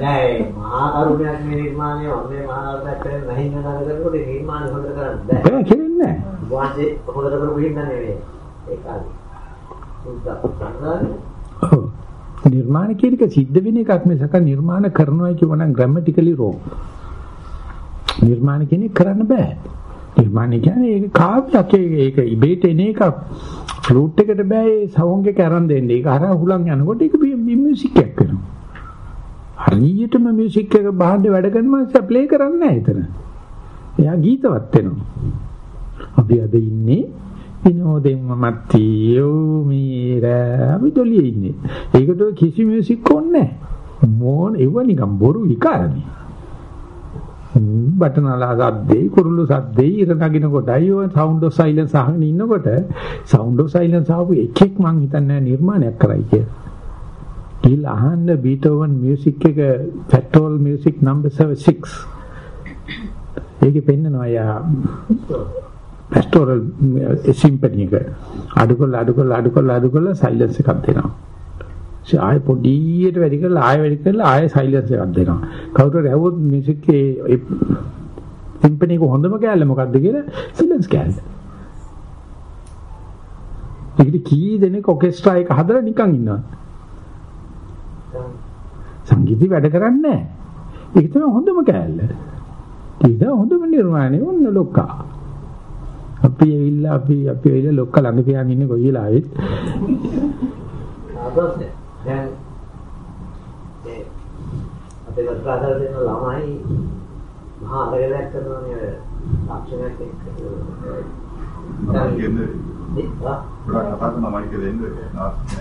නෑ මහා කරුණයක් මේ නිර්මාණය ඔන්නේ මහා කරුණයක් කරන්නේ නැහැ නේද කරනකොට නිර්මාණය හොඳට කරන්න බෑ. බෑ කෙරෙන්නේ නෑ. වාසේ හොඳට කරපු හින්දා නෙවෙයි. ඒක හරි. ඔව්. නිර්මාණ කියන එක සිද්ධ වෙන එකක් මිසක නිර්මාණ කරනවා කියව නම් ග්‍රැමටිකලි රෝං නිර්මාණ කෙනෙක් කරන්න බෑ. නිර්මාණ කියන්නේ ඒක කාව්‍යයක් ඒක ඉබේට එන එක ෆ්ලූට් එකට බෑ ඒ සවුන්ඩ් එක අරන් දෙන්න. ඒක අර හුලං යනකොට ඒක මියුසික් එකක් වෙනවා. හරියටම මියුසික් එක බාහිර වැඩ කරන මාස ප්ලේ කරන්නේ නැහැ එතන. එයා ගීතවත් වෙනවා. අපි අද ඉන්නේ විනෝදෙන්ම මත්තියෝ මීර අපි දොලියේ ඉන්නේ. ඒකට කිසි මියුසික් ඕනේ නැහැ. මොන ඒව නිකන් බොරු විකාරනේ. බටනලා සද්දේ කුරුළු සද්දේ ඉර නගින කොටයි ඔය සවුන්ඩ් ඔෆ් සයිලන්ස් අහගෙන ඉන්නකොට සවුන්ඩ් ඔෆ් සයිලන්ස් ආපු එකෙක් මං හිතන්නේ නිර්මාණයක් කරයි කියලා. කියලා අහන්න බීතෝවන් මියුසික් එක පැට්‍රෝල් මියුසික් නම්බර් 6 ඒකේ පෙන්නනවා යා පැස්ටෝරල් සිම්පනි එක අඩු කරලා අඩු කරලා අඩු කරලා අඩු කරලා සයිලන්ස් එකක් දෙනවා. ඒ ආයෙ පොඩියට වැඩි කරලා ආයෙ වැඩි කරලා ආයෙ සයිලන්ස් එකක් දෙනවා. කවුරු හරි ඇහුවොත් මියුසික් ඒ සිම්පනි එක හොඳම කෑල්ල මොකද්ද කියලා සයිලන්ස් කෑල්ල. ඒකට කී දෙනෙක් ඔකෙස්ට්‍රා එක හදලා නිකන් ඉන්නවා. සංගීතي වැඩ කරන්නේ නැහැ. ඒක තමයි හොඳම කෑල්ල. ඒක හොඳම නිර්මාණය ඔන්න ලොක්කා. අපි ඇවිල්ලා අපි අපි ඇවිල්ලා ලොක්ක ළඟ තියාගෙන ඉන්නේ කොයි වෙලාවෙත්. ආපස්සේ දැන් ඒ අපේ වත්පාදල් දෙන ළමයි මහා අරගලයක් කරනවානේ තාක්ෂණයක් එක්ක. මම කියන්නේ ගොඩක් කතා කරන මම කියන්නේ නාස්ති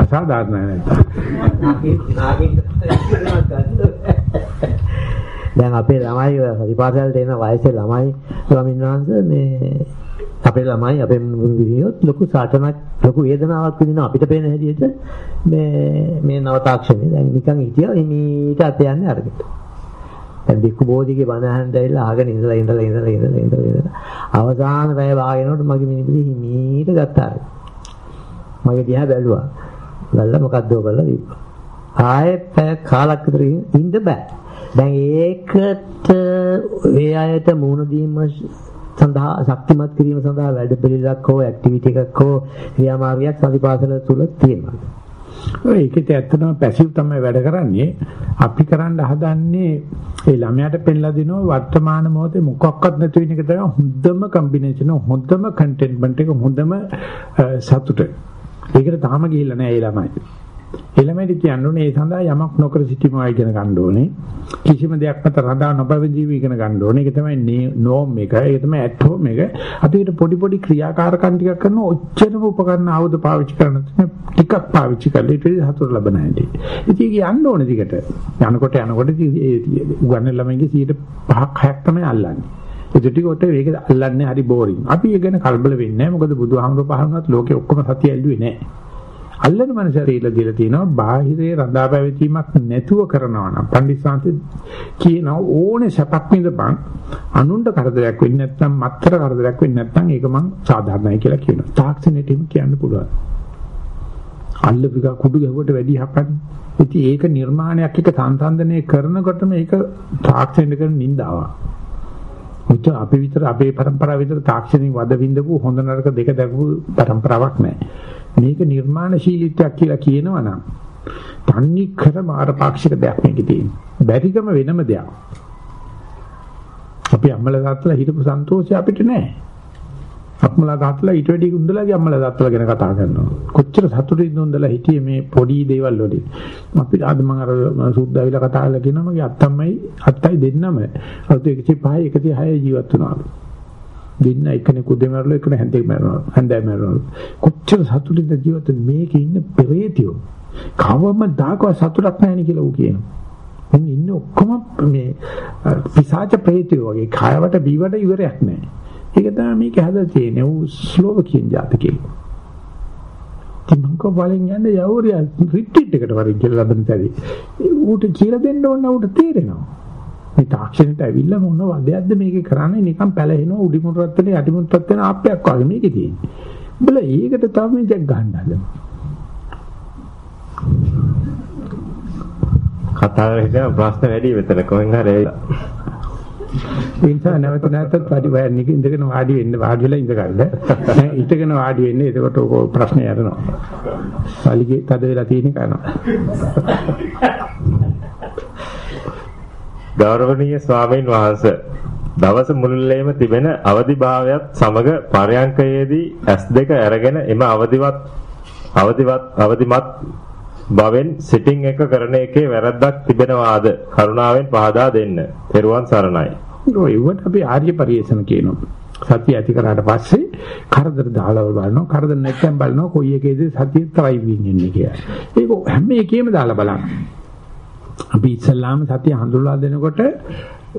අසාධාරණ නැත්නම්. නාකි නාකි දැන් අපේ ළමයි සතිපාසලට එන වයසේ ළමයි ස්වාමීන් වහන්සේ මේ අපේ ළමයි අපේ විදියොත් ලොකු සාතනක් ලොකු වේදනාවක් විඳිනවා අපිට පේන හැටියට මේ මේ නව තාක්ෂණය දැන් නිකන් හිටියා හිමීට අත යන්නේ අරගෙන. දැන් බික්කු බෝධිගේ බණ අහන්න ඇවිල්ලා අහගෙන ඉඳලා ඉඳලා ඉඳලා ඉඳලා ඉඳලා ඉඳලා. අවසාන පැය භාගෙනකොට මගේ මිනිපිලි හිමීට ගත්තා මගේ දිහා බැලුවා. බැලලා මොකද්ද ඔය කරලා දීප්පා ආයෙ පැය කාලක් විතර ඉඳ බෑ. දැන් ඒකට ඒ අයට මුහුණ දීම සඳහා ශක්තිමත් කිරීම සඳහා වැඩ පිළිලක් හෝ ඇක්ටිවිටි එකක් හෝ ක්‍රියාමාර්ගයක් සතිපාසල තුල තියෙනවා. ඔය ඒකත් ඇත්තටම පැසිව් තමයි වැඩ කරන්නේ. අපි කරන්න හදන්නේ ඒ ළමයාට පෙන්ලා දෙනවා වර්තමාන මොහොතේ මොකක්වත් නැති වෙන එක තමයි හොඳම කම්බිනේෂන් හොඳම කන්ටෙන්ට්මන්ට් එක හොඳම සතුට. ඒකට තාම ගිහිල්ලා නැහැ ඒ ළමයි. එළමෙඩි කියන්නේ ඒ සඳහා යමක් නොකර සිටීමයි ඉගෙන ගන්න ඕනේ. කිසිම දෙයක් මත රඳා නොපැවතීම ඉගෙන ගන්න ඕනේ. ඒක තමයි නෝම් එක. ඒක තමයි ඇට් හෝම් එක. අපිට පොඩි පොඩි ක්‍රියාකාරකම් ටිකක් කරන ඔච්චරම උපකරණ ආයුධ පාවිච්චි කරන ටිකක් පාවිච්චි කරලා ඊට පස්සේ හතුරු ලබන හැටි. ඉතින් යන්න ඕනේ දිගට. යනකොට යනකොට උගන්න ළමයිගේ 5ක් 6ක් තමයි අල්ලන්නේ. ඒ ටිකට ඒක අල්ලන්නේ හරි බෝරින්. අපි ඒ ගැන කලබල වෙන්නේ නැහැ. මොකද බුදුහාමුදුරුවෝ පහනවත් ලෝකේ ඔක්කොම සතිය ඇල්ලුවේ නැහැ. අල්ලන මනසට ඉල්ල දීලා තියෙනවා බාහිරේ රඳා පැවතීමක් නැතුව කරනවා නම්. පඬිස්සාන්ති කියනවා ඕනේ සැපක් විඳපන්. අනුන්ට කරදරයක් වෙන්නේ නැත්නම් මත්තර කරදරයක් වෙන්නේ නැත්නම් ඒක මං සාධාරණයි කියලා කියනවා. තාක්ෂණයට කියන්න පුළුවන්. අල්ලපු කුඩු ගැහුවට වැඩි හපන්නේ. ඉතින් ඒක නිර්මාණයක් එක සංසන්දනය කරනකොට මේක තාක්ෂණයට කරන නින්දාවක්. මුච අපි විතර අපේ પરම්පරාව විතර තාක්ෂණික වද විඳපු හොඳ නරක දෙක දැකපු પરම්පරාවක් නැහැ මේක නිර්මාණශීලීත්වයක් කියලා කියනවනම් තන්නේ කර මාරපාක්ෂික දෙයක් මේකේ තියෙන. බැරිකම වෙනම දෙයක්. අපි අම්මලා තාත්තලා හිටපු සන්තෝෂය අපිට නැහැ. අම්මලා තාත්තලා ඊට වැඩි උන්දලාගේ අම්මලා තාත්තලා ගැන කතා කරනවා. කොච්චර සතුටින්ද උන්දලා හිටියේ මේ පොඩි දේවල් වලින්. අපි අද මම අර සුද්දාවිලා කතා කරලා කියනවා මගේ අත්තම්මයි අත්තයි දෙන්නම අවුරුදු 105 106 ජීවත් වුණා. දෙන්න එක්කෙනෙක් උදේ මරලා එක්කෙනෙක් හැන්දේ මරනවා හැන්දෑ මරනවා. කොච්චර සතුටින්ද ජීවත් මේකේ ඉන්න පෙරේතියෝ. කවම දාකව සතුටක් නැහැ කියලා ඌ කියනවා. මම ඉන්නේ ඔක්කොම මේ පිසාච ප්‍රේතයෝ වගේ කයවට බීවට ඉවරයක් නැහැ. ඒක තමයි මේක හදලා තියෙන්නේ. ඌ ස්ලෝවකියන් ජාතකේ තිමංක වලින් යන්නේ යවුරිය රිට්‍රීට් එකට වරින් කියලා ලබන තැනදී. ඌට කියලා දෙන්න ඕන ඌට තේරෙනවා. මේ තාක්ෂණයට ඇවිල්ලා මොන වදයක්ද මේකේ කරන්නේ නිකන් පැලහෙනවා උඩිමුරත් වෙන යටිමුරත් වෙන ආප්පයක් වගේ මේකේ තියෙන්නේ. උඹලා ඒකට තමයි ජග් ගන්න හදන්නේ. කතා කරගෙන ප්‍රශ්න වැඩි මෙතන කොහෙන් හරි ඇවිල්ලා. ඉන්සා නැවත නැවතත් වාඩි වෙන්න ඉඳගෙන වාඩි වෙන්න වාඩි වෙලා ඉඳ ගන්න. හිටගෙන වාඩි වෙන්න එතකොට ප්‍රශ්නේ යනවා. සාලිගේ තද වෙලා තියෙන කනවා. ගෞරවනීය ස්වාමීන් වහන්සේ දවස මුළුල්ලේම තිබෙන අවදිභාවයත් සමග පරයන්කයේදී S2 අරගෙන එම අවදිවත් අවදිවත් අවදිමත් බවෙන් සිටින් එක කරන එකේ වැරද්දක් තිබෙනවාද කරුණාවෙන් පහදා දෙන්න. ත්වන් සරණයි. ඔය ඒවට අපි ආර්ය පරිේෂණ කියනවා. සතිය ඇති කරාට පස්සේ කරදර දාලා බලනවා කරදර නැත්නම් බලනවා කොයි එකේද සතිය තවයි විඳින්නේ කියලා. ඒක හැම එකේම දාලා බලන්න. අපි ඉස්සල්ලාම සතිය හඳුල්ලා දෙනකොට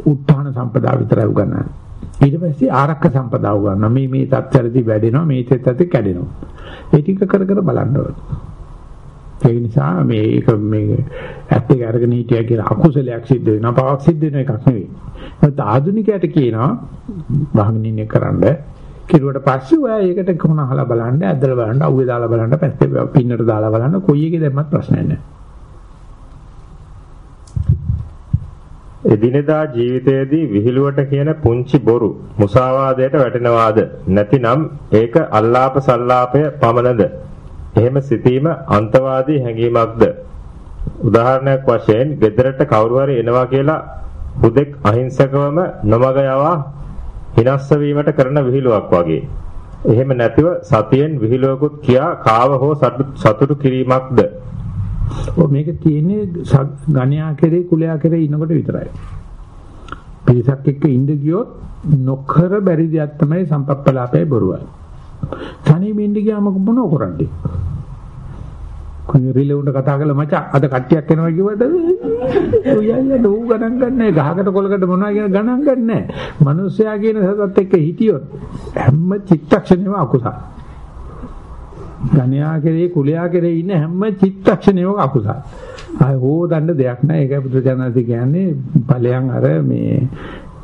උත්හාන සම්පදා විතරයි උගන්වන්නේ. ඊට පස්සේ ආරක්ක සම්පදා උගන්වනවා. මේ මේ තත්ත්වවලදී වැඩෙනවා මේ තත්ත්වෙත් කැඩෙනවා. ඒ ටික කර කර බලන්න ඕනේ. ඒ නිසා මේක මේ ඇත්ත එක අරගෙන හිටියා කියලා අකුසලයක් සිද්ධ වෙනවා පවක් සිද්ධ වෙන එකක් නෙවෙයි. ඒත් ආධුනිකයට කියනවා වහගෙන ඉන්නේ කරන්න කිරුවට පස්සේ ඔයා ඒකට කොහොම අහලා බලන්න ඇද්දලා බලන්න අවුවේ දාලා බලන්න පැත්තේ පින්නට දාලා බලන්න කොයි එකේ දැම්මත් ප්‍රශ්නයක් නැහැ. එදිනෙදා ජීවිතයේදී විහිළුවට කියන පුංචි බොරු මුසාවාදයට වැටෙනවාද නැතිනම් ඒක අල්ලාප සල්ලාපය පමණද එහෙම සිටීම අන්තවාදී හැඟීමක්ද උදාහරණයක් වශයෙන් ගෙදරට කවුරු හරි එනවා කියලා හුදෙක් අහිංසකවම නොමග යවා හිනස්ස වීමට කරන විහිළුවක් වගේ. එහෙම නැතිව සතියෙන් විහිළුවකුත් කියා කාව හෝ සතුටු කිරීමක්ද. ඔය මේක තියෙන්නේ ගණ්‍යා කෙරේ කුලයා කෙරේ ඉන්නකොට විතරයි. පිරිසක් එක්ක ඉඳ ගියොත් නොකර බැරි දෙයක් තමයි සම්පප්පලාපේ බොරුවයි. තනියම ඉන්න ගියාම මොනව කරන්නේ? කොහේ රිලෙවුන්ට කතා කරලා මචං අද කට්ටියක් එනවා කිව්වට උයයන්ට ඌ ගණන් ගන්නෑ ගහකට කොලකට මොනවා කියන ගණන් ගන්නෑ. මිනිස්සයා කියන සතත් එක්ක හිටියොත් හැම චිත්තක්ෂණෙම අකුසල. ගණ්‍යා කෙරේ කුලයා කෙරේ ඉන්න හැම චිත්තක්ෂණෙම අකුසල. ආය හොදන්න දෙයක් නෑ. ඒකයි බුදුජානක කියන්නේ ඵලයන් අර මේ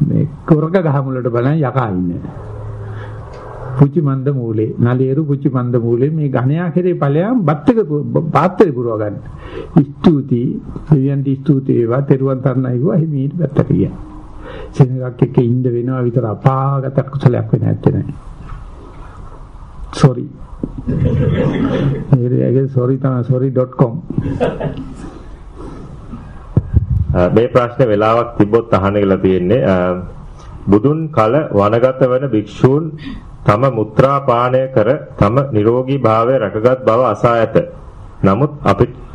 මේ කොරක ගහ මුලට බලන් යකා ඉන්නේ. පුචි මන්ද මූලේ නලේරු පුචි මන්ද මූලේ මේ ඝණයා කෙරේ ඵලයන් බත්තක පාත්‍රේ පුරව ගන්න. ස්තුති දෙවියන්ට ස්තුති වේවා තෙරුවන් තරණයි ගෝ හිමීට බත්තක ගියා. සෙනගක් එක්ක ඉඳ වෙනවා විතර අපාගත කුසලයක් වෙන්නේ නැත්තේ නෑ. sorry. ඒකේ sorry තමයි sorry.com uh, මේ ප්‍රශ්නේ වෙලාවක් තිබ්බොත් අහන්න කියලා තියෙන්නේ uh, බුදුන් කල වනගත වන භික්ෂූන් තම මුත්‍රා පානය කර තම නිරෝගී භාවය රැකගත් බව අසා ඇත. නමුත්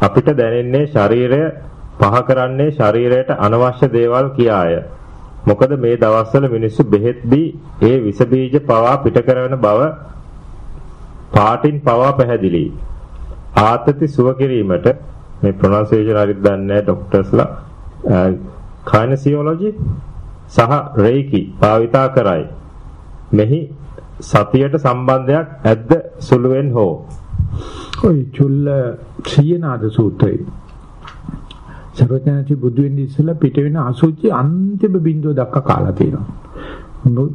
අපිට දැනෙන්නේ ශරීරය පහ කරන්නේ ශරීරයට අනවශ්‍ය දේවල් කියාය. මොකද මේ දවස්වල මිනිස්සු බෙහෙත් දී ඒ විස බීජ පවා පිට කරන බව පාටින් පවා පැහැදිලි. ආතති සුව කිරීමට මේ ප්‍රොනන්සියේෂන් හරියට දන්නේ නැහැ ડોක්ටර්ස්ලා කයිනසියොලොජි සහ රේකි භාවිතා කරයි. මෙහි සතියට සම්බන්ධයක් ඇද්ද සුළුවෙන් හෝ ඔය චුල්ල සීනාද සූත්‍රයේ සර්වඥාචි බුදු වෙන්නේ ඉස්සලා පිට වෙන අසුචි අන්තිම බිඳුව දක්වා කාලා තියෙනවා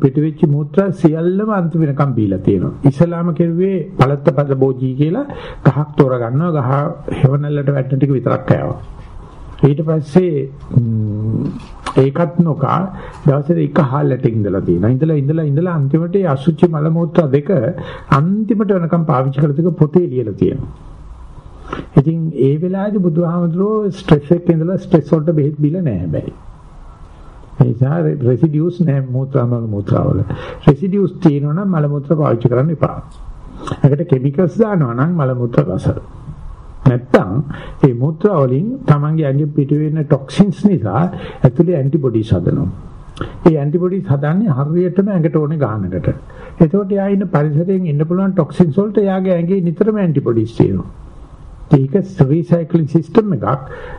පිට වෙච්ච මූත්‍රා සියල්ලම අන්තිම වෙනකම් බීලා තියෙනවා ඉස්ලාම කෙරුවේ පළත්ත පද බෝජී කියලා ගහක් තෝර ගන්නවා ගහ හෙවණල්ලට වැටෙන ටික විතරක් කෑවා ඊට පස්සේ ඒකත් නොකා දවසට එක හාල්ලට ඉඳලා තියෙනවා. ඉඳලා ඉඳලා ඉඳලා අන්තිමට අසුචි මල මූත්‍රා දෙක අන්තිමට වෙනකම් පාවිච්චි කරලා තික පොතේ ලියලා තියෙනවා. ඉතින් ඒ වෙලාවේදී බුදුහාමුදුරුවෝ ස්ට්‍රෙස් එකේ ඉඳලා ස්ට්‍රෙස් වලට බෙහෙත් බිල නැහැ හැබැයි. ඒ නිසා රෙසිඩියුස් නැහැ මූත්‍රා මල මූත්‍රා වල. රෙසිඩියුස් තියෙනවා නම් මල මූත්‍රා පාවිච්චි කරන්න එපා. ඒකට කිමිකල්ස් දානවා නම් මල මූත්‍රා රස. නැත්තම් මේ මුත්‍රා වලින් තමන්ගේ ඇඟෙන් පිට වෙන ටොක්සින්ස් නිසා ඇතුලේ ඇන්ටිබොඩිස් හදනවා. ඒ ඇන්ටිබොඩිස් හදන්නේ හරියටම ඇඟට ඕනේ ගානකට. එතකොට එයා ඉන්න පරිසරයෙන් ඉන්න පුළුවන් ටොක්සින්ස් වලට එයාගේ ඇඟේ නිතරම ඇන්ටිබොඩිස් තියෙනවා. ඒක රීසයික්ලින් සිස්ටම් එකක්.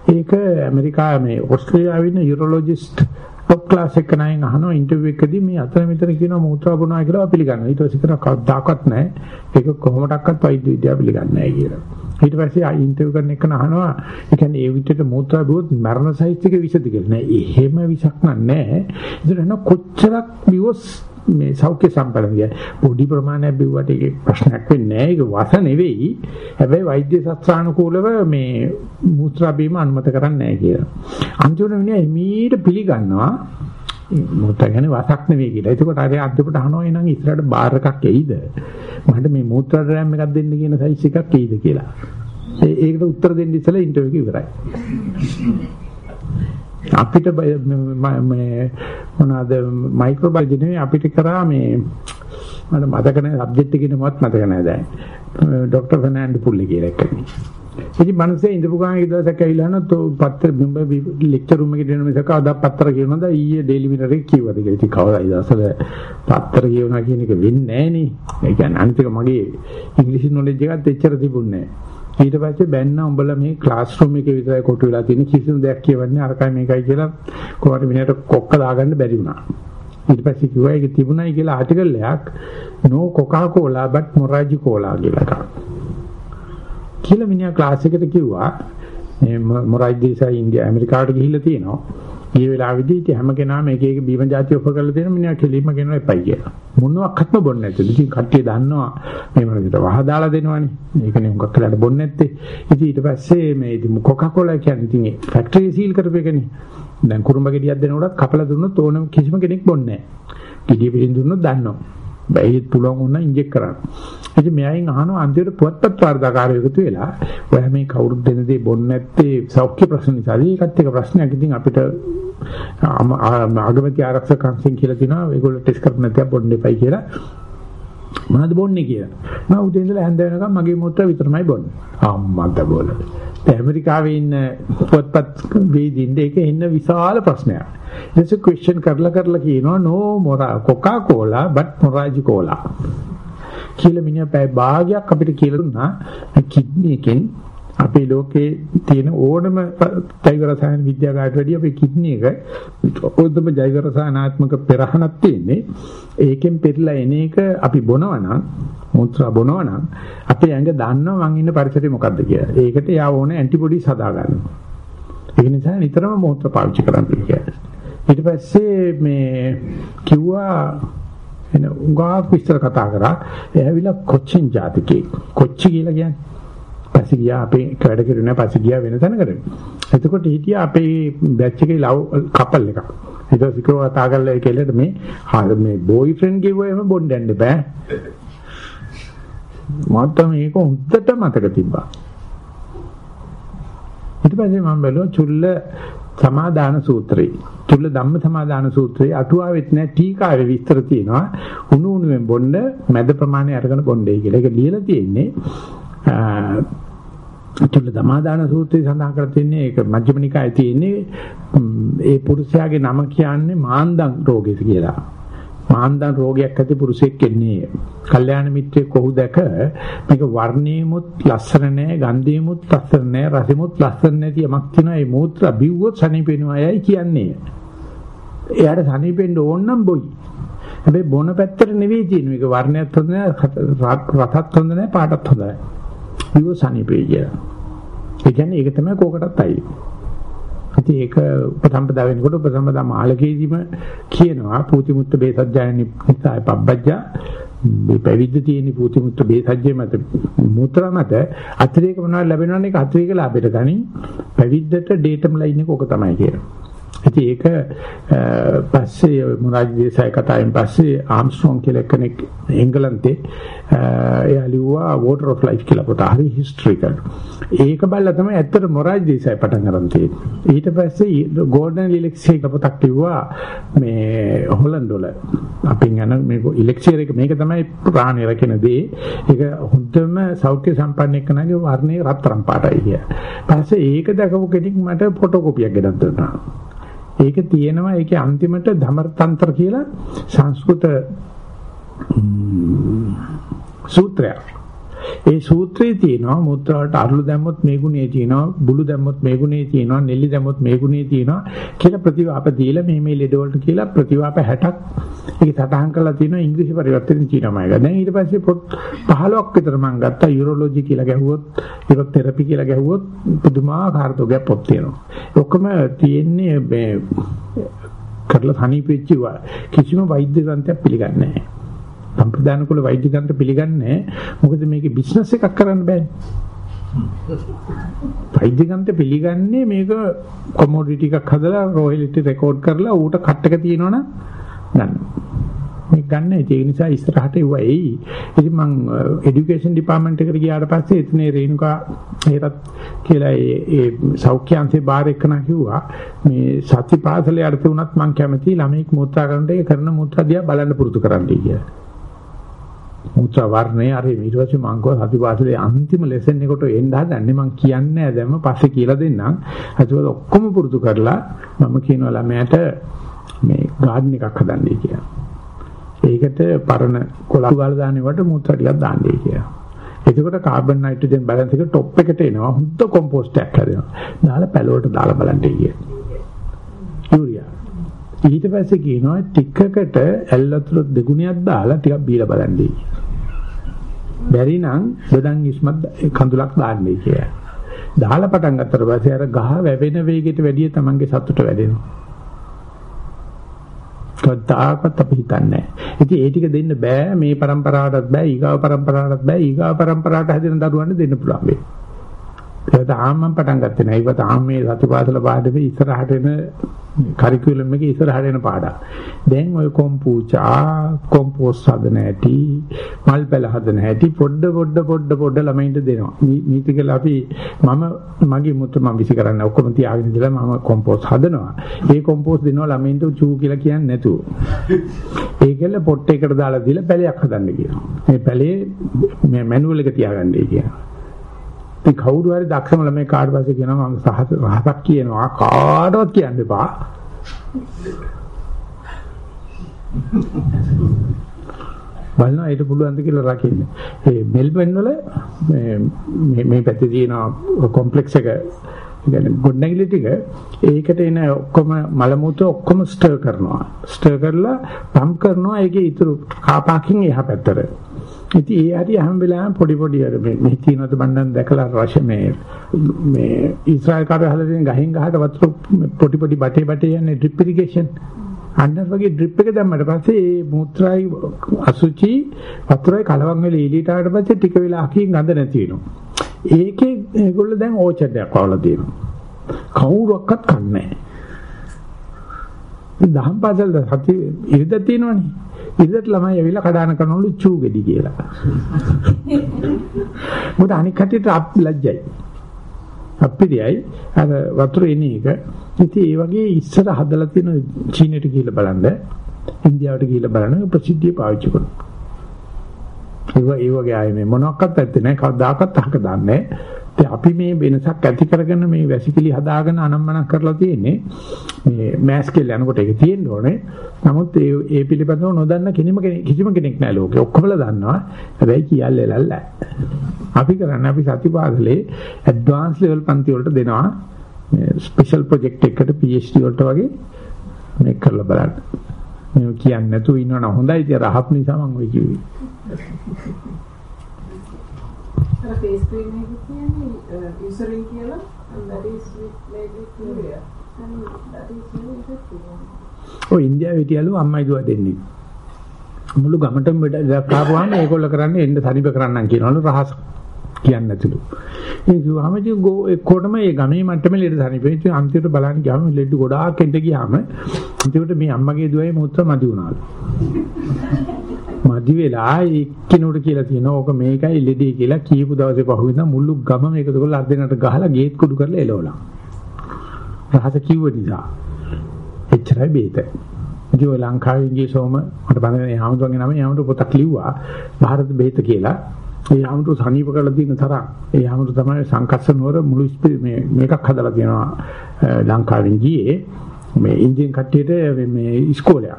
ඒක ඇමරිකාවේ මේ ඕස්ට්‍රේලියාවේ ඉන්න යුරොලොජිස්ට් টොප් ක්ලාස් එක නයින් අහනවා ඉන්ටර්විව් එකදී මේ අතන මෙතන කියනවා මූත්‍රා බොනවා කියලා පිළිගන්නවා. ඊට පස්සේ කරා කවදාකවත් නැහැ. ඒක කොහොමඩක්වත් වෛද්‍ය විද්‍යාව පිළිගන්නේ නැහැ කියලා. ඊට පස්සේ ආ ඉන්ටර්විව් කරන එක අහනවා ඒ කියන්නේ ඒ විදිහට මූත්‍රා බොත් මරණ සහිත එක විසද කියලා නෑ එහෙම විසක් නෑ ඒතර නෝ කොච්චරක් බිවස් මේ සෞඛ්‍ය සම්පන්නය පොඩි ප්‍රමාණයක් බිව්වට ඒක ප්‍රශ්නයක් වෙන්නේ නෑ ඒක වස නෙවෙයි හැබැයි වෛද්‍ය ශාස්ත්‍රානුකූලව මේ මූත්‍රා බීම අනුමත කරන්නේ නෑ කියලා අන්තිමට මිනිහා එමීට පිළිගන්නවා මූත්‍රා කියන්නේ වසක් නෙවෙයි කියලා. ඒකෝට අර අන්තිමට අහනවා එනං ඉස්සරහට බාර් එකක් එයිද? මට මේ මූත්‍රා ඩ්‍රෑම් එකක් දෙන්න කියන සයිස් එකක් එයිද කියලා. ඒකට උත්තර දෙන්න ඉස්සෙල්ලා ඉන්ටර්විව් එක ඉවරයි. අපිට බය- ම- මේ මොනවාද මයික්‍රෝබයෝලොජි නෙවෙයි අපිට කරා මේ මට මතක නැහැ සබ්ජෙක්ට් එකේ නමවත් මතක නැහැ දැන් ડોક્ટર ෆර්නෑන්ඩෝ පුල්ලි කියලා එකනේ ඉතින් මනුස්සය ඉඳපු ගාන එක දවසක් ඇවිල්ලා හන තෝ පත්‍ර මෙම්බ ලෙක්චර් රූම් එකේ දෙන මිසක අද පත්‍ර කියනවාද ඊයේ ඩේලි මිරර් එකේ කිව්වද කියලා. ඉතින් කවදා ඉදසල පත්‍ර කියනවා කියන එක වෙන්නේ නැහැ නේ. ඒ කියන්නේ අනිත් එක මගේ ඉංග්‍රීසි නොලෙජ් එකත් එච්චර තිබුණේ නැහැ. ඊට පස්සේ බැන්න උඹලා මේ ක්ලාස් රූම් එකේ විතරයි කොටු වෙලා තියෙන කිසිම දෙයක් කියවන්නේ අරකයි මේකයි කියලා කොහොමද මිනිහට කොක්ක දාගන්න බැරි වුණා. ඊට පස්සේ කිව්වා ඒක තිබුණයි කියලා ආටිකල් එකක් no coca cola but moraji cola කියලා එකක්. කියලා මිනිහා ක්ලාස් එකට කිව්වා මේ මොරයිඩ් දීසා ඉන්දියා ඇමරිකාවට ගිහිල්ලා තියෙනවා. ඊ වෙලාවෙදී ඉතින් හැම කෙනාම එක එක බීම જાති ඔෆර් කරලා තියෙන මිනිහා කෙලින්ම කියනවා එපයි කියලා. මොනවාක්වත්ම බොන්නේ නැත්තේ. ඉතින් කට්ටිය දන්නවා මේ මොනකට වහ දාලා දෙනවනේ. මේකනේ හුඟක් කලකට බොන්නේ නැත්තේ. ඉතින් ඊට පස්සේ මේ ඉතින් කොකාකෝලා කියන්නේ ඉතින් ෆැක්ටරි සීල් කරපු එකනේ. දැන් කුරුම්බ ගෙඩියක් දෙනකොටත් කපලා දුන්නොත් ඕනම කිසිම කෙනෙක් බොන්නේ නැහැ. ගෙඩිය පිටින් දුන්නොත් දන්නවා. බැයිත් පුළුවන් වුණා ඉන්ජෙක්ට් කරන්න. ඉතින් මෙයන් අහනවා අන්තිමට පුවත්පත් වාර්තාකාරයෝ එකතු වෙලා ඔයා මේ කවුරුත් දෙන දේ බොන්නේ නැත්තේ සෞඛ්‍ය ප්‍රශ්න නිසා. ඒකත් එක ප්‍රශ්නයක්. ඉතින් අපිට ආගමික ආරක්ෂක කංශෙන් කියලා තිනවා ඒගොල්ලෝ ටෙස්ට් කරන්න නැත්නම් බොන්න එපයි කියලා. මොනවද බොන්නේ කියලා. මම උදේ ඉඳලා හැන්ද වෙනකම් මගේ මුත්‍රා විතරමයි බොන්නේ. අම්මන්ට බෝල. ඇමරිකාවේ ඉන්න පුවත්පත් වේදින්නේ ඒක ඉන්න විශාල ප්‍රශ්නයක්. ඊටසේ ක්වෙස්චන් කරලා කරලා කියනවා no mora coca cola but moraji cola. කියලා මිනිහා පැය භාගයක් අපිට කියලා දුන්නා කිඩ්නි එකෙන් අපේ ලෝකේ තියෙන ඕනම ජෛව රසායන විද්‍යාවට වැඩිය අපේ කිඩ්නි එක ඕනම ජෛව රසායනාත්මක පෙරහනක් තියෙන්නේ ඒකෙන් පෙරලා එන එක අපි බොනවනම් මුත්‍රා බොනවනම් අපේ ඇඟ දන්නවා මං ඉන්න පරිසරය මොකද්ද කියලා. ඒකට යා ඕනේ ඇන්ටිබොඩිස් හදා ගන්නවා. ඒක නිසා නිතරම මුත්‍රා පාවිච්චි කරන්න කියලා. ඊට පස්සේ මේ කිව්වා එන උගා විස්තර කතා කරා. එයාවිලා කොච්චින් ජාතිකේ. කොච්චි කියලා කියන්නේ පස්සේ ගියා අපේ වැඩ කරුණා පස්සේ ගියා වෙන තැනකට. එතකොට හිටියා අපේ බැච් එකේ ලව් කපල් එකක්. ඊට පස්සේ කිව්වා කතා කරලා ඒ කෙල්ලට මේ හා මේ බෝයිෆ්‍රෙන්ඩ් කිව්වා එහෙම බොන්න යන්න බෑ. මට මේක හොද්දට මතක තිබ්බා. ඊට පස්සේ මම බැලුවා චුල්ල සමාදාන සූත්‍රය. චුල්ල ධම්ම සමාදාන සූත්‍රයේ අටුවාවෙත් නෑ ටීකාවේ විස්තර තියෙනවා. උණු උණුවෙන් බොන්න මැද ප්‍රමාණය අරගෙන බොන්නයි කියලා. ඒක ලියලා තියෙන්නේ චුල්ල ධමාදාන සූත්‍රයේ සඳහන් කර තින්නේ ඒක මජ්ක්‍ධිම නිකායේ තියෙන්නේ ඒ පුරුෂයාගේ නම කියන්නේ මාන්දම් රෝගය කියලා. මාන්දම් රෝගයක් ඇති පුරුෂයෙක් එන්නේ. කල්යාණ මිත්‍රයෙක් කොහොම දැක මේක වර්ණේමුත් ලස්සන නෑ, ගන්ධේමුත් ලස්සන නෑ, රසෙමුත් ලස්සන නැති යමක් තියෙනවා. ඒ මූත්‍රා බිව්වොත් සනීපෙනවා අයයි කියන්නේ. එයාට සනීපෙන්න ඕන නම් බොයි. හැබැයි බොන පැත්තට නෙවෙයි තියෙන්නේ. මේක වර්ණයත් හොඳ නෑ, රසත් හොඳ නෑ, පාටත් හොඳ නෑ. බිව්වොත් සනීපෙයි කියලා. ඒ කියන්නේ ඒක තමයි කෝකටත් අයිති. ඉතින් ඒක උපසම්පදා වෙනකොට උපසම්පදා මාළකේදීම කියනවා පූතිමුත්ත බේසජ්ජාය නිසාය පබ්බජ්ජා මේ පැවිද්ද තියෙන පූතිමුත්ත බේසජ්ජේ මත මුත්‍රා මත අතිරේක මොනවද ලැබෙනවනේ ඒක අතිරේක ලාභයට ගනින් පැවිද්දට ඩේටම් ලයින් එක ඕක තමයි කියනවා. ඉතින් ඒක පස්සේ මොරාජ් දේසාය කතාවෙන් පස්සේ ආම්ස්ට්‍රෝන් කියලා කෙනෙක් එංගලන්තේ එයා ලිව්වා water of life කියලා පොත හරි හිස්ටරිකල්. ඒක බලලා තමයි ඇත්තට මොරාජ් දේසාය පටන් ගන්න තියෙන්නේ. ඊට පස්සේ ගෝඩන් ඉලෙක්සි පොතක් ලිව්වා මේ හොලන්ඩ් වල. අපින් යන මේ ඉලෙක්සියර් එක මේක තමයි ප්‍රාණය රැකෙන දේ. ඒක හොඳම සෞඛ්‍ය සම්පන්න එක්කනගේ වර්ණේ රත්තරන් පාටයි කිය. පස්සේ ඒක දැකපු කෙනෙක් මට ෆොටෝකෝපියක් ගෙනත් දුන්නා. ඒක තියෙනවා ඒකේ අන්තිමට ධමරතන්ත්‍ර කියලා සංස්කෘත සූත්‍රයක්. ඒ සූත්‍රයේ තියෙනවා මුත්‍රාවට අරලු දැම්මොත් මේ ගුණේ තියෙනවා බුළු දැම්මොත් මේ ගුණේ තියෙනවා නෙල්ලි දැම්මොත් මේ ගුණේ තියෙනවා කියලා ප්‍රතිවාප දීලා මේ මේ ලෙඩ වලට කියලා ප්‍රතිවාප 60ක් ඒක සටහන් කරලා තියෙනවා ඉංග්‍රීසි පරිවර්තනෙන් කියනවා ඒක. දැන් ඊට පස්සේ පොත් 15ක් විතර මම ගත්තා යුරෝලොජි කියලා ගැහුවොත් යුරෝതെරපි කියලා ගැහුවොත් පුදුමාකාර තෝගයක් පොත් තියෙනවා. ඔක්කොම තියෙන්නේ මේ කරලා සනීපෙච්ච කිසිම වෛද්‍ය ග්‍රන්ථයක් පිළිගන්නේ නැහැ. සම්ප්‍රදාන කුල වෛද්‍ය තන්ත්‍ර පිළිගන්නේ මොකද මේකේ බිස්නස් එකක් කරන්න බෑනේ වෛද්‍ය තන්ත්‍ර පිළිගන්නේ මේක කොමොඩිටි එකක් හදලා රොයලිටි රෙකෝඩ් කරලා ඌට කට් එක තියෙනවනම් ගන්න මේ ගන්න ඒ නිසා ඉස්සරහට එවුවා එයි. ඉතින් මං uh, এডুকেෂන් ডিপার্টমেন্ট එකට ගියාට පස්සේ එතන රේණුකා හේරත් කියලා ඒ ඒ සෞඛ්‍යාංශේ බාර එක්කන කිව්වා මේ සත්‍ය පාසලේ අර්ථ උනත් මං කැමති ළමෙක් මුත්‍රා කරන දේ කරන මුත්‍රා දිහා බලන්න පුරුදු කරන්න කියලා. මුත්‍රා වර්ණේ අර ඊට පස්සේ මං කව සතිපාසලේ අන්තිම ලෙසන් එකට එන්න හදන්නේ මං කියන්නේ නැහැ දැන්ම පස්සේ කියලා දෙන්නම්. අතවල ඔක්කොම පුරුදු කරලා මම කියනවා ළමයාට මේ ගාඩන් එකක් හදන්නයි කියලා. ඒකට පරණ කොළු ගාලා දාන්නේකට මුත්‍රා ටිකක් දාන්නයි කියලා. එතකොට කාබන් නයිට්‍රජන් බැලන්ස් එක টොප් එකට එනවා. හුද්ද කොම්පෝස්ට් එකක් හැදෙනවා. දාලා පැලවට දාලා බලන්න කියලා. යූරියා. ඊට පස්සේ කියනවා ටිකකට ඇල්ලතුරු දෙගුණයක් දාලා ටිකක් බීලා බලන්නයි. බැරි නම් දඩන් ඉස්මත් කඳුලක් දාන්නේ කියලා. දාලා පටන් ගත්තට පස්සේ අර ගහ වැවෙන වේගයට වැඩිය තමන්ගේ සතුට වැඩෙනවා. කවදාකවත් අපි හිතන්නේ නැහැ. ඉතින් ඒ ටික දෙන්න බෑ මේ પરම්පරාවටත් බෑ ඊගාව પરම්පරාවටත් බෑ ඊගාව પરම්පරාවට හැදෙන දරුවන්ට දෙන්න පුළුවන් වෙන්නේ. ඒක තාම මම පටන් ගත්තේ නෑ. ඒක තාම මේ සතිපාසල පාඩමේ ඉස්සරහට එන කරිකියුලම් එකේ ඉස්සරහට එන පාඩම්. දැන් ඔය කොම්පූචා, කොම්පෝස් හදන හැටි, මල් පැල හදන හැටි පොඩ පොඩ පොඩ පොඩ ළමයින්ට දෙනවා. නීතිකල අපි මම මගේ මුත්‍ර මම විසි කරන්නේ ඔක්කොම තියාගෙන ඉඳලා මම කොම්පෝස් හදනවා. ඒ කොම්පෝස් දෙනවා ළමයින්ට චූ කියලා කියන්නේ නැතුව. ඒකල පොට් එකකට දාලා දීලා පැලයක් හදන්න කියනවා. මේ පැලේ මේ මැනුවල් එක තියාගන්නයි කියනවා. ඉතින් කවුරු හරි දක්ෂම ළමයි කාට පස්සේ කියනවා මම සහස රහසක් කියනවා කාටවත් කියන්න එපා. බලනවා ඒක පුළුවන්ද කියලා රකින්න. ඒ මෙල්බන් වල මේ මේ පැත්තේ තියෙන කොම්ප්ලෙක්ස් එක කියන්නේ ගොඩනැගිලි ටික ඒකට එන ඔක්කොම මල මුත්‍ර ඔක්කොම ස්ටර් කරනවා. ස්ටර් කරලා පම්ප් කරනවා ඒකේ ඉතුරු කාපාකින් එහා පැත්තට. ඉතින් ඒ හරි හැම වෙලාවෙම පොඩි පොඩි අර මේ මෙහි තියෙනවද බණ්ඩන් දැකලා රෂ මේ මේ ඊශ්‍රායල් කාර්ය හදලා තියෙන ගහෙන් ගහට වතුර පොඩි පොඩි බටේ බටේ යන්නේ ඩ්‍රිප් ඉරිගේෂන් අnder වගේ ඩ්‍රිප් එක දැම්මට පස්සේ ඒ මුත්‍රායි අසුචි වතුරයි කලවම් වෙලා එළියට ආවට පස්සේ ටික වෙලා අකින් ගඳ නැති වෙනවා. ඒකේ ඒගොල්ලෝ දැන් ඕචඩයක් වවලා තියෙනවා. කවුරක්වත් කන්නේ නැහැ. දහම් පාසල් සති ඉරිද තියෙනවනේ. ඉරිදට ළමයි ඇවිල්ලා කඩාන කරනවලු චූ ගෙඩි කියලා. මොකද අනික් කටියට ලැජ්ජයි. අප්පිරියයි අර වතුර එන එක. ඉතින් ඒ වගේ ඉස්සර හදලා තියෙන චීනෙට ගිහිල්ලා බලන්න, ඉන්දියාවට ගිහිල්ලා බලන්න ප්‍රසිද්ධිය පාවිච්චි කරනවා. ඒක ඒ වගේ ආයේ මේ මොනක්වත් ඇත්තේ නැහැ. කවදාකවත් අහක දාන්නේ නැහැ. අපි මේ වෙනසක් ඇති කරගෙන මේ වැසිකිලි හදාගෙන අනම්මනක් කරලා තියෙන්නේ මේ මෑස් කියලා යනකොට ඒක තියෙන්න ඕනේ. නමුත් ඒ ඒ පිළිබඳව නොදන්න කිසිම කෙනෙක් කිසිම කෙනෙක් නැහැ ලෝකේ. ඔක්කොමලා දන්නවා. හැබැයි කියල්ලේ ලල්ල. අපි කරන්නේ අපි සතිපාසලේ ඇඩ්වාන්ස් ලෙවල් පන්ති වලට දෙනවා. මේ ස්පෙෂල් ප්‍රොජෙක්ට් එකකට PhD වලට වගේ මේක කරලා බලන්න. මේ කියන්නේ නැතුව ඉන්නවනම් හොඳයි. ඉතින් රහත් නිසා මම ඔය කිව්වේ. අර ෆේස් ක්‍රීම් එක කියන්නේ යුසරින් කියලා and that is made with urea and that is very effective. ඔය ඉන්දියාවේ හිටියලු අම්මයි දුව දෙන්නේ. මුළු ගමටම දාපුවාම ඒගොල්ලෝ කරන්නේ එන්න සනිප කරන්නම් කියනවලු රහස කියන්නේ නැතිලු. ඒ කිව්වම එක්කොටම මේ ගමේ මට්ටමේ ලෙඩ සනිපේ. ඉතින් අන්තිමට බලන්න ගියාම ලෙඩ ගොඩාක් එන්න ගියාම අන්තිමට මේ අම්මගේ දුවයි මුත්‍ර මදි වුණාලු. මදි වෙලා එක්කිනුට කියලා තියෙනවා ඕක මේකයි ලෙඩේ කියලා කියපු දවසේ පහුවෙන්ද මුළු ගමම එකතු කරලා අද්දෙනට ගහලා ගේට් කුඩු කරලා එලවලා. රහස කිව්ව නිසා. එච්චරයි බේත. ජෝ ලංකාවේ ඉංග්‍රීසි සෝම මට බඳගෙන යාමතුන්ගේ නම යාමතු පොතක් ලිව්වා ಭಾರತ බේත කියලා. ඒ යාමතු සනීප කරලා තියෙන තරම් ඒ යාමතු තමයි සංකස්ස නුවර මුළු මේ මේකක් හදලා තියෙනවා ලංකාවෙන් ගියේ මේ ඉන්දියන් කට්ටියට මේ ඉස්කෝලයක්.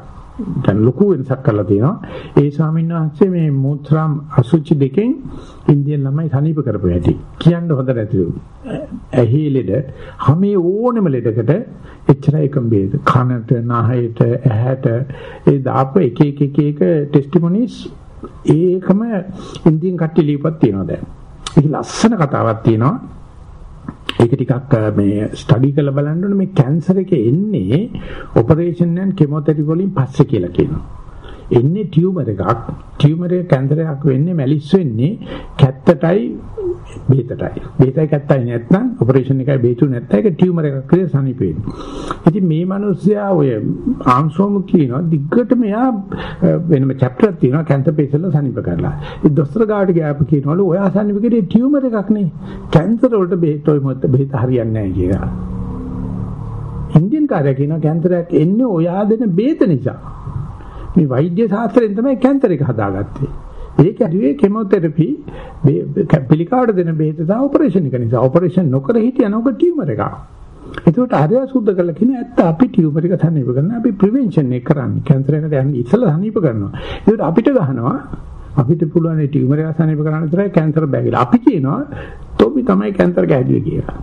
දැන් ලොකු වෙනසක් කරලා තියෙනවා. ඒ ස්වාමීන් වහන්සේ මේ මුත්‍රාම් අසුචි දෙකෙන් ඉන්දියන් ළමයි සනීප කරපු හැටි. කියන්න හොඳ නැතිලු. ඇහි ලෙඩ හැමේ ඕනෙම ලෙඩකට එච්චර එකම බේද. කනට, නහයට, ඇහැට ඒ දාප එක එක එක එක ටෙස්ටිමොනිස් ඒකම ඉන්දියන් කට්ටිය ලියපත් තියෙනවා දැන්. ඒක ලස්සන කතාවක් තියෙනවා. ඒක ටිකක් මේ ස්ටඩි කරලා බලන්න ඕනේ මේ කැන්සර් එක එන්නේ ඔපරේෂන් and කෙමෝതെරපි වලින් පස්සේ කියලා කියනවා. එන්නේ ටියුමර් එකක්. ටියුමර් එක කැන්සර් එකක් වෙන්නේ මැලිස් වෙන්නේ කැත්තටයි බේතටයි. බේතයි කැත්තයි නැත්නම් ඔපරේෂන් එකයි බේතු නැත්නම් ඒක ටියුමර් එකක් කියලා සනීප වෙන්නේ. ඉතින් මේ මිනිස්සයා ඔය ආම්සෝම් කියනවා දිග්ගට මෙයා වෙනම චැප්ටර් එකක් තියෙනවා කැන්සර් පේෂන්ට්ලා සනීප කරලා. ඒ දොස්තර ගාවට ගියාප කියනවලු ඔයා සනීප කරේ ටියුමර් එකක් නේ. කැන්සර් වලට බේත ඔය මොකද බේත හරියන්නේ නැහැ කියලා. ඉන්දියන් කාර්යය කියන කැන්සරයක් එන්නේ ඔයා දෙන බේත නිසා. මේ වෛද්‍ය ශාස්ත්‍රයෙන් තමයි කැන්සර් එක හදාගත්තේ. ඒක ඇදුවේ කෙමෝതെරපි පිළිකාවට දෙන බෙහෙත සහ ඔපරේෂන් එක නිසා. ඔපරේෂන් නොකර හිටියන ඔක ටියුමර් එකක්. ඒකට හරිය සුද්ධ කරලා කියන ඇත්ත අපි ටියුමර් එක සනීප කරන අපි ප්‍රිවෙන්ෂන් එක කරන්නේ. කැන්සර් එකට යන්නේ ඉස්සලා සනීප කරනවා. ඒකට අපිට ගහනවා අපිට පුළුවන් ටියුමර් එක සනීප කරන්න විතරයි කැන්සර් බැගිලා. අපි කියනවා තොපි තමයි කැන්සර් ගැහැදුවේ කියලා.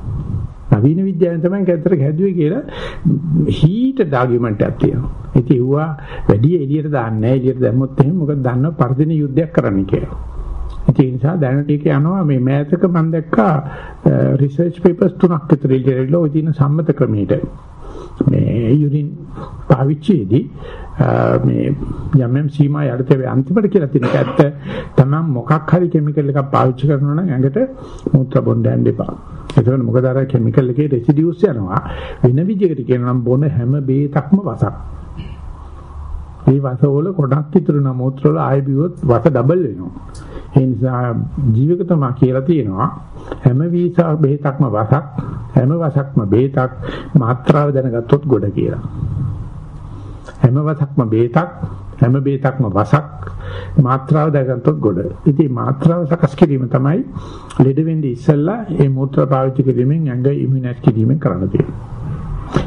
නවීන විද්‍යාවෙන් තමයි කැන්සර් හැදුවේ කියලා හීටඩ් ආගියුමන්ට් එකක් තියෙනවා. ඉතින් ඒවා වැඩි එළියට දාන්නේ නැහැ. එළියට දැම්මොත් එහෙම මොකද දන්නව පරදින යුද්ධයක් කරන්න කියලා. ඒ නිසා දැනට ඒක යනවා මේ මෑතක මම දැක්කා රිසර්ච් පේපර්ස් තුනක් විතර ඉලිරෙලා ওই දින සම්මත ක්‍රමයට මේ යුරින් පාවිච්චියේදී මේ යම් යම් සීමා යටතේ අන්තිමට කියලා තියෙන ඇත්ත තමයි මොකක් හරි කිමිකල් එකක් පාවිච්චි කරනවා නම් ඇඟට මූත්‍රා බොන්න යන්න එපා. එතකොට මොකද අර කිමිකල් එකේ රෙසිඩියුස් යනවා වෙන විදිහකට කියනවා නම් බොන හැම බේතක්ම වසක්. මේ වසවල කොටක් ඉතුරු නම් මූත්‍රවල ආය බිව්වොත් වස ඩබල් වෙනවා. ඒ නිසා ජීවක තමයි කියලා තියෙනවා හැම වීසා බේතක්ම වසක් හැම වසක්ම බේතක් මාත්‍රාව දැනගත්තොත් ගොඩ කියලා. හැම වසක්ම බේතක් හැම බේතක්ම වසක් මාත්‍රාව දැනගත්තොත් ගොඩ. ඉතින් මාත්‍රාව සකස් කිරීම තමයි ලෙඩ වෙන්නේ ඉස්සෙල්ලා මේ මූත්‍රා පාවිච්චි කිරීමෙන් ඇඟ ඉමුනයිස් කිරීමෙන් කරන්න තියෙන්නේ.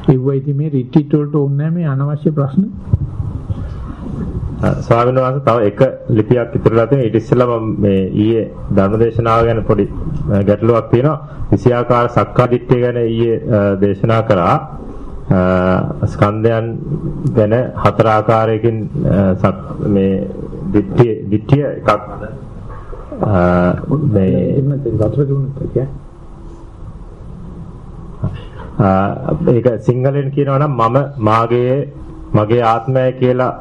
ඒ වයිදී මේ රිට්‍රීට් වලට ඕනේ මේ අනවශ්‍ය ප්‍රශ්න ස්වාමීන් වහන්සේ තව එක ලිපියක් ඉතුරුලා තියෙනවා. ඊට ඉස්සෙල්ලා මම මේ ඊයේ ධර්මදේශනාව ගැන පොඩි ගැටලුවක් තියෙනවා. විෂයාකාර සක්කාදිට්ඨිය ගැන ඊයේ දේශනා කරා. ස්කන්ධයන් ගැන හතර ආකාරයකින් මේ දිට්ඨිය දිට්ඨිය එකක් මේ ඒක සිංහලෙන් කියනවා නම් මම මාගේ මගේ ආත්මය කියලා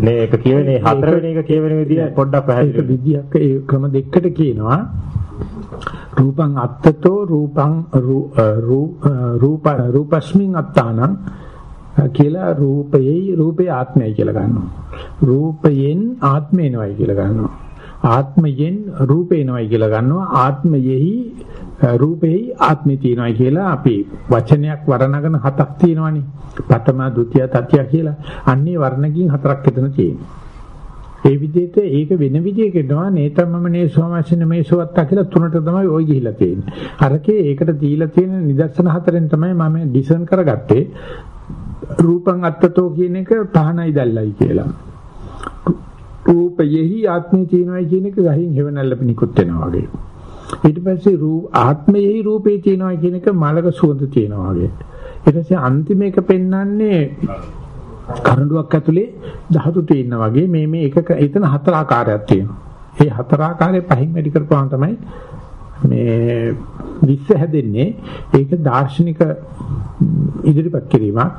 නේ ඒක කියවෙන්නේ හතරවෙනි එක කියවෙන විදිය පොඩ්ඩක් පැහැදිලි ඒක විදියක් ඒ ක්‍රම දෙකකට කියනවා රූපං අත්තතෝ රූපං රූප රූපස්මින් අත්තානං කියලා රූපයයි රූපේ ආත්මයයි කියලා ගන්නවා. රූපයෙන් ආත්මේනවයි කියලා ගන්නවා. ආත්මයෙන් රූපේනවයි කියලා ගන්නවා. ආත්මයෙහි රූපෙහි ආත්මය තියෙනවා කියලා අපි වචනයක් වර්ණගෙන හතක් තියෙනවානේ. ප්‍රථම, ဒုတိ ය, තතිය කියලා. අන්නේ වර්ණකින් හතරක් එතන තියෙනවා. ඒ විදිහට ඒක වෙන විදිහකටනවා නේතමම නේසෝමසින මේසෝවත්තා කියලා තුනට තමයි ওই ගිහිලා තියෙන්නේ. අරකේ ඒකට දීලා තියෙන නිදර්ශන හතරෙන් තමයි මම ඩිසයින් කරගත්තේ. රූපං අත්තතෝ කියන එක පහනයි දැල්ලයි කියලා. රූපයෙහි ආත්මය තියෙනවායි කියන එක ගහින් හෙවණල්ල පිනිකුත් වෙනවා වගේ. ඊට පස්සේ රූප ආත්මයෙහි රූපේ තියෙනවා කියන එක මලක සුවඳ තියෙනවා වගේ. ඊට පස්සේ අන්තිම එක පෙන්වන්නේ කරඬුවක් ඇතුලේ ධාතු තියෙනා වගේ මේ මේ එකක එතන හතර ආකාරයක් තියෙනවා. මේ හතර ආකාරයේ පහින් වැඩි කරපුවාම තමයි මේ විශ්ව හැදෙන්නේ. ඒක දාර්ශනික ඉදිරිපත් කිරීමක්.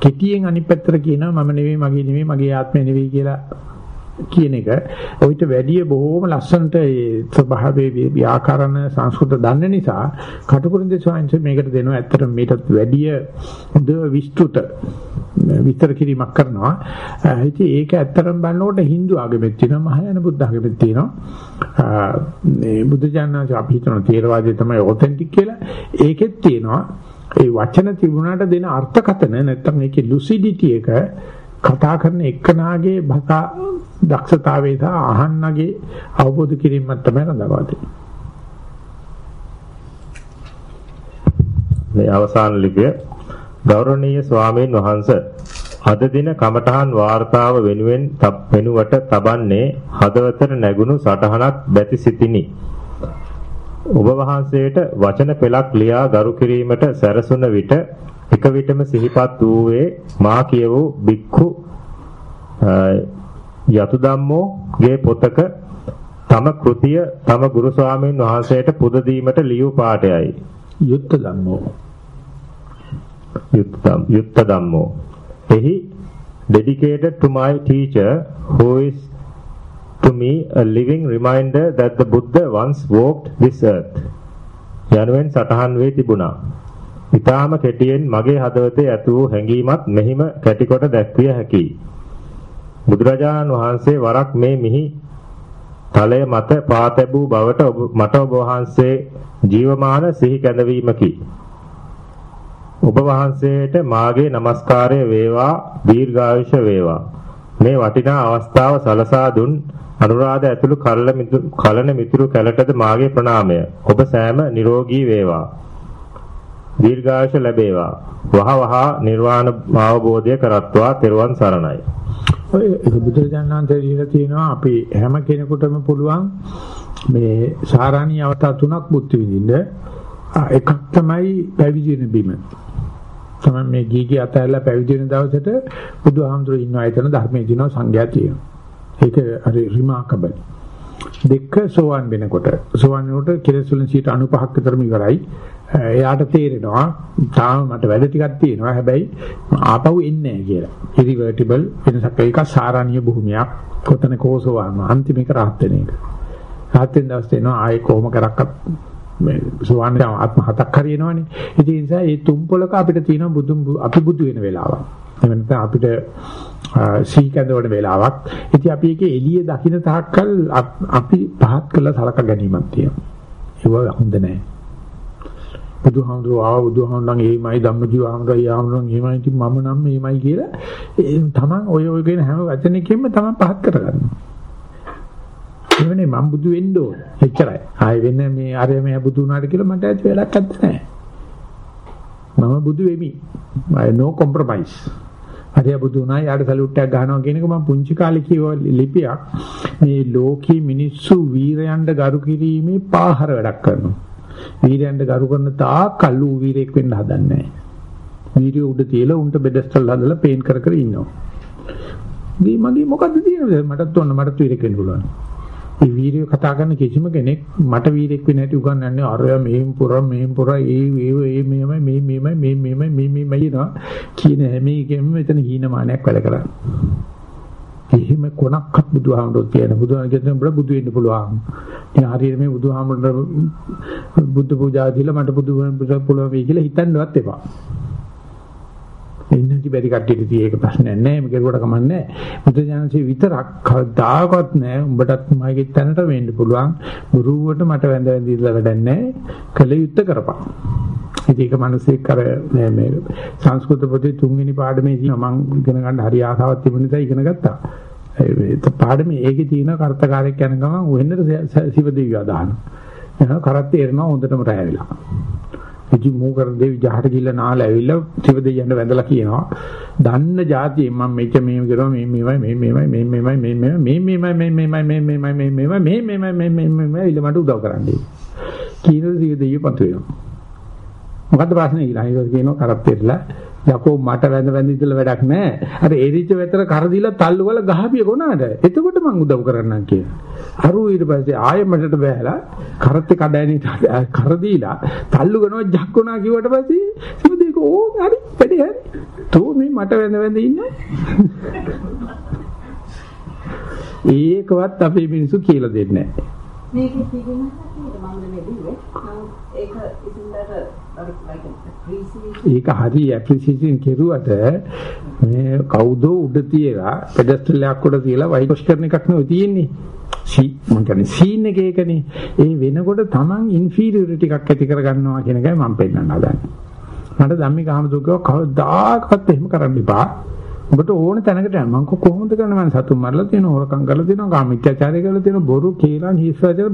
කෙටියෙන් අනිත් පැත්තට කියනවා මම නෙවෙයි මගේ නෙවෙයි මගේ ආත්මය නෙවෙයි කියලා කියන එක. ඔయిత වැඩි බොහොම ලස්සනට ඒ ස්වභාවයේ ව්‍යාකරණ සංස්කෘත දන්න නිසා කටුකුරුන්දේ ස්වාමීන් මේකට දෙනවා ඇත්තට මේකත් වැඩි හොඳ විස්තෘත විස්තර කිරීමක් කරනවා. ඉතින් ඒක ඇත්තටම බලනකොට Hindu ආගමෙත් තියෙනවා මහායාන බුද්ධ ආගමෙත් තියෙනවා. මේ බුද්ධ ඥානස අපි හිතන තේරවාදය තමයි ඔතෙන්ටික් කියලා. ඒකෙත් තියෙනවා. ඒ වචන තිබුණාට දෙන අර්ථකතන නැත්තම් ඒකේ ලුසිඩිටි එක කතා කරන එක්කනාගේ භාෂා දක්ෂතාවය සහ අහන්නගේ අවබෝධ කිරීමක් තමයි රඳවා තියෙන්නේ. මේ අවසාන ලිපිය ගෞරවනීය ස්වාමීන් වහන්ස අද දින කමඨහන් වාර්තාව වෙනුවෙන් වෙනුවට තබන්නේ හදවතට නැගුණු සටහනක් බැති සිටිනි. ඔබ වහන්සේට වචන පෙළක් ලියා ගරු කිරීමට සැරසුන විට එක විටම සිහිපත් වූවේ මා කියවූ බික්ඛු යතු ධම්මෝගේ පොතක තම කෘතිය තම ගුරු ස්වාමීන් වහන්සේට පුද දීමට ලියූ පාඩයයි යුත්ත ධම්මෝ යුත්ත යුත්ත ධම්මෝ එහි dedicated to my teacher who is to me a living reminder that the Buddha once walked this earth. යනුවෙන් සටහන් වේ තිබුණා. ඊටාම කෙටියෙන් මගේ හදවතේ ඇති වූ හැඟීමත් මෙහිම කැටිකොට දැක්විය හැකියි. බුදුරජාණන් වහන්සේ වරක් මේ මිහි තලය මත පා තැබූ බවට ඔබ මට ඔබ වහන්සේ ජීවමාන සිහි කැඳවීමකි. ඔබ වහන්සේට මාගේ নমස්කාරය වේවා දීර්ඝායුෂ වේවා. මේ වටිනා අවස්ථාව සලසා දුන් අනුරාධ ඇතුළු කලන මිතුරු කැලටද මාගේ ප්‍රණාමය. ඔබ සෑම නිරෝගී වේවා. දීර්ඝායුෂ ලැබේවා. වහ වහ නිර්වාණ අවබෝධය කරත්වා තෙරුවන් සරණයි. ඔය බුදුරජාණන් වහන්සේ දීලා තියෙනවා අපි හැම කෙනෙකුටම පුළුවන් මේ සාරාණී අවස්ථා තුනක් බුද්ධ විඳින්න. එකක් තමයි පැවිදි වෙන බිම. තමයි මේ ගීගේ අතහැරලා පැවිදි වෙන දවසට බුදුහාමුදුරු ඉන්නවා එතන ධර්මයේ දිනව සංඝයා තියෙනවා. ඒක හරි රිමාකබල්. දෙක සෝවන් වෙනකොට සෝවන් වෙනකොට කෙලෙස් වලින් 95ක් විතරම ඉවරයි. එයාට තේරෙනවා තාම මට වැඩ ටිකක් තියෙනවා. හැබැයි ආපහු එන්නේ නැහැ කියලා. ඉරිවර්ටිබල් වෙනසක් ඒක සාරාණීය භූමියක්. කොතන කෝසෝවන් අන්තිම එක රහත් වෙන එක. රහත් වෙන දවස් එනවා ආයේ කොහොම කරක්වත් මේ සෝවන් ආත්ම හතක් හරියනවනේ. ඉතින් ඒ නිසා මේ තුන් පොලක අපිට තියෙන බුදුන් අපි බුදු වෙන වෙලාවක්. එහෙම නැත්නම් අපිට සීකඳවන වෙලාවක්. ඉතින් අපි ඒකේ එළිය දකින්න තාක්කල් අපි පහත් කළා සලක ගැනීමක් තියෙනවා. ඒක හොඳ නැහැ. බුදුහාමුදුරුවෝ ආව බුදුහාමුදුරන් එහෙමයි ධම්මජීව ආමරයි ආමරන් එහෙමයි ඉතින් මම නම් එහෙමයි කියලා තමන් ඔය ඔය කියන හැම වචනයකින්ම තමන් පහත් කරගන්නවා. එවනේ මම බුදු වෙන්න ඕන. එච්චරයි. ආයෙ වෙන මේ අරය මේ බුදු වුණාට කියලා මට ඇති වෙලක් නැත්තේ. මම බුදු වෙමි. I no compromise. හරිය බුදු වුණා යාට සැලුට් එකක් ගහනවා කියන එක මම පුංචි කාලේ කියව ලිපියක් මේ ලෝකී මිනිස්සු වීරයන්ට ගරු කිරීමේ පාහර වැඩක් කරනවා වීරයන්ට ගරු කරන තාක් කල්ලු වීරයෙක් වෙන්න හදන්නේ නැහැ. වීරිය උඩ තියලා උන්ට බෙඩස්ටල් හදලා පේන් කර කර ඉන්නවා. මේ මගේ මොකද්ද තියෙන්නේ? මටත් ඔන්න මටත් වීරයෙක් වෙන්න පුළුවන්. ඒ වීරිය කතා කරන කිසිම කෙනෙක් මට වීරෙක් වෙන්න හැටි උගන්වන්නේ අරයා මෙහෙම පුරා මෙහෙම පුරා ඒ ඒ ඒ මෙහෙමයි මේ මෙහෙමයි මේ මෙහෙමයි මේ මෙහෙමයි නවා කියන හැම එකෙම මෙතන හීනමානයක් වැඩ කරන්නේ. එහෙම කොනක්වත් බුදුහාමුදුරුවෝ කියන බුදුහාමුදුරුවෝ කියන බුදු වෙන්න පුළුවන්. ඉතින් හරියට මේ බුදුහාමුදුරුවෝ බුද්ධ පූජා දීලා මට බුදු වෙන්න පුළුවන් වෙයි කියලා හිතන්නවත් එපා. ඉන්නති බැරි කට්ටියට තියෙ ඒක ප්‍රශ්නයක් නෑ. මේක කරුවට කමන්නේ බුදුජානසී විතරක් කවදාකවත් නෑ උඹටත් මගේ තැනට වෙන්න පුළුවන්. ගුරුවට මට වැඳ වැඳ ඉඳලා වැඩක් නෑ. කල යුත්තේ කරපන්. ඉතින් ඒක මිනිස්සෙක් අර මේ මේ සංස්කෘත පොතේ තුන්වෙනි පාඩමේ තියෙන මම ඉගෙන ගන්න හරි ආසාවක් තිබුණ නිසා ඉගෙන ගත්තා. ඒ පාඩම ඒකේ තියෙන කර්තකාරයක් යන ගමන් වෙන්නට සිවදෙවියා දානවා. එහෙනම් කරත් තේරෙනවා හොඳටම රැය වෙලා. ඉති මූ කර දෙවි ජහට ගිල්ල නාල ඇවිල්ලා සිවදෙයියන්ට වැඳලා කියනවා. දන්න જાතියෙන් මම මේක මේව කරනවා මේ මේවයි මේ මේවයි මේ මේවයි මේ මේවයි මේ මේවයි මේ මේවයි මේ මේවයි මේ මේවයි මේ මේවයි මේ මේවයි මේ මේවයි ඉල්ල මට උදව් කරන්නේ. කීනද සිවදෙයිය පතු වෙනවා. මොකද්ද ප්‍රශ්නේ කියලා. ඒක කියනවා කරත් තේරලා යකෝ මට වැඳ වැඳ ඉඳලා වැඩක් නැහැ. අර එරිච්ච වෙතර කර දීලා තල්ලු වල ගහපිය කොනාට. එතකොට මං උදව් කරන්නම් කියලා. අරු ඊට පස්සේ ආයෙ මටට බෑලා කරත් කඩෑනිට කර දීලා තල්ලු කරනවා ජක්කුණා කිව්වට පස්සේ සිවදේක ඕ හරි වැඩේ හරි. තෝ මේ මට වැඳ වැඳ ඉන්නේ. ඒකවත් අපේ මිනිස්සු කියලා දෙන්නේ නැහැ. මේකේ තියෙන මම මේ දුවේ. ඒක ඉතින්දට ඒක හරි ඇප්‍රීසියේෂන් කෙරුවට මේ කවුද උඩ තියලා පෙඩස්ටල් එකක් උඩ තියලා වයිට් වොෂ් කරන එකක් නෙවෙයි තියෙන්නේ. සී මම කියන්නේ සීන් එක ඒකනේ. ඒ වෙනකොට Taman ඉන්ෆීරියරිටි එකක් ඇති කරගන්නවා කියන එකයි මම පෙන්නන්න හදන්නේ. මට ධම්මික අහමතුකව කවදාකවත් එහෙම කරන්න එපා. ඔබට ඕන තැනකට යන්න මම කොහොමද කරන්නේ මම සතුන් මරලා තියෙනවා හොරකම් කරලා තියෙනවා කාමීත්‍යාචාරය කරලා තියෙනවා බොරු කේලම් හිස්වැදලා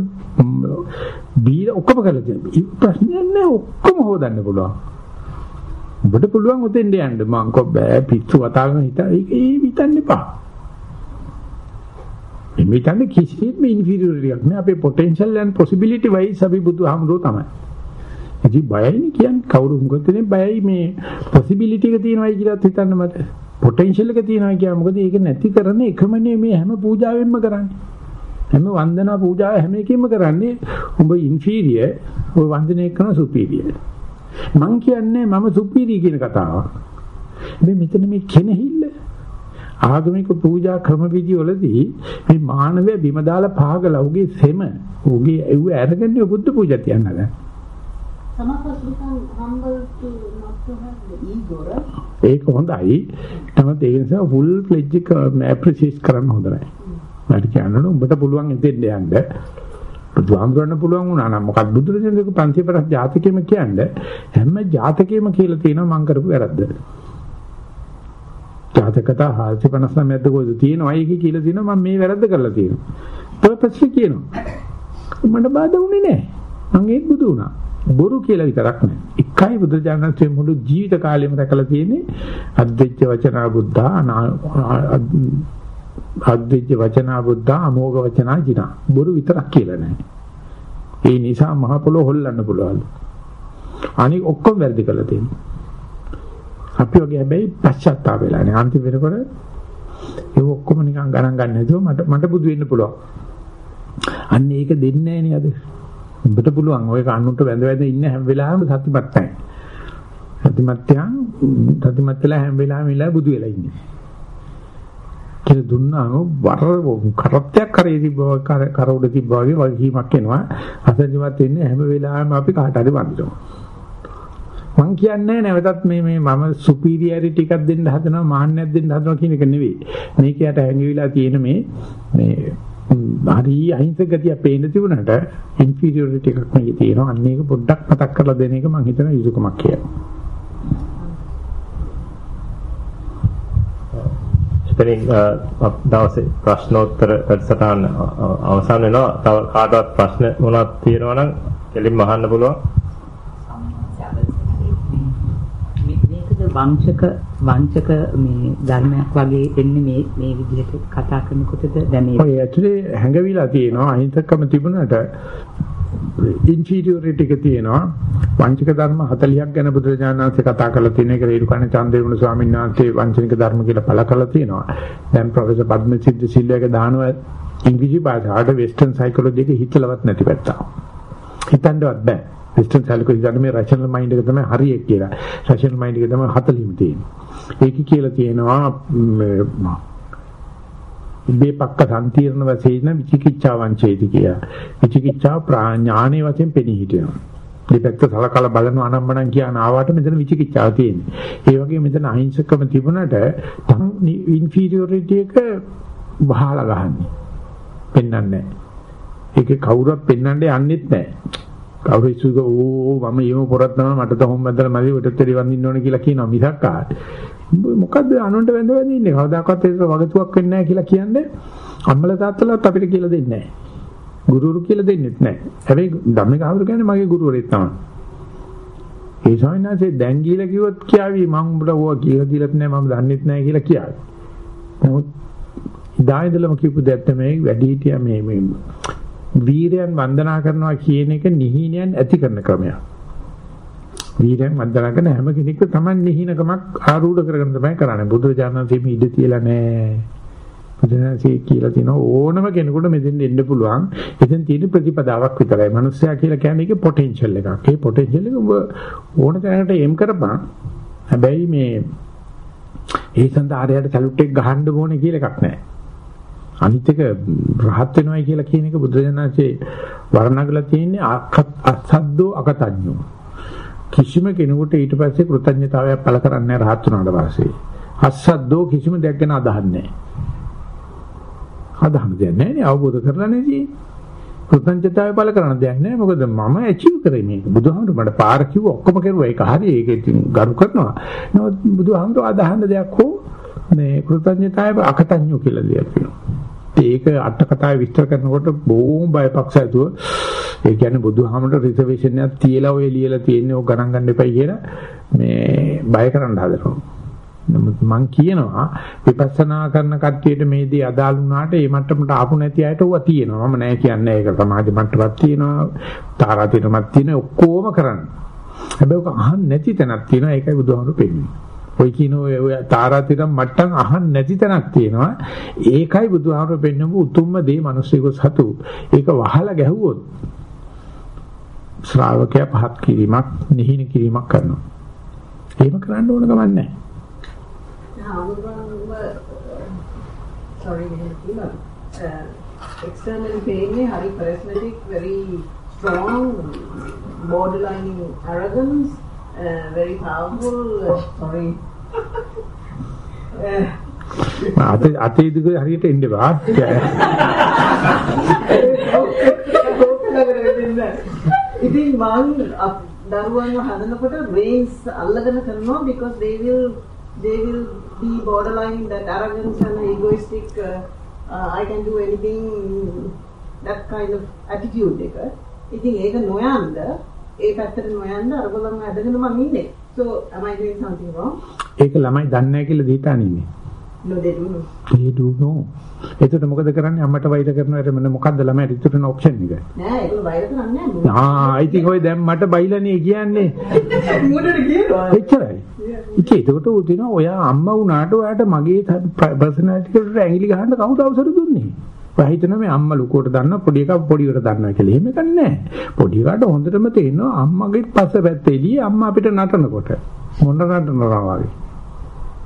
බීර ඔක්කොම කරලා තියෙනවා ඒ ප්‍රශ්නයක් නෑ ඔක්කොම හොදන්න පුළුවන් ඔබට පුළුවන් උතෙන්ද යන්න? මම කො බෑ පිස්සු වතාගෙන හිතා. ඒක ඒ හිතන්න එපා. එමිටන්නේ කිසිම ඉන්ෆීරියරිටි එකක් නෑ. අපේ පොටෙන්ෂල් and possibility wise අපි බුදුහාමුදුරුවෝ තමයි. ඉතින් බයයිනේ කියන්නේ කවුරු මොකද බයයි මේ possibility එක තියෙනවයි කියලා හිතන්න මට. පොටෙන්ෂල් එක තියෙනවා කියන්නේ මොකද? ඒක නැති කරන එකමනේ මේ හැම පූජාවෙන්ම කරන්නේ. හැම වන්දනා පූජාව හැම එකෙම කරන්නේ උඹ ඉන්ෆීරියර් ඔය වන්දනය කරන සුපීරියර්. මං කියන්නේ මම සුපීරියර් කියන කතාවක්. මේ මෙතන මේ කෙනෙහිල්ල ආගමික පූජා ක්‍රම විදි වලදී මේ මානවය බිම දාලා පහගලා උගේ සෙම උගේ එව්ව අරගෙන බුද්ධ පූජා තියන්න දැන් Some of us become humble to not to have the ego, right? ඒක හොඳයි. නමුත් ඒ නිසා full pledge එක appreciate කරන්න හොඳ නැහැ. මට කියන්න උඹට පුළුවන් එතෙන්ට යන්න. බුදුහාමුදුරන්න පුළුවන් වුණා නම් මොකක්ද බුදුරජාණන්ගේ පන්සිපරස් ජාතකෙම කියන්නේ හැම ජාතකෙම කියලා තියෙනවා මං කරපු වැරද්ද. ජාතකතා 459ක්ද කොහෙද තියෙනවා ඒක කියලා තියෙනවා මම මේ වැරද්ද කරලා තියෙනවා. පර්පස්ලි කියනවා. මට බාධා වුණේ නැහැ. මං ඒත් බුදු වුණා. බොරු කියලා විතරක් නෑ. එකයි බුදුජානකසේ මුළු ජීවිත කාලෙම දැකලා තියෙන්නේ අද්විච්ච වචනා බුද්ධා අද්විච්ච වචනා බුද්ධා අමෝඝ වචනා ජිනා. බොරු විතරක් කියලා නෑ. ඒ නිසා මහ පොළොව හොල්ලන්න පුළුවන්. අනික ඔක්කොම වැරදි කරලා තියෙනවා. අපි වගේ හැබැයි පශ්චාත්තාප වෙලා නේ. අන්තිම වෙනකොට ඒ ඔක්කොම නිකන් ගණන් ගන්න නැතුව මට මට බුදු වෙන්න පුළුවන්. අන්න ඒක දෙන්නේ නැහැ නේද? උඹට පුළුවන් ඔය කන්නුන්ට වැඳ වැඳ ඉන්න හැම වෙලාවෙම සතිපත් නැහැ. සතිමත්යන් සතිමත් වෙලා හැම වෙලාවෙම ඉලා බුදු වෙලා ඉන්නේ. කියලා දුන්නාම වර කරත්තයක් කරේ තිබ්බා කර උඩ තිබ්බා වගේ වගකීමක් එනවා. අසජීවත් වෙන්නේ හැම වෙලාවෙම අපි කාට හරි වඳිනවා. මං කියන්නේ නැවතත් මේ මේ මම සුපීරියරිටි එකක් දෙන්න හදනවා මාන්නයක් දෙන්න හදනවා කියන එක නෙවෙයි. මේකයට හැංගිවිලා තියෙන මේ මේ හරි අහිංසක ගතිය පේන්න තිබුණාට ඉන්ෆීරියොරිටි එකක් මේකේ තියෙනවා. අන්න ඒක පොඩ්ඩක් මතක් කරලා දෙන එක මම හිතන යුතුයකමක් කියලා. එතනින් දවසේ ප්‍රශ්නෝත්තර වැඩසටහන අවසන් වෙනවා. තව කාටවත් ප්‍රශ්න මොනවද තියෙනවා නම් කෙලින්ම අහන්න පුළුවන්. මේකද වංශක වංශක මේ ධර්මයක් වගේ එන්නේ මේ මේ විදිහට කතා කරනකොටද දැන් මේ ඔය ඇතුලේ හැඟවිලා තියෙනවා අහිංසකම තිබුණාට ඉන්ෆීරියොරිටි එක තියෙනවා. වංචක ධර්ම 40ක් ගැන බුදුරජාණන් වහන්සේ කතා කරලා තියෙන එක රේරුකාණ චන්දේවුණ ස්වාමීන් වහන්සේ වංචනික ධර්ම කියලා පළ කරලා තියෙනවා. දැන් ප්‍රොෆෙසර් පද්මසිද්ධ සිල්වගේ දානවා ඉංග්‍රීසි භාෂාවට වෙස්ටර්න් සයිකොලොජි එක හිතලවත් නැති පැත්ත හිතන්නවත් බෑ. වෙස්ටර්න් සයිකොලොජි ගන්න මේ රෂනල් මයින්ඩ් එක තමයි හරිය කියලා. රෂනල් මයින්ඩ් එක තමයි 40ම තියෙන්නේ. ඒක කියලා තියෙනවා ඉබේ පක්ක සම්තිර්ණ වශයෙන් විචිකිච්ඡා වංචේති කිය. විචිකිච්ඡා ප්‍රඥානේ වශයෙන් පෙනී හිටිනවා. දෙපැත්ත සලකලා බලනවා අනම්මනම් කියන ආවට මෙතන විචිකිච්ඡාව තියෙන්නේ. ඒ වගේ මෙතන අහිංසකම තිබුණට ඉන්ෆීරියොරිටි එක වහලා ගහන්නේ. පෙන්වන්නේ නැහැ. ඒකේ කවුරුත් පෙන්වන්න යන්නෙත් නැහැ. කවුරු ඉස්සුක ඕ මම ඊම පොරක් තමයි මට තොම් බැදලා මදි උඩට දෙවි වඳින්න ඕනේ කියලා කියනවා මිසක් ආ මොකද්ද අනුන්ට වැඳ වැඳ ඉන්නේ? කවදාකවත් ඒක වගතුවක් වෙන්නේ නැහැ කියලා කියන්නේ අම්මලා තාත්තලාත් අපිට කියලා දෙන්නේ නැහැ. ගුරුවරු කියලා දෙන්නෙත් නැහැ. හැබැයි ධම්මික ආවරු කියන්නේ? මගේ ගුරුවරයෙක් තමයි. ඒ ස්වාමීනාසේ දැන් කියලා කිව්වොත් කියාවි මම උඹට ඕවා කියලා දීලත් නැහැ මම දන්නෙත් නැහැ කියලා කියාවි. නමුත් ඉදායදලම කියපු දෙයක් තමයි වැඩි හිටියා මේ මේ වීරයන් වන්දනා කරනවා කියන එක නිහිනයන් ඇති කරන ක්‍රමයක්. වීරයන් වන්දනා කරන හැම කෙනෙක්ම Taman නිහිනකමක් ආරූඪ කරගෙන තමයි කරන්නේ. බුදුරජාණන් වහන්සේ ඉඩ තියලා නැහැ. බුදුරජාණන්සේ කියලා තියෙන ඕනම කෙනෙකුට මෙතෙන් එන්න පුළුවන්. එතෙන් තියෙන ප්‍රතිපදාවක් විතරයි. මනුස්සයා කියලා කියන්නේ ඒකේ පොටෙන්ෂල් එකක්. ඒ පොටෙන්ෂල් එක ඔබ ඕන තැනකට එම් කරපන්. හැබැයි මේ ඒ සඳහා ආරයට සැලුට් එක ගහන්න ඕනේ කියලා එකක් නැහැ. අනිත් එක රහත් වෙනවයි කියලා කියන එක බුදුරජාණන්සේ වර්ණගලා තියෙන්නේ අසද්දෝ අකතඤ්ඤෝ. කිසිම කෙනෙකුට ඊට පස්සේ කෘතඥතාවයක් පළ කරන්නේ රහත් වුණාට පස්සේ. අසද්දෝ කිසිම දෙයක් ගැන අදහන්නේ නැහැ. අදහන්න දෙයක් නැහැ නේ අවබෝධ කරලා නැති. කෘතඥතාවය පළ කරන දෙයක් නැහැ. මොකද මම ඇචීව් කරේ මේක. බුදුහාමුදුර මට පාර කිව්ව ඔක්කොම කරුවා ඒක හරි. ඒක ඉතින් ගරු කරනවා. නමුත් බුදුහාමුදුර අදහන්න දෙයක් හෝ මේ කෘතඥතාවය අකතඤ්ඤෝ කියලා දෙයක් තියෙනවා. ඒක අට කතාවේ විස්තර කරනකොට බොහොම බයපක්ෂ ඇතුව ඒ කියන්නේ බුදුහාමරට රිසර්වේෂන් එකක් තියලා ඔය ලියලා තියෙන්නේ ඔය ගණන් ගන්න එපයි කියලා මේ බය කරන්න හදනවා. නමුත් මම කියනවා විපස්සනා කරන කට්ටියට මේ දේ අදාළ වුණාට ඒ මට්ටමට ආපු නැති අයට ඌව තියෙනවා. මම නෑ කියන්නේ ඒක සමාජ මට්ටමක් තියෙනවා. තාරාතිරමක් තියෙනවා ඔක්කොම කරන්න. හැබැයි ඔක අහන්න නැති තැනක් තියෙනවා. ඒකයි බුදුහාමර පෙන්නන්නේ. ඔය කියන ඔය තාරාතිරම් මට්ටම් අහන්න නැති තැනක් තියෙනවා. ඒකයි බුදුහාමර පෙන්නපු උතුම්ම දේ මිනිස්සුක සතු. ඒක වහලා ගැහුවොත් ශ්‍රාවකයා පහත් කිරීමක්, නිහින කිරීමක් කරනවා. එහෙම කරන්න ඕන ගමන් නැහැ. හාමුදුරුවන්ව sorry මෙහෙම කිව්වා. externally පේන්නේ හරි charismatic, very strong, borderline arrogance, uh, very powerful. Uh. Uh, අත අතේ දිග හරියට එන්න බා. ඉතින් මං දරුවන්ව හදනකොට brains අල්ලගෙන කරනවා because they will they will be borderline that arrogance and egoistic uh, uh, I can do anything that kind of attitude එක. ඉතින් ඒක නොයන්ද ඒ පැත්තට නොයන්ද අරගලම ඇදගෙන මං ඉන්නේ. So am I doing something wrong? ඒක ළමයි දන්නේ නැහැ කියලා දීතාන ඉන්නේ. No they do know. ඒ දුනෝ. එතකොට මොකද කරන්නේ අම්මට වෛර කරනවට මොන මොකද්ද ළමයි ඉතුරුන ඔප්ෂන් එක? නෑ ඒක වෛර කරන්නේ නෑ. ආ ඉතින් ඔය දැන් මට බයිලානේ කියන්නේ. මොකටද කියනවා? එච්චරයි. ඉතින් ඒකට උදින ඔයා අම්මා වුණාට ඔයාට මගේ පර්සනැලිටි එකට ඇඟිලි ගහන්න කවුද අවසර දුන්නේ? ඔයා හිතනවා මේ අම්මා ලොකුවට දන්නවා පොඩි එකා පොඩිවට දන්නවා කියලා. එහෙම එකක් නැහැ. පොඩි එකාට හොඳටම තේරෙනවා අම්මගේ පස්ස පැත්තේ එළියේ අම්මා අපිට නටනකොට. මොන නටනවා වගේ.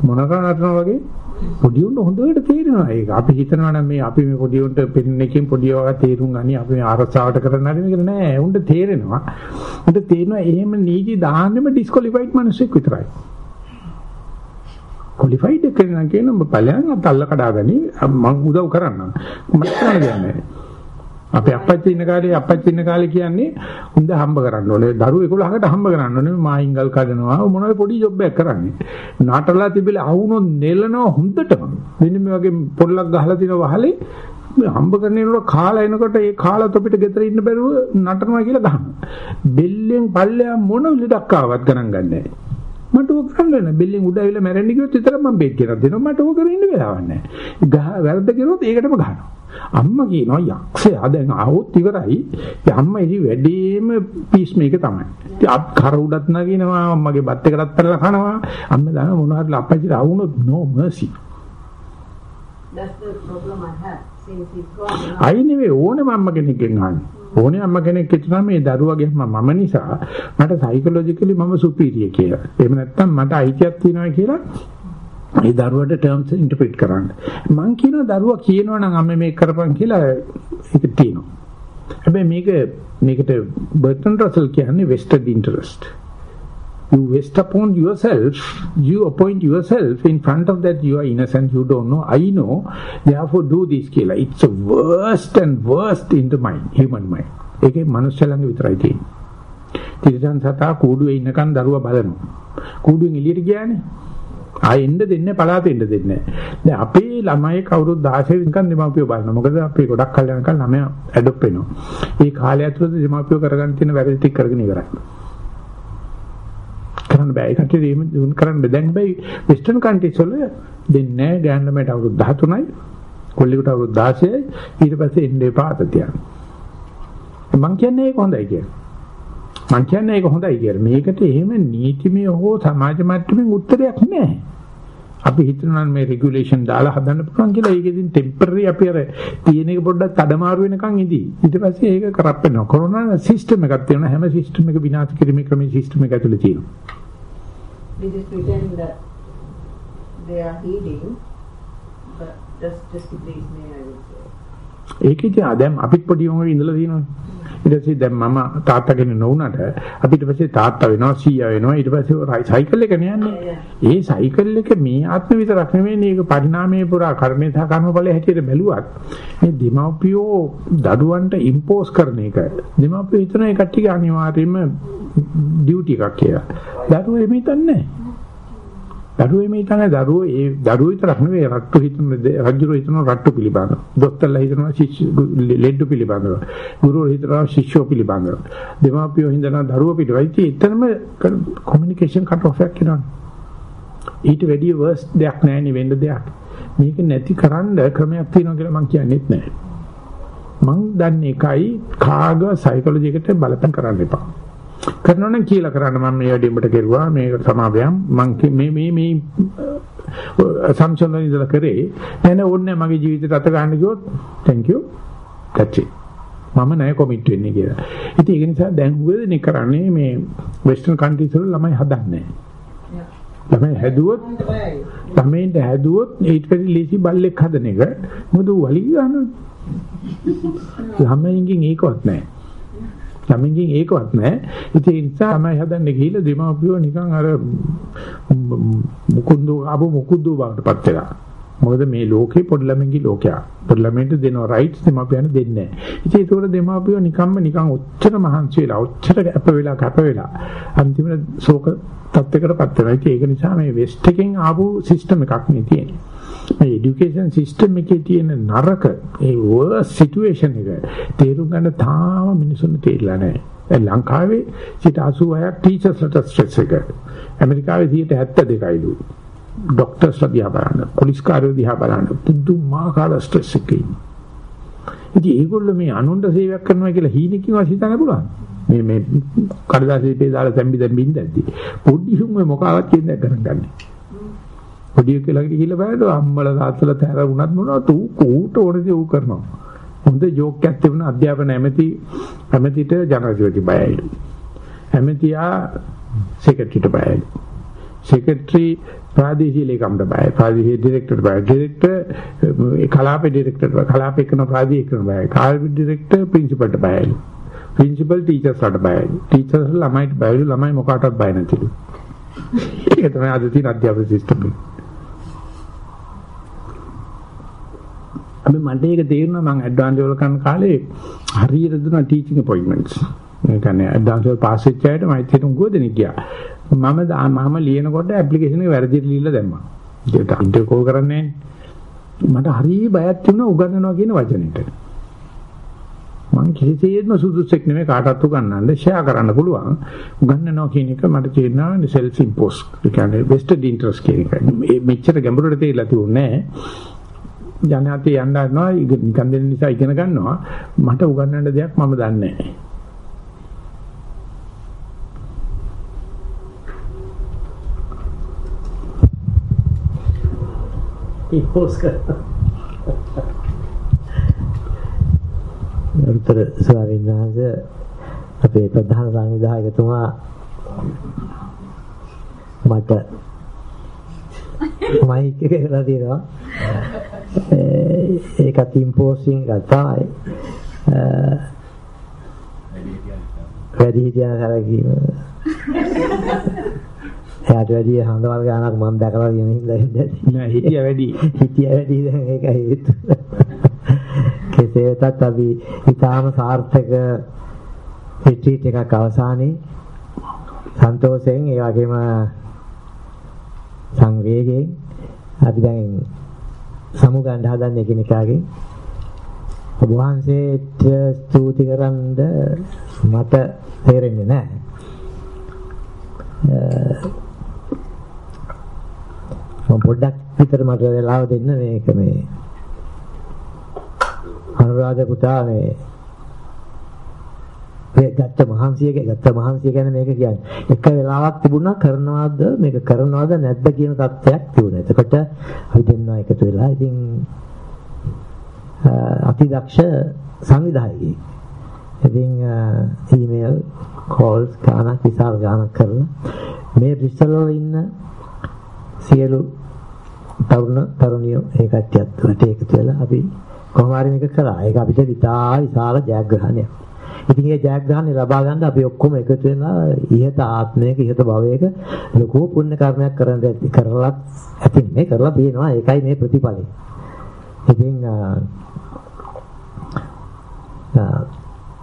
මොන නටනවා වගේ පොඩි උන්ට හොඳට තේරෙනවා ඒක. අපි හිතනවා නම් මේ අපි මේ පොඩි උන්ට පෙන්නකින් පොඩි වගේ තේරුම් ගනි අපි මේ ආරසාවට කරන්න හරි මේක නෑ. උන්ට තේරෙනවා. උන්ට තේරෙනවා එහෙම නීති දාන්නෙම ඩිස්කොලිෆයිඩ් මිනිස්සෙක් විතරයි. ක්වොලිෆයිඩ් එක කෙනා කියන ඔබ ඵලයන් අතල්ල කඩාගනි මම උදව් කරන්නම්. මට කරන්න දෙයක් නෑ. අපේ අප්පච්චි ඉන්න කාලේ අප්පච්චි ඉන්න කාලේ කියන්නේ උන්ද හම්බ කරන්න ඕනේ. දරුවෝ 11කට හම්බ කරන්න ඕනේ. මායින්ගල් කඩනවා. මොනවායි පොඩි ජොබ් එකක් කරන්නේ. නාටලා තිබිලා අහුනොත් නෙලනවා හොඳටම. මෙන්න මේ වගේ පොල්ලක් ගහලා තින වහලේ මේ හම්බ කරනේනකොට කාලා එනකොට ඒ කාලා තොපිට ගෙදර ඉන්න බැරුව නටනවා කියලා ගහනවා. බෙල්ලෙන් පල්ලෙහා මොන විලක් ආවත් ගණන් ගන්නෑ. මට ඕක කරන්න නෑ. බෙල්ලෙන් උඩ ඇවිල්ලා මැරෙන්න ගියොත් විතර මම බේත් කියලා දෙනවා. මට ඕක කරන්න වෙලාවක් නෑ. ගහ වැරද්ද කරොත් ඒකටම ගහනවා. අම්මා කියනවා යක්ෂයා දැන් ආවොත් ඉවරයි. අම්මා ඉති වැඩිම පීස් මේක තමයි. ඉතින් අත් කර උඩත් නගිනවා අම්මගේ බත් එකටත් පැනලා කනවා. අම්මා දන්නා මොනවා හරි අප්පච්චිට ආවුනොත් no mercy. That's the problem I have since he's gone. now. අයි නෙවෙයි ඕනෙම අම්ම කෙනෙක්ගෙන් අහන්නේ. ඕනේ අම්ම කෙනෙක් හිතනවා මේ දරුවගේ මම නිසා මට සයිකොලොජිකලි මම සුපීරියර් කියලා. එහෙම නැත්නම් මට අයිතියක් තියෙනවා කියලා ඒ දරුවට ටර්ම්ස් ඉන්ටර්ප්‍රිට් කරන්න. මං කියනවා දරුවා කියනවා නම් අම්මේ මේක කරපන් කියලා ඒක තියෙනවා. හැබැයි මේක මේකට බර්ටන් රසල් කියන්නේ vested interest. You waste upon yourself, you appoint yourself in front of that you are innocent, you don't know, I know, therefore do this කියලා. It's a worst and worst in the mind, human mind. ඒකේ මනුස්ස ළඟ විතරයි තියෙන්නේ. තිරසන් සතා කූඩුවේ ඉන්නකන් දරුවා බලනවා. කූඩුවෙන් එළියට ගියානේ. ආයෙ එන්න දෙන්නේ පලාත එන්න දෙන්නේ නැහැ. දැන් අපේ ළමයි කවුරුත් 16 වෙනකන් දෙමාපියෝ බලනවා. මොකද අපි ගොඩක් කල් යනකන් ළමයා ඇඩොප් වෙනවා. මේ කාලය ඇතුළත දෙමාපියෝ කරගන්න තියෙන වැරදි ටික කරගෙන ඉවරයි. කරන්න බෑ. ඒකට එහෙම දුන් කරන්න බෑ. දැන් හැබැයි වෙස්ටර්න් කන්ට්‍රීස් වල දෙන්නේ නැහැ ගෑනු ළමයට අවුරුදු 13යි, කොල්ලෙකුට අවුරුදු 16යි, ඊට පස්සේ එන්නේ පාත තියන. මං කියන්නේ ඒක හොඳයි කියලා. මං කියන්නේ ඒක හොඳයි කියලා. මේකට එහෙම නීතිමය හෝ සමාජ මට්ටමින් උත්තරයක් නැහැ. අපි හිතනවා මේ රෙගියුලේෂන් දාලා හදන්න පුළුවන් කියලා ඒකෙදින් ටෙම්පරරි අපි අර තියෙන එක පොඩ්ඩක් අඩමාරු වෙනකන් ඉදී. ඊට පස්සේ ඒක කරප් වෙනවා. කොරෝනා සිස්ටම් එකක් තියෙනවා. හැම සිස්ටම් එක විනාශ කිරීමේ ක්‍රමයේ සිස්ටම් එක ඇතුලේ තියෙනවා. We just pretend that they are healing, but just just to please me, I would say. ඒකේ තියා දැන් අපිත් පොඩි උන්ගේ ඉඳලා තියෙනවනේ. ඊට පස්සේ දැන් මම තාත්තා කෙනෙක් නොවුනට අපිට පස්සේ තාත්තා වෙනවා සීයා වෙනවා ඊට පස්සේ සයිකල් එක යන්නේ. ඒ සයිකල් එක මේ ආත්ම විතරක් නෙමෙයි මේක පරිණාමයේ පුරා කර්මේ සහ කර්මඵලයේ හැටියට බැලුවත් මේ දෙමව්පියෝ දරුවන්ට ඉම්පෝස් කරන එක දෙමව්පියෝ හිතන ඒ කට්ටිය අනිවාර්යයෙන්ම ඩියුටි එකක් කියලා. දරුවෝ එහෙම හිතන්නේ නැහැ. දරුවෝ මේ තන දරුවෝ ඒ දරුවෝ විතරක් නෙවෙයි රට්ටු හිතන රජුරෝ හිතන රට්ටු පිළිබඳව. දොස්තරලා හිතනවා ශිෂ්‍ය ලෙඩ්ඩු පිළිබඳව. ගුරුවරු හිතනවා ශිෂ්‍යෝ පිළිබඳව. දෙමාපියෝ හිතනවා දරුවෝ පිළිබඳව. ඉතින් එතනම කොමියුනිකේෂන් කට් ඔෆ් එකක් වෙනවා. ඊට වැඩිය වර්ස් දෙයක් නැහැ නේ වෙන්න දෙයක්. මේක නැති කරන්න ක්‍රමයක් තියෙනවා කියලා මම කියන්නේත් නැහැ. මං දන්නේ එකයි කාග සයිකොලොජි එකට බලපෑම් කරන්න එපා. කරනවා නම් කියලා කරන්න මම මේ වැඩි උඹට කෙරුවා මේක සමාවයම් මං මේ මේ මේ assumption වලින් ඉඳලා කරේ නෑ නෑ ඕනේ මගේ ජීවිතේට අත ගන්න කිව්වොත් thank you that's it මම නෑ කොමිට් වෙන්නේ කියලා. ඉතින් ඒක නිසා දැන් උගදෙනේ කරන්නේ මේ western countries වල ළමයි හදන්නේ ළමයි හැදුවොත් ළමයින්ට හැදුවොත් ඊට පස්සේ ලීසි බල්ලෙක් හදන එක මොකද ඌ වලි ගන්නවා. ළමයින්ගෙන් ඒකවත් නැහැ. ළමයින්ගෙන් ඒකවත් නැහැ. ඉතින් ඒ නිසා තමයි හදන්න ගිහිල්ලා දෙමාපියෝ නිකන් අර මුකුන්දු ආපු මුකුද්දු බවටපත් වෙලා. මොකද මේ ලෝකේ පොඩි ළමයින්ගේ ලෝකයක්. පොඩි ළමයින්ට දෙනවා රයිට්ස් දෙමාපියන් දෙන්නේ නැහැ. ඉතින් ඒකවල දෙමාපියෝ නිකම්ම නිකන් ඔච්චර මහන්සි වෙලා ඔච්චර කැප වෙලා කැප වෙලා අන්තිමට ශෝක තත්යකටපත් වෙනවා. ඉතින් ඒක නිසා මේ වෙස්ට් එකෙන් ආපු සිස්ටම් එකක් නේ තියෙන්නේ. මේ এডুকেෂන් සිස්ටම් එකේ තියෙන නරක ඒ වර්ස් සිටුේෂන් එක තේරුම් ගන්න තාම මිනිසුන්ට තේරිලා නැහැ. දැන් ලංකාවේ සිට 86ක් ටීචර්ස්ලට ස්ට්‍රෙස් එක. ඇමරිකාවේ 72යිලු. ડોක්ටර්ස්ලා දිහා බලන්න, පොලිස්කාරයෝ දිහා බලන්න පුදුමාකාර ස්ට්‍රෙස් එකේ ඉන්නේ. ඉතින් ඒගොල්ලෝ මේ අනුන්ට සේවයක් කරනවා කියලා හීනකින් වාසි හිතන්න පුළුවන්. මේ මේ කඩදාසි පිටේ දාලා තැම්බි තැම්බි ඉඳද්දි පොඩි හුම් මොකාවක් කියන්නේ කරගන්නේ. පොඩි කියලා ගිහිල්ලා බලද්දී අම්මලා තාත්තලා තැර වුණත් මොනවද ඌ කූට ඕනේද ඌ කරනවා. හොඳ ජෝක් එකක් තිබුණා අධ්‍යාපන ඇමති ඇමතිට ජනාධිපති බයයිලු. ඇමතියා සෙක්‍රටරිට බයයිලු. සෙක්‍රටරි ප්‍රාදේශීය ලේකම්ට බයයි. ප්‍රාදේශීය ඩිරෙක්ටර් බයයි. ඩිරෙක්ටර් කලාපේ ඩිරෙක්ටර් ප්‍රාදේශීය කරන ප්‍රාදේශීය කරන බයයි. කාර්ය ඩිරෙක්ටර් ප්‍රින්සිපල්ට බයයි. ප්‍රින්සිපල් ටීචර්ස්ලාට බයයි. ටීචර්ස් ළමයිට බයයි. ළමයි මොකටවත් බය නැතිලු. ඒක තමයි අද තියෙන අධ්‍යාපන සිස්ටම් එක. අපි මට ඒක තේරුණා මම ඇඩ්වාන්ස් වල කරන කාලේ හරියට දුන්නා ටීචින් අපොයින්ට්මන්ට්ස්. ඒ කියන්නේ ඇඩ්වාන්ස් වල පාස් වෙච්ච අයට මම හිතේ ගොඩනෙක් ගියා. මම මම ලියනකොට ඇප්ලිකේෂන් එක වැරදිට ලියලා දැම්මා. ඒක ඉන්ටර්කෝල් කරන්නේ මට හරි බයක් තිබුණා උගන්වනවා කියන වචනෙට. මම කිසිසේත්ම සුදුසුෙක් නෙමෙයි කාටවත් උගන්වන්න ෂෙයා කරන්න පුළුවන්. උගන්වනවා කියන එක මට තේරෙනවා සෙල්ෆ් ඉම්පෝස්. ඒ කියන්නේ වෙස්ටඩ් ඉන්ටරෙස්ට් කියන එක. මේ මෙච්චර ගැඹුරට තේරිලා තිබුණේ නැහැ. ජනයාතේ යන්න ගන්නවා නිකන් දෙන්න නිසා ඉගෙන ගන්නවා මට උගන්වන්න දෙයක් මම දන්නේ නැහැ. ඉම්පෝස් කරනවා. අරුතර ස්වාමීන් වහන්සේ අපේ ප්‍රධාන සංවිධායකතුමා මට මයික් එක කරලා තියෙනවා ඒකත් ඉම්පෝසින් තමයි. වැඩි හිටියන කරකීම එයාට වැඩි හඳවල් ගානක් මම දැකලා තියෙන හින්දා නෑ හිටිය වැඩි. හිටිය වැඩි දැන් ඒක හේතු කෙසේ වෙතත් අපි ඊටාම සාර්ථක රිට්‍රීට් එකක් අවසානයේ. සන්තෝෂයෙන් ඒ වගේම සංවේගයෙන් අපි දැන් සමුගන්න හදන්නේ එකිනෙකාගේ ඔබ වහන්සේට ස්තුති කරන්ද මට තේරෙන්නේ නැහැ. මම පොඩ්ඩක් විතර මට වෙලාව දෙන්න මේක මේ අනුරාධ පුතා මේ මේ ගත්ත මහන්සිය ගත්ත මහන්සිය ගැන මේක කියන්නේ එක වෙලාවක් තිබුණා කරනවද මේක කරනවද නැද්ද කියන තත්ත්වයක් තිබුණා. එතකොට අපි දෙන්නා එකතු වෙලා ඉතින් අතිදක්ෂ සංවිධායකයෙක්. ඉතින් ඊමේල් කෝල්ස් ගානක් විශාල ගානක් කරලා මේ බ්‍රිස්ටල් වල ඉන්න සියලු තරුණ තරුණියෝ ඒ කට්ටියත් වලට එකතු වෙලා අපි කොහොම හරි මේක කළා. ඒක අපිට විතා විශාල ජයග්‍රහණයක්. ඉතින් ඒ ජයග්‍රහණය ලබා ගන්න අපි ඔක්කොම එකතු වෙලා ඉහත ආත්මයක ඉහත භවයක ලොකු පුණ්‍ය කර්මයක් කරන්න කරලා ඇතින්නේ කරලා තියෙනවා. ඒකයි මේ ප්‍රතිඵලය. ඉතින්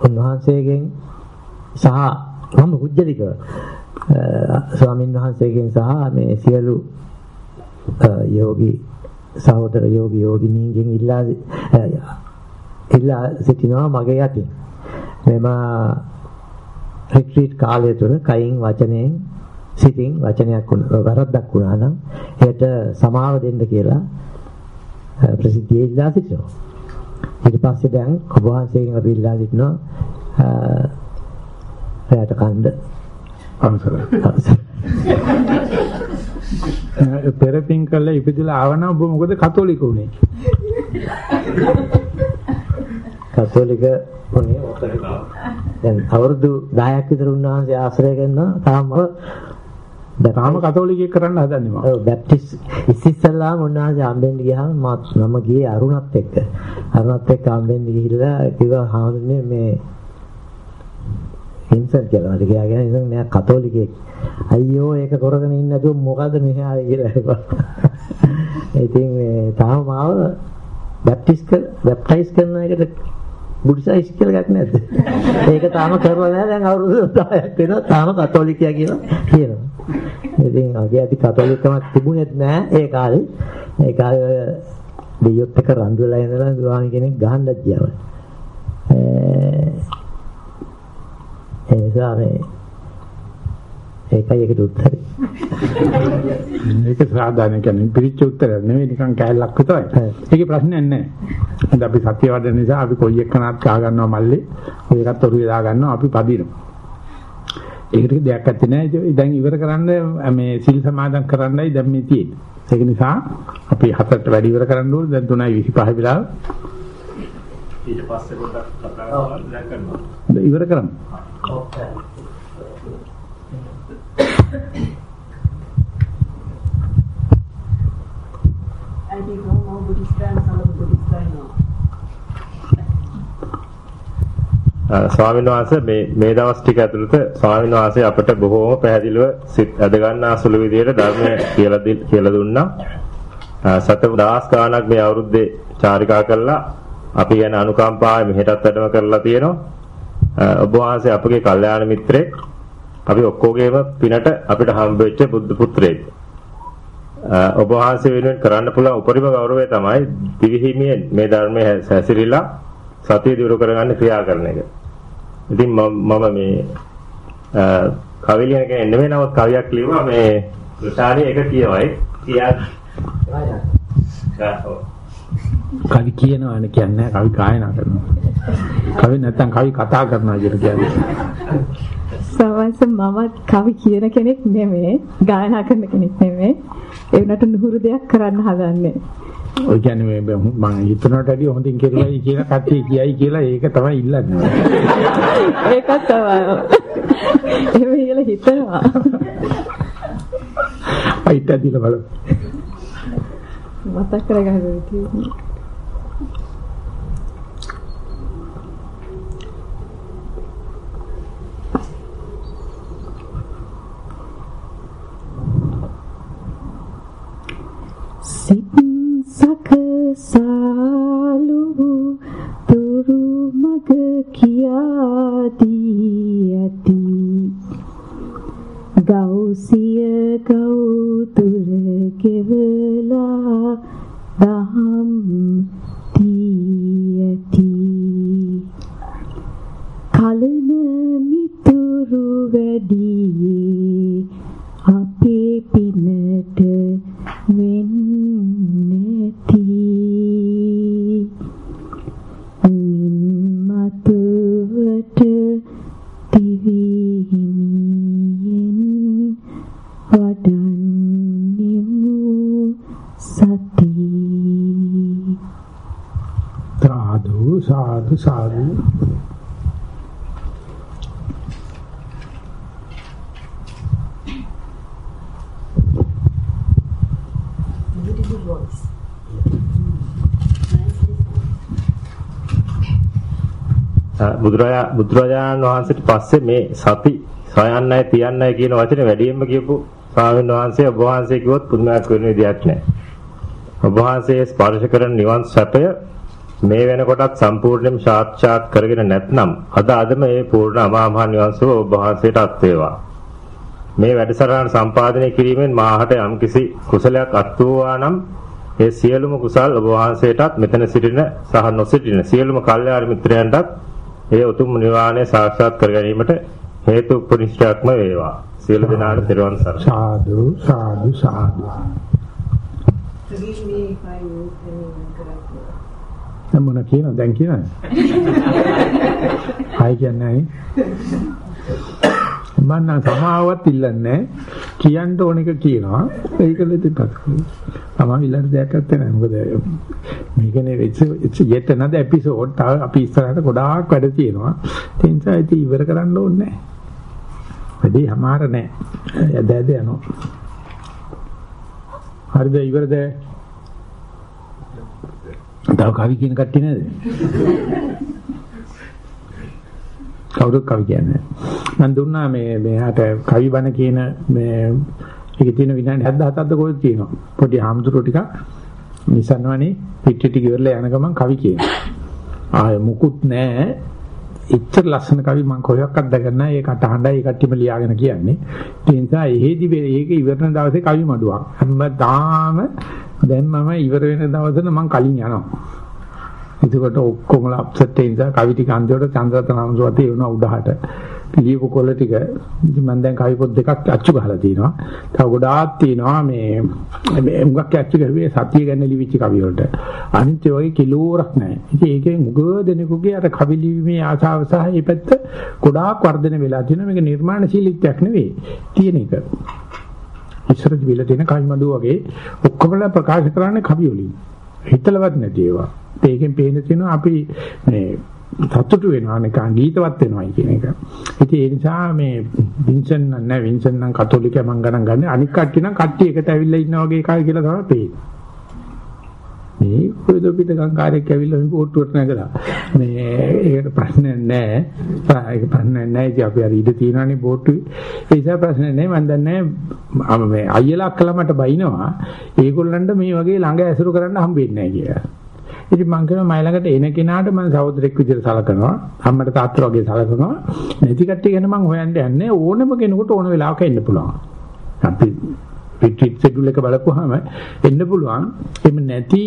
උන්වහන්සේගෙන් සහ මම කුජලිකව ස්වාමින් වහන්සේගෙන් සහ මේ සියලු යෝගී සහෝදර යෝගී යෝගිනීන්ගෙන් ඉල්ලා ඉල්ලා සිටිනවා මගේ යටින් මෙම රිට්‍රීට් කාලය තුළ කයින් වචනයෙන් සිතින් වචනයක් වරද්දක් වුණා නම් එයට සමාව දෙන්න කියලා ප්‍රසිද්ධියේ ඉල්ලා සිටිනවා. ඊට පස්සේ දැන් ඔබ වහන්සේගෙන් අපි ඉල්ලා සිටිනවා රැයට කන්ද අවසරයි. පෙරපින් කළා ඉපදිලා ආවනම් ඔබ මොකද කතෝලික උනේ? කතෝලික දැන් අවුරුදු 10ක් විතර උන්වහන්සේ ආශ්‍රය කරනවා තාම තාම කතෝලිකයෙක් කරන්න හදන්නේ මම. ඔව් බැප්ටිස් ඉස්සෙල්ලාම උන්වහන්සේ හම්බෙන්න ගියාම මාත් මම ගියේ අරුණත් එක්ක. අරුණත් එක්ක හම්බෙන්න ගිහිල්ලා කිව්වා හාමුදුරනේ මේ හින්සන් කියලා මට කියාගෙන ඉතින් මෙයා කතෝලිකයෙක්. අයියෝ ඒක කරගෙන ඉන්නේ නැතුව මොකද මෙහා කියලා කිව්වා. ඉතින් මේ තාම මාව බැප්ටිස් බැප්ටයිස් කරන එකට බුද්සයිස් කියලා එකක් නැද්ද? ඒක තාම කරලා නැහැ දැන් අවුරුදු 10ක් වෙනවා තාම කතෝලිකයා කියලා කියනවා. ඉතින් අගේ අති කතෝලිකමක් තිබුණෙත් නැහැ ඒ කාලේ. ඒ කාලේ ඔය දෙයියොත් එක්ක රණ්ඩු වෙලා ඉඳලා දුවාමි කෙනෙක් ගහන්නත් ගියා. ඒ නිසා මේ ඒකයි ඒකට උත්තරේ. මේක සාධාරණ කියන්නේ පිළිච්ච උත්තරයක් නෙවෙයි නිකන් කෑල්ලක් විතරයි. ඒකේ ප්‍රශ්නයක් නැහැ. හඳ අපි සත්‍ය වදන නිසා අපි කොයි එක්කනත් කා ගන්නවා මල්ලේ. ඔය එකත් ඔරුවේ දා ගන්නවා අපි පදිනවා. ඒකට දෙයක් ඇත්තේ නැහැ. දැන් ඉවර කරන්න මේ සිල් සමාදන් කරන්නයි දැන් මේ තියෙන්නේ. ඒක නිසා අපි හතරට වැඩි ඉවර කරන්න ඕනේ. දැන් 3:25 වෙලාව. ඊට පස්සේ පොඩ්ඩක් කතා කරලා දැන් කරනවා. ඉවර කරමු. I think no more Buddhist and some of the Buddhist I know. Uh, ස්වාමීන් වහන්සේ මේ මේ දවස් ටික ඇතුළත ස්වාමීන් වහන්සේ අපට බොහෝම පැහැදිලිව සිත් අද ගන්නා සුළු විදියට ධර්මය කියලා කියලා දුන්නා. Uh, සත දහස් ගාණක් මේ අවුරුද්දේ චාරිකා කළා. අපි ගැන අනුකම්පාවෙන් මෙහෙටත් වැඩම කරලා තියෙනවා. Uh, ඔබ වහන්සේ අපගේ කල්යාණ මිත්‍රෙක්. අපි ඔක්කොගේම පිනට අපිට හම්බ වෙච්ච බුද්ධ පුත්‍රයෙක්. ඔබ වහන්සේ වෙනුවෙන් කරන්න පුළුවන් උපරිම ගෞරවය තමයි දිවිහිමියෙන් මේ ධර්මයේ හැසිරීලා සතිය දියුණු කරගන්න ක්‍රියා කරන එක. ඉතින් මම මේ කවි ලියන කෙනෙක් නෙමෙයි නමුත් කවියක් ලියුවා මේ රුෂානි එක කියවයි. කියා කවි කියනවා නේ කියන්නේ කවි ගායනා කරනවා. කවි නැත්තම් කවි කතා කරනවා කියන කියන්නේ. සවස මමත් කවි කියන කෙනෙක් නෙමෙයි, ගායනා කරන කෙනෙක් නෙමෙයි. ඒ වුණාට නුහුරු දෙයක් කරන්න හදන්නේ. ඔය කියන්නේ මම හිතනට වැඩිය හොඳින් කෙරුවයි කියලා කට්ටිය කියයි කියලා ඒක තමයි ඉල්ලන්නේ. ඒකත් තමයි. එහෙම කියලා හිතනවා. අයිට දීලා බලන්න. මතක් කරගන්න තියෙන්නේ. සිත් සකසාලු තුරු මග කියා දී ඇති. ගෞසිය ගෞතුර කෙවලා දහම් දී ඇති. කලන මිතුරු වැඩි අපේ පිනට වෙන්නේති මතුවට දිවිහිමියෙන් වඩන්නෙමු සති සාදු සාදු සාදු. බුදුරජාණන් වහන්සේට පස්සේ මේ සති සයන්නයි තියන්නයි කියන වචනේ වැඩියෙන්ම කියපු ස්වාමීන් වහන්සේ ඔබ වහන්සේ කිව්වොත් පුදුමයක් වෙන විදියක් නැහැ. ඔබ වහන්සේ ස්පර්ශ කරන නිවන් සැපය මේ වෙනකොටත් සම්පූර්ණයෙන්ම සාක්ෂාත් කරගෙන නැත්නම් අද අදම මේ පූර්ණ අමා මහ නිවන් සුව ඔබ වහන්සේට අත් වේවා. මේ වැඩසටහන සම්පාදනය කිරීමෙන් මාහට යම්කිසි කුසලයක් අත් වූවා නම් ඒ සියලුම කුසල් ඔබ වහන්සේටත් මෙතන සිටින සහ නොසිටින සියලුම කල්යාණ මිත්‍රයන්ටත් ඒ උතුම් නිවාණය සාක්ෂාත් කර ගැනීමට හේතු උපනිෂ්ඨයක්ම වේවා. සියලු දෙනාට තෙරුවන් සරණයි. සාදු සාදු සාදු. දැන් මොන කියනද දැන් කියනද? හයි කියන්නේ මම නම් සමාවවත් ඉල්ලන්නේ කියන්න ඕන එක කියනවා ඒකල ඉතිපත් තමයි ඉල්ලන්න දෙයක් නැත්තේ නෑ මොකද මේකනේ it's yet another episode තව අපි ඉස්සරහට ගොඩාක් වැඩ තියෙනවා ඒ නිසා ඉතින් ඉවර කරන්න ඕනේ වැඩි හමාර නැහැ. ඇද ඇද යනවා. හරිද ඉවරද? තව කවි කියන කට්ටිය නේද? කවුරුත් කවි කියන්නේ. මම දුන්නා මේ මෙයාට කවි බණ කියන මේ ඒකේ තියෙන විනාඩි 77ක්ද කොහෙද තියෙනවා. පොඩි හාමුදුරුවෝ ටිකක් නිසන්වනේ පිටි ටික ඉවරලා යන ගමන් කවි කියනවා. ආය මුකුත් නැහැ. එච්චර ලස්සන කවි මම කොහොක්වත් දැකලා නැහැ. ඒ කටහඬයි ඒ කට්ටියම ලියාගෙන කියන්නේ. ඒ නිසා එහෙදි මේක ඉවරන දවසේ කවි මඩුවක්. හැමදාම දැන් මම ඉවර වෙන දවසට මම කලින් යනවා. එතකොට ඔක්කොමලා අප්සෙට් ඒ නිසා කවි ටික අන්තිමට චන්ද්‍රරත්න හම්සුවතේ වෙනවා උදහට. ලියපු කොළ ටික ඉතින් මම දැන් කවි පොත් දෙකක් අච්චු ගහලා තිනවා. තව ගොඩාක් තියෙනවා මේ මේ මුගක් අච්චු ගහුවේ සතිය ගැන ලිවිච්ච කවි වලට. අනිත් ඒ වගේ කිලෝරක් නැහැ. ඉතින් ඒකෙන් මුග දෙනෙකුගේ අර කවි ලිවීමේ ආශාව සහ මේ පැත්ත ගොඩාක් වර්ධනය වෙලා තියෙනවා. මේක නිර්මාණශීලීත්වයක් නෙවෙයි. තියෙන එක. ඉස්සර දිවිලා තියෙන කවි මඩුව වගේ ඔක්කොමලා ප්‍රකාශ කරන්නේ කවි වලින්. හිතලවත් නැති ඒවා. ඒකෙන් පේන තියෙනවා අපි මේ සතුටු වෙනවා නිකන් ගීතවත් වෙනවායි කියන එක. ඉතින් ඒ නිසා මේ වින්සන් නෑ වින්සන් නම් කතෝලිකයා මං ගණන් ගන්න අනික් කට්ටිය නම් කට්ටිය එකට ඇවිල්ලා ඉන්නා වගේ එකයි කියලා තමයි පේන්නේ. මේ කොයිද පිට ගංගාරයක් ඇවිල්ලා මේ බෝට්ටුවට නැගලා? මේ ඒකට ප්‍රශ්න නැහැ ඒක ප්‍රශ්න නැහැ ඉතින් අපි අර ඉඳ තියනනේ බෝට්ටුවේ ඒ නිසා ප්‍රශ්න නැහැ මම දන්නේ මේ අයියලා අක්කලා මට බයිනවා. ඒගොල්ලන්ට මේ වගේ ළඟ ඇසුරු කරන්න හම්බ වෙන්නේ නැහැ කියලා. ඉතින් මං කියනවා මයි ළඟට එන කෙනාට මම සහෝදරෙක් විදිහට සලකනවා. අම්මට තාත්තට වගේ සලකනවා. නැති කට්ටිය ගැන මං හොයන්න යන්නේ ඕනම කෙනෙකුට ඕන වෙලාවක එන්න පුළුවන්. අපි රිට්‍රීට් ෂෙඩියුල් එක බලපුවාම එන්න පුළුවන්. එමෙ නැති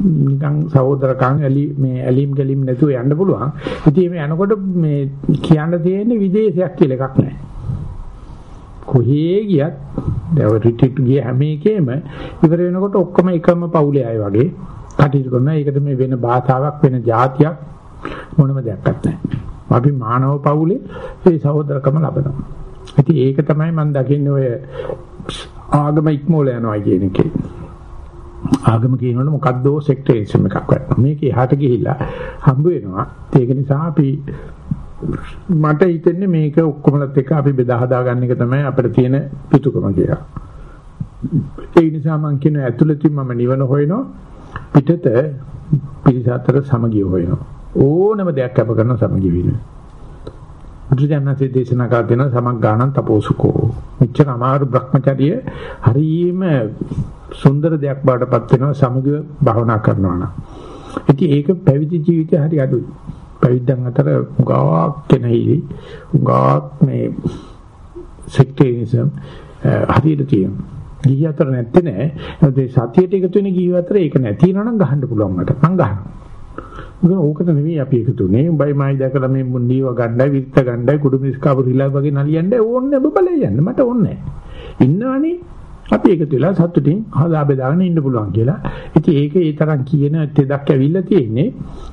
නිකන් සහෝදරකම් ඇලි මේ ඇලීම් ගැලීම් නැතුව යන්න පුළුවන්. ඉතින් මේ යනකොට මේ කියන්න තියෙන්නේ විදේශයක් කියලා එකක් නැහැ. කොහේ ගියත් දැන් රිට්‍රීට් ගිය හැම එකේම ඉවර වෙනකොට ඔක්කොම එකම පවුලේ අය වගේ කටයුතු කරනවා ඒකට මේ වෙන භාෂාවක් වෙන જાතියක් මොනම දෙයක් නැහැ අපි මානව පවුලේ ඒ සහෝදරකම ලබනවා ඉතින් ඒක තමයි මම දකින්නේ ඔය ආගම ඉක්මෝල යනවා කියන එකේ. ආගම කියනවනේ මොකද්ද සෙක්ටරිසම් එකක් වගේ. මේක එහාට ගිහිල්ලා හම්බ වෙනවා. ඒක නිසා අපි මට හිතෙන්නේ මේක ඔක්කොමලත් එක්ක අපි බෙදා හදා ගන්න එක තමයි අපිට තියෙන පිටුකම කියලා. ඒ නිසා මම කියන ඇතුළතින් මම නිවන හොයනවා පිටත පිරිස අතර සමගිය හොයනවා. ඕනම දෙයක් අප කරන සමගිය වෙනවා. බුදුජානකසේ දේශනා කර දෙන සමග්ගාණන් තපෝසුකෝ. මෙච්චර අමාරු Brahmacharya හරියම සුන්දර දෙයක් බාටපත් වෙනවා සමගිය භාවනා කරනවා නම්. ඉතින් ඒක පැවිදි ජීවිතය හරි අඩුයි. පැවිද්දන් අතර උගාවක් කෙනෙහි උගාවක් මේ සෙක්ටරිසම් හරියට තියෙනවා. ගිහි අතර නැත්තේ නෑ. ඒ සතියට එකතු වෙන ගිහි අතර ඒක නැතිනවා නම් ගහන්න පුළුවන් මට. මං ගහනවා. මොකද ඕකට නෙවෙයි අපි එකතුනේ. උඹයි මායි දැකලා මේ මුන්නීව ගණ්ඩයි විත්ත ගණ්ඩයි කුඩු මිස්කාපු රිලා වගේ නලියන්නේ ඕන්නේ බබලේ යන්න මට ඕනේ ඉන්නවනේ අපි එකතු වෙලා සතුටින් හදා බෙදාගෙන ඉන්න පුළුවන් කියලා. ඉතින් ඒක ඒ තරම් කියන තෙදක් ඇවිල්ලා තියෙන්නේ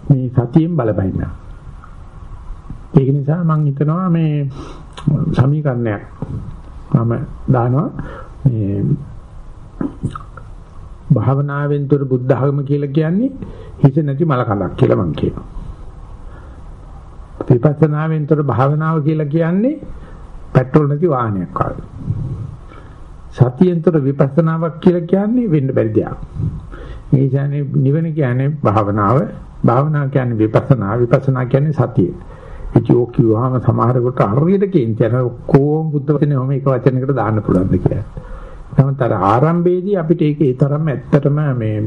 මේ සතියෙන් බලපෑම. ඒක නිසා මම හිතනවා මේ සමීකරණයක් මම දානවා මේ භාවනාවෙන් තොර බුද්ධ ධර්ම කියලා කියන්නේ හිත නැති මල කඳක් කියලා මම කියනවා. විපස්සනාවෙන් තොර භාවනාව කියලා කියන්නේ පෙට්‍රල් නැති වාහනයක් වගේ. සතියෙන්තර විපස්සනාවක් කියලා කියන්නේ වෙන්න බැරි දෙයක්. මේ කියන්නේ නිවන කියන්නේ භාවනාව, භාවනාව කියන්නේ විපස්සනා, විපස්සනා කියන්නේ සතිය. ඉතින් ඔක් කිව්වහම සමහරකට හරියට කේන්ති යන කොහොම බුද්ධ වචනේ ඔම එක වචනයකට දාන්න පුළුවන්ද කියලා. නමුත් අර ආරම්භයේදී අපිට ඒක ඒ තරම් ඇත්තටම මේ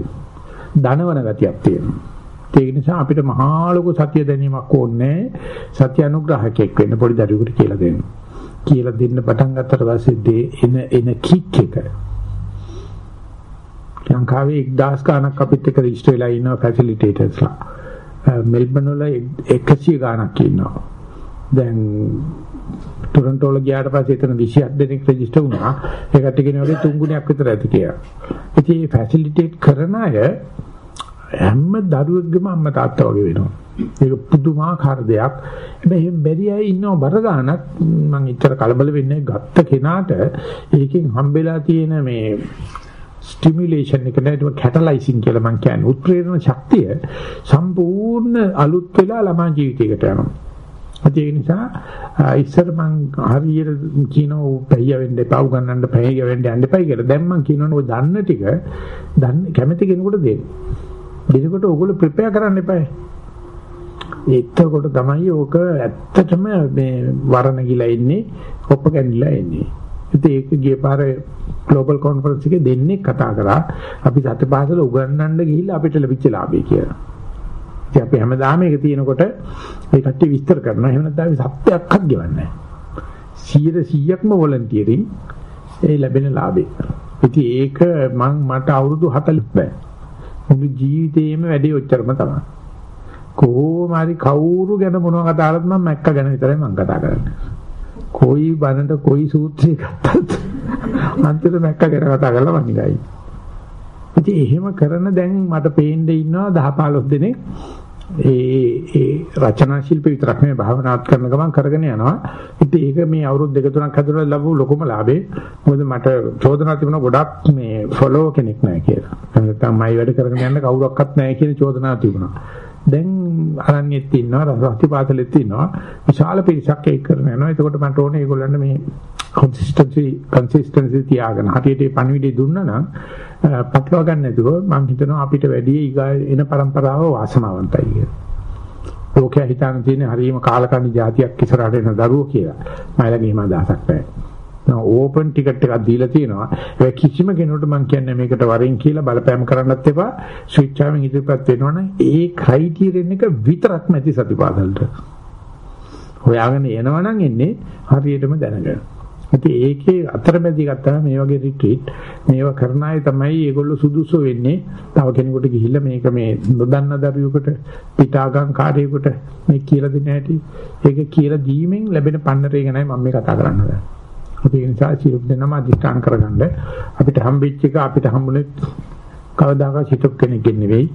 ධනවන ගතියක් තියෙනවා. ඒක නිසා අපිට මහා ලොකු සතිය දැනීමක් ඕනේ සත්‍ය අනුග්‍රහකෙක් වෙන්න පොඩි දරුවෙකුට කියලා දෙන්න. කියලා දෙන්න පටන් ගත්තට පස්සේ එන එන කික් එක ලංකාවේ 1000 ගණක් අපිත් එක්ක රෙජිස්ටර් වෙලා ඉන්නවා ෆැසිලිටේටර්ස්ලා. මෙල්බන් වල 100 ගණක් ඉන්නවා. දැන් ටොරන්ටෝ වල ගියාට පස්සේ එතන 27 දෙනෙක් රෙජිස්ටර් වුණා. ඒකට කියන වගේ තුන් ගුණයක් විතර ඇති කියලා. ඉතින් මේ ෆැසිලිටේට් කරන අය හැම දරුවෙක්ගේම අම්මා තාත්තා වගේ වෙනවා. ඒක පුදුමාකාර දෙයක්. හැබැයි බැරි අය ඉන්නව බර ගන්නත් මම ඉතර කලබල වෙන්නේ ගත්ත කෙනාට ඒකෙන් හම්බෙලා තියෙන මේ ස්ටිමියුලේෂන් එක නේද කැටලයිසින් කියලා මම කියන්නේ උත්ප්‍රේරණ ශක්තිය සම්පූර්ණ අලුත් වෙලා ළමා ජීවිතයකට යනවා. ඒ නිසා ආ, ඉස්සර මං හරියට කියනවා පැය වෙන්න එපා උගන්නන්න පැය වෙන්න යන්න එපා කියලා. දැන් මං කියනවනේ ඔය දන්න ටික දන්න කැමති කෙනෙකුට දෙන්න. දෙනකොට ඕගොල්ලෝ ප්‍රිපෙයාර් කරන්න එපා. එතකොට තමයි ඕක ඇත්තටම මේ වරණ ගිලා ඉන්නේ ඔප්ප ගැනිලා ඉන්නේ. ඉතින් ඒක ගිය පාර ග්ලෝබල් කොන්ෆරන්ස් එකේ දෙන්නේ කතා කරා අපි සත්‍යපාසල උගන්වන්න ගිහිල්ලා අපිට ලැබිච්ච ලාභය කියලා. ඉතින් අපි හැමදාම ඒක තියෙනකොට ඒ කට්ටිය විස්තර කරනවා. එහෙම නැත්නම් අපි සත්‍යයක්වත් ගෙවන්නේ නැහැ. 100%ක්ම වොලන්ටියරින් ඒ ලැබෙන ලාභය. ඉතින් ඒක මං මට අවුරුදු 40 බෑ. මුළු ජීවිතේම වැඩි ඔච්චරම තමයි. කොහොම හරි කවුරු ගැන මොනවද කතා කරත් මම මැක්ක ගැන විතරයි මම කතා කරන්නේ. කොයි බනට කොයි සූත්‍රය ගත්තත් අන්තිමට මැක්ක ගැන කතා කරලා මම නිකයි. ඉතින් එහෙම කරන දැන් මට පේන්න ඉන්නවා 10 15 දෙනෙක් ඒ ඒ රචනා ශිල්ප විතරක් නෙවෙයි භාවනාත් කරන ගමන් කරගෙන යනවා. ඉතින් ඒක මේ අවුරුදු දෙක තුනක් හදුනලා ලැබු ලොකුම ලාභේ. මොකද මට චෝදනා තිබුණා ගොඩක් මේ ෆලෝ කෙනෙක් නැහැ කියලා. නැත්නම් මයි වැඩ කරගෙන යන්න කවුරක්වත් නැහැ කියන චෝදනා තිබුණා. දැන් අරණියෙත් ඉන්නවා රසවත්ති පාසලෙත් ඉන්නවා විශාල පිරිසක් ඒක කරන යනවා එතකොට මට ඕනේ ඒගොල්ලන්ට මේ consistency consistency තියාගෙන හරියට මේ පණිවිඩය දුන්නා නම් පටලවා ගන්න නැතුව මම හිතනවා අපිට වැඩි ඊගා එන પરම්පරාව වාසනාවන්තයි කියලා. ලෝකයා හිතන තියෙන හරීම කාලකන්ණි જાතියක් ඉස්සරහට එන දරුවෝ කියලා. මම ළඟ එහෙම අදහසක් නැහැ. නෝ ඕපන් ටිකට් එකක් දීලා තියෙනවා. ඒ කිසිම කෙනෙකුට මම කියන්නේ මේකට වරින් කියලා බලපෑම් කරන්නත් එපා. ස්විච් ආවෙන් ඉදිරියපත් වෙනවනම් ඒ ක්‍රයිටීරියන් එක විතරක්ම ඇති සතිපාසලට. හොයාගෙන එනවනම් එන්නේ හරියටම දැනගෙන. ඉතින් ඒකේ අතරමැදි ගත්තා මේ වගේ රිට්‍රීට් මේව කරන අය තමයි ඒගොල්ලෝ සුදුසු වෙන්නේ. තව කෙනෙකුට ගිහිල්ලා මේක මේ නොදන්න දරුවෙකුට පිටාගම් කාර්යයකට මේ කියලා දෙන්න හැටි. ඒක කියලා දීමෙන් ලැබෙන පන්නරේ ගැනයි මම මේ කතා කරන්න හදන්නේ. අපි ඒ නිසා සියලු දෙනාම අධිෂ්ඨාන කරගන්න. අපිට හම්බෙච්ච එක අපිට හම්බුනේ කවදාකවත් හිතපු කෙනෙක්ගෙන් නෙවෙයි.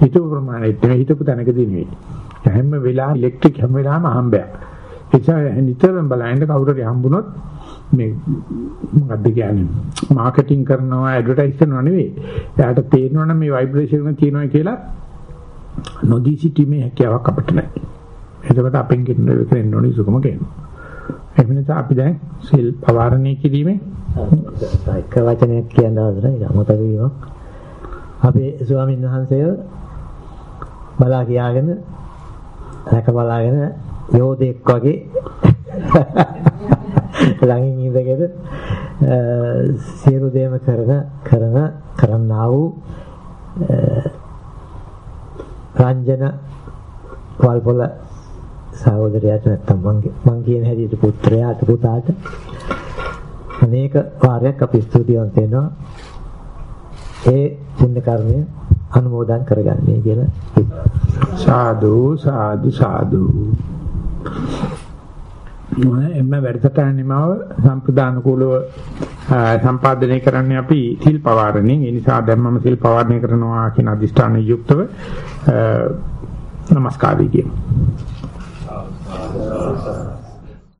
හිතපු ප්‍රමාණයට නෙවෙයි. හිතපු තැනකදී නෙවෙයි. හැම වෙලාවෙම ඉලෙක්ට්‍රික් හැම වෙලාවෙම හම්බයක් ඒ නිසා නිතරම බලන්න කවුරු හරි හම්බුනොත් මේ මොකද්ද කියන්නේ? මාකටිං කරනවා ඇඩ්වර්ටයිස් කරනවා නෙවෙයි. එයාට තේරෙනවා නම් මේ ভাইබ්‍රේෂන් එක තියෙනවා කියලා නොදී සිටීමේ හැකියාවක් අපිට නැහැ. එතකොට අපෙන් කෙරෙන්න ඕනේ සුකම කියනවා එහෙම නිසා අපි දැන් සිල් පවාරණය කිරීමේ එක වචනයක් කියන්න අවසරයි ඒක අමතක වීමක්. අපේ ස්වාමීන් වහන්සේව බලා කියාගෙන රැක බලාගෙන යෝධෙක් වගේ ළඟින් ඉඳගෙන සියලු දේම කරන කරන කරන්නා වූ රංජන වල්පොල සහෝදරයාට නැත්තම් මං කියන හැටියට පුත්‍රයාට පුතාට අනේක වාරයක් අපි ස්තුතිවන්ත වෙනවා. ඒ පුණ්‍ය කර්මය අනුමෝදන් කරගන්නේ කියලා සාදු සාදු සාදු. එම්ම වැඩසටහන නිමාව සම්ප්‍රදාන කුලව සම්පාදනය කරන්නේ අපි සිල් පවාරණින් ඒ නිසා දැන් මම සිල් පවාරණය කරනවා කියන අදිෂ්ඨාන යුක්තව නමස්කාරය කියමු Amen.